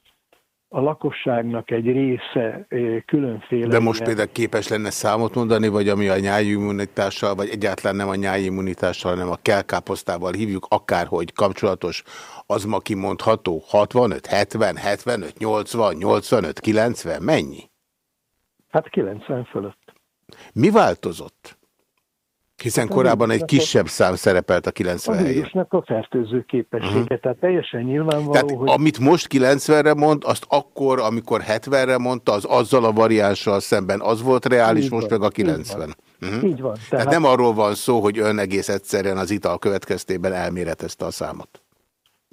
[SPEAKER 11] a lakosságnak egy része különféle...
[SPEAKER 1] De most például képes lenne számot mondani, vagy ami a nyájimmunitással, vagy egyáltalán nem a nyájimmunitással, hanem a kelkáposztával hívjuk, akárhogy kapcsolatos, az ma kimondható 65, 70, 75, 80, 85, 90, mennyi?
[SPEAKER 11] Hát 90 fölött.
[SPEAKER 1] Mi változott? Hiszen korábban egy kisebb szám szerepelt a 90
[SPEAKER 11] helyén. A vírusnak a fertőző képessége, uh -huh. tehát teljesen nyilvánvaló, tehát
[SPEAKER 1] hogy... amit most 90-re mond, azt akkor, amikor 70-re mondta, az azzal a variánssal szemben az volt reális, így most van, meg a 90.
[SPEAKER 11] Így van. Uh -huh. Így van.
[SPEAKER 1] Tehát... tehát nem arról van szó, hogy ön egész egyszerűen az ital következtében elméretezte a számot.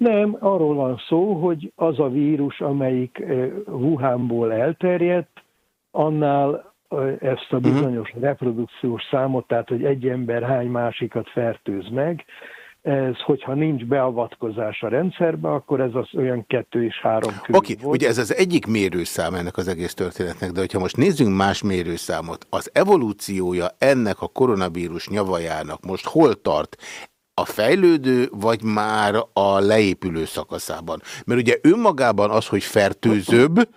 [SPEAKER 11] Nem, arról van szó, hogy az a vírus, amelyik Wuhanból elterjedt, annál ezt a mhm. bizonyos reprodukciós számot, tehát hogy egy ember hány másikat fertőz meg, ez, hogyha nincs beavatkozás a rendszerbe, akkor ez az olyan kettő és három
[SPEAKER 1] körül Oké, okay, ugye ez az egyik mérőszám ennek az egész történetnek, de hogyha most nézzünk más mérőszámot, az evolúciója ennek a koronavírus nyavajának most hol tart? A fejlődő, vagy már a leépülő szakaszában? Mert ugye önmagában az, hogy fertőzőbb,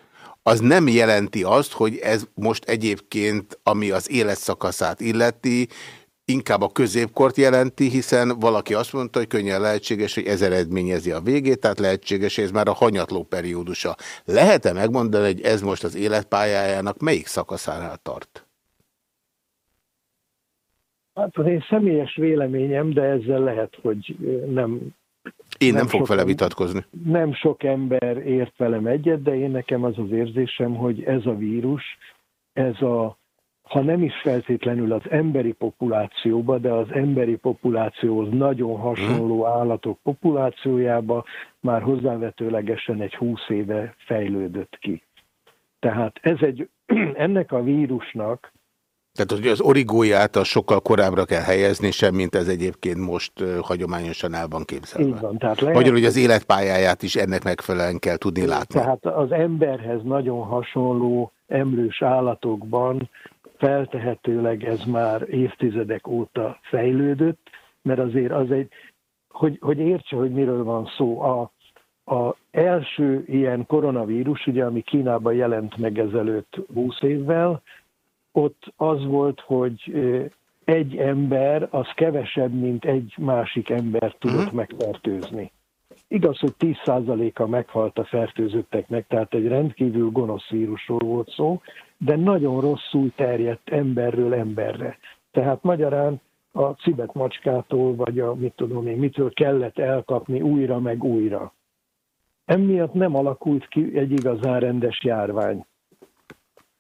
[SPEAKER 1] az nem jelenti azt, hogy ez most egyébként, ami az életszakaszát illeti, inkább a középkort jelenti, hiszen valaki azt mondta, hogy könnyen lehetséges, hogy ez eredményezi a végét, tehát lehetséges, hogy ez már a hanyatló periódusa. Lehet-e megmondani, hogy ez most az életpályájának melyik szakaszánál tart?
[SPEAKER 11] Hát az én személyes véleményem, de ezzel lehet, hogy nem
[SPEAKER 1] én nem, nem fog vele vitatkozni.
[SPEAKER 11] Nem sok ember ért velem egyet, de én nekem az az érzésem, hogy ez a vírus, ez a, ha nem is feltétlenül az emberi populációba, de az emberi populációhoz nagyon hasonló hmm. állatok populációjába már hozzávetőlegesen egy húsz éve fejlődött ki. Tehát ez egy, ennek a vírusnak
[SPEAKER 1] tehát hogy az origóját a sokkal korábbra kell helyezni, semmint ez egyébként most hagyományosan el van képzelve.
[SPEAKER 11] Így van, tehát lehet,
[SPEAKER 1] Magyarul, hogy az életpályáját is ennek megfelelően kell tudni látni.
[SPEAKER 11] Tehát az emberhez nagyon hasonló emlős állatokban feltehetőleg ez már évtizedek óta fejlődött, mert azért az egy, hogy, hogy értse, hogy miről van szó. A, a első ilyen koronavírus, ugye, ami Kínában jelent meg ezelőtt 20 évvel, ott az volt, hogy egy ember az kevesebb, mint egy másik ember tudott uh-huh. megfertőzni. Igaz, hogy 10%-a meghalt a fertőzötteknek, tehát egy rendkívül gonosz vírusról volt szó, de nagyon rosszul terjedt emberről emberre. Tehát magyarán a cibet macskától, vagy a mit tudom én, mitől kellett elkapni újra meg újra. Emiatt nem alakult ki egy igazán rendes járvány.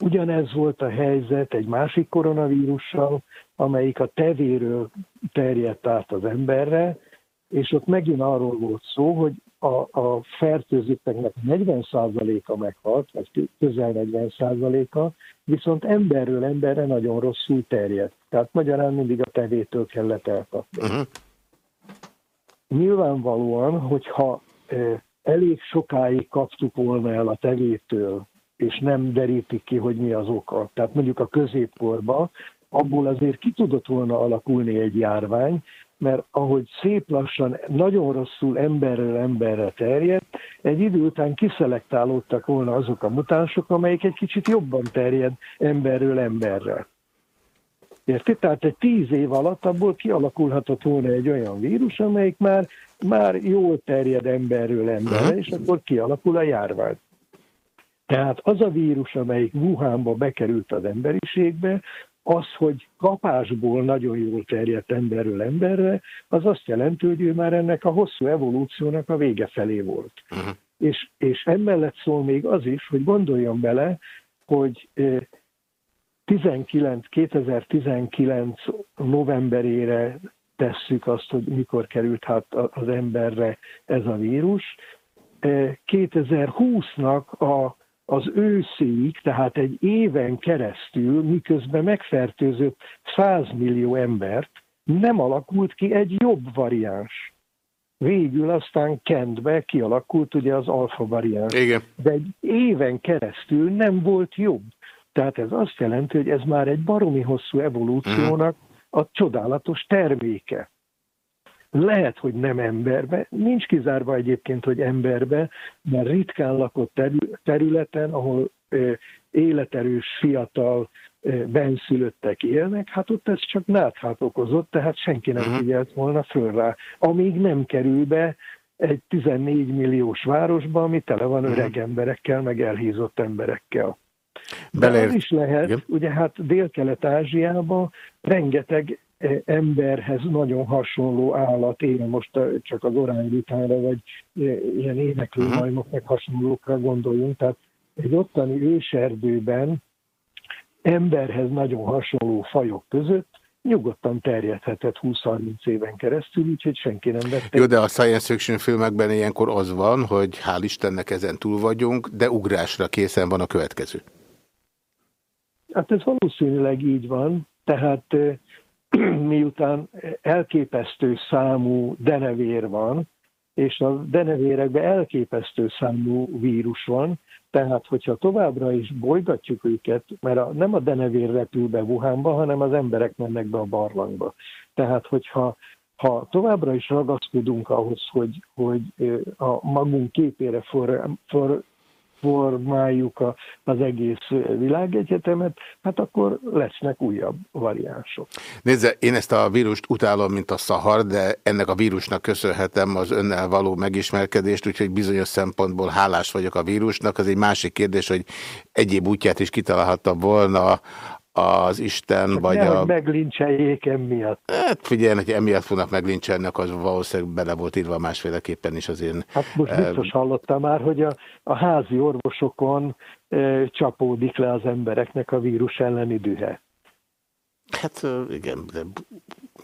[SPEAKER 11] Ugyanez volt a helyzet egy másik koronavírussal, amelyik a tevéről terjedt át az emberre, és ott megint arról volt szó, hogy a, a fertőzötteknek 40%-a meghalt, vagy közel 40%-a, viszont emberről emberre nagyon rosszul terjedt. Tehát magyarán mindig a tevétől kellett elkapni. Uh-huh. Nyilvánvalóan, hogyha e, elég sokáig kaptuk volna el a tevétől és nem derítik ki, hogy mi az oka. Tehát mondjuk a középkorban abból azért ki tudott volna alakulni egy járvány, mert ahogy szép lassan, nagyon rosszul emberről emberre terjedt, egy idő után kiszelektálódtak volna azok a mutánsok, amelyek egy kicsit jobban terjed emberről emberre. Érti? Tehát egy tíz év alatt abból kialakulhatott volna egy olyan vírus, amelyik már, már jól terjed emberről emberre, és akkor kialakul a járvány. Tehát az a vírus, amelyik Wuhanba bekerült az emberiségbe, az, hogy kapásból nagyon jól terjedt emberről emberre, az azt jelenti, hogy ő már ennek a hosszú evolúciónak a vége felé volt. Uh-huh. És, és emellett szól még az is, hogy gondoljon bele, hogy 19, 2019 novemberére tesszük azt, hogy mikor került hát az emberre ez a vírus. 2020-nak a az őszéig, tehát egy éven keresztül, miközben megfertőzött 100 millió embert, nem alakult ki egy jobb variáns. Végül aztán Kentbe kialakult ugye az alfa variáns.
[SPEAKER 1] Igen.
[SPEAKER 11] De egy éven keresztül nem volt jobb. Tehát ez azt jelenti, hogy ez már egy baromi hosszú evolúciónak a csodálatos terméke. Lehet, hogy nem emberbe, nincs kizárva egyébként, hogy emberbe, mert ritkán lakott terü- területen, ahol életerős, fiatal, benszülöttek élnek, hát ott ez csak náthát okozott, tehát senki nem figyelt volna föl rá. Amíg nem kerül be egy 14 milliós városba, ami tele van öreg emberekkel, meg elhízott emberekkel. De
[SPEAKER 1] Beleért-
[SPEAKER 11] az is lehet,
[SPEAKER 1] Igen.
[SPEAKER 11] ugye hát Dél-Kelet-Ázsiában rengeteg emberhez nagyon hasonló állat él, most eh, csak az orányvitára, vagy eh, ilyen éneklő majmoknak hasonlókra gondoljunk, tehát egy ottani őserdőben emberhez nagyon hasonló fajok között nyugodtan terjedhetett 20-30 éven keresztül, úgyhogy senki nem vette.
[SPEAKER 1] Jó, de a science fiction filmekben ilyenkor az van, hogy hál' Istennek ezen túl vagyunk, de ugrásra készen van a következő.
[SPEAKER 11] Hát ez valószínűleg így van, tehát eh, miután elképesztő számú denevér van, és a denevérekben elképesztő számú vírus van, tehát hogyha továbbra is bolygatjuk őket, mert a, nem a denevér repül be Wuhanba, hanem az emberek mennek be a barlangba. Tehát hogyha ha továbbra is ragaszkodunk ahhoz, hogy, hogy a magunk képére for, for, formáljuk az egész világegyetemet, hát akkor lesznek újabb variánsok.
[SPEAKER 1] Nézze, én ezt a vírust utálom, mint a szahar, de ennek a vírusnak köszönhetem az önnel való megismerkedést, úgyhogy bizonyos szempontból hálás vagyok a vírusnak. Az egy másik kérdés, hogy egyéb útját is kitalálhatta volna az Isten, vagy
[SPEAKER 11] Nehogy
[SPEAKER 1] a...
[SPEAKER 11] meglincseljék emiatt.
[SPEAKER 1] Hát figyelj, hogy emiatt fognak meglincselni, az valószínűleg bele volt írva másféleképpen is az én...
[SPEAKER 11] Hát most
[SPEAKER 1] eh,
[SPEAKER 11] biztos hallottam már, hogy a, a házi orvosokon e, csapódik le az embereknek a vírus elleni dühe.
[SPEAKER 1] Hát igen, de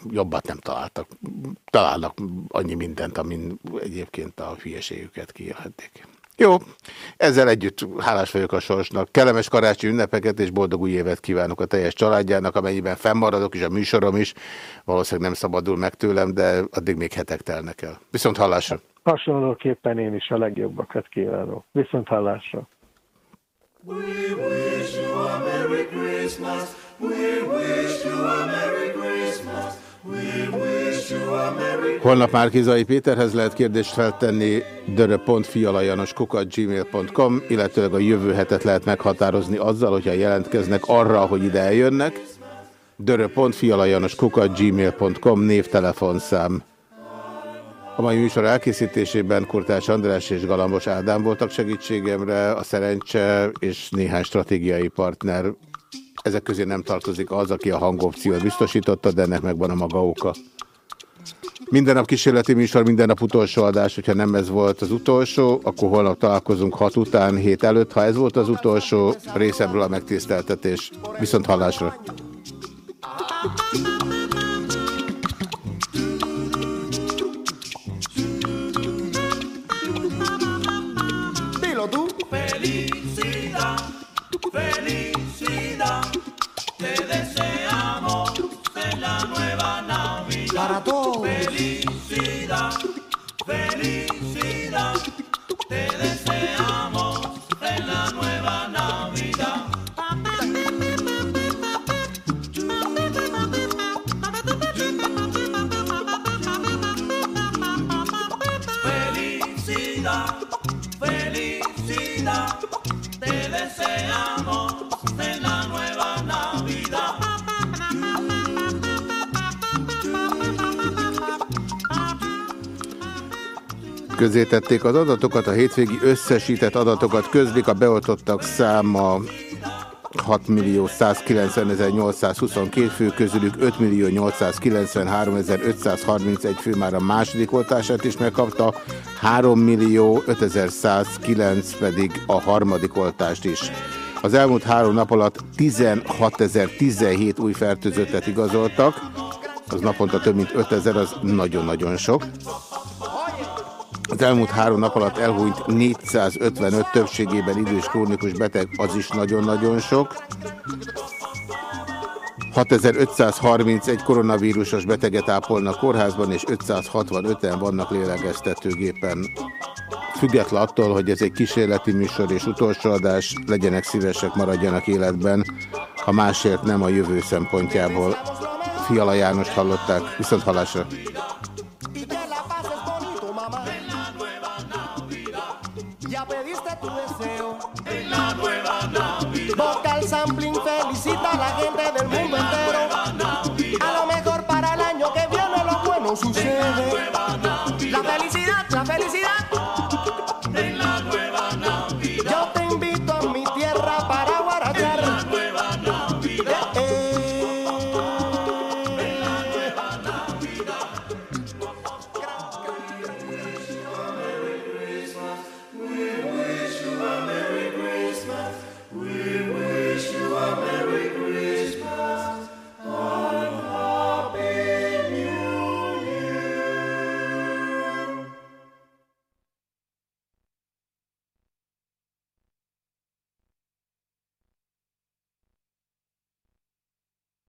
[SPEAKER 1] jobbat nem találtak. Találnak annyi mindent, amin egyébként a hülyeségüket kiélhetik. Jó, ezzel együtt hálás vagyok a sorsnak. Kellemes karácsonyi ünnepeket és boldog új évet kívánok a teljes családjának, amennyiben fennmaradok, és a műsorom is. Valószínűleg nem szabadul meg tőlem, de addig még hetek telnek el. Viszont hallásra.
[SPEAKER 11] Hasonlóképpen én is a legjobbakat kívánok. Viszont hallásra.
[SPEAKER 12] We wish you a Merry Christmas. We wish you a Merry Christmas. We wish
[SPEAKER 1] Holnap már Kizai Péterhez lehet kérdést feltenni dörö.fialajanoskukat.gmail.com, illetőleg a jövő hetet lehet meghatározni azzal, hogyha jelentkeznek arra, hogy ide eljönnek. dörö.fialajanoskukat.gmail.com névtelefonszám. A mai műsor elkészítésében Kurtás András és Galambos Ádám voltak segítségemre, a szerencse és néhány stratégiai partner. Ezek közé nem tartozik az, aki a hangopciót biztosította, de ennek megvan a maga oka. Minden nap kísérleti műsor, minden nap utolsó adás, hogyha nem ez volt az utolsó, akkor holnap találkozunk hat után, hét előtt. Ha ez volt az utolsó, részemről a megtiszteltetés. Viszont hallásra!
[SPEAKER 12] Dilo
[SPEAKER 7] Para todos.
[SPEAKER 12] Felicidad, felicidad. Te deseamos en la nueva Navidad. Felicidad, felicidad.
[SPEAKER 1] Közzétették az adatokat, a hétvégi összesített adatokat közlik, a beoltottak száma 6 millió 190 822 fő, közülük 5 millió 893 531 fő már a második oltását is megkapta, 3 millió 5109 pedig a harmadik oltást is. Az elmúlt három nap alatt 16.017 új fertőzöttet igazoltak, az naponta több mint 5000, az nagyon-nagyon sok. Az elmúlt három nap alatt elhúnyt 455 többségében idős krónikus beteg, az is nagyon-nagyon sok. 6531 koronavírusos beteget ápolnak kórházban, és 565-en vannak lélegeztetőgépen. Független attól, hogy ez egy kísérleti műsor és utolsó adás, legyenek szívesek, maradjanak életben, ha másért nem a jövő szempontjából. Fiala Jánost hallották, viszont halásra.
[SPEAKER 13] gente del mundo entero. A lo mejor para el año que viene lo bueno sucede.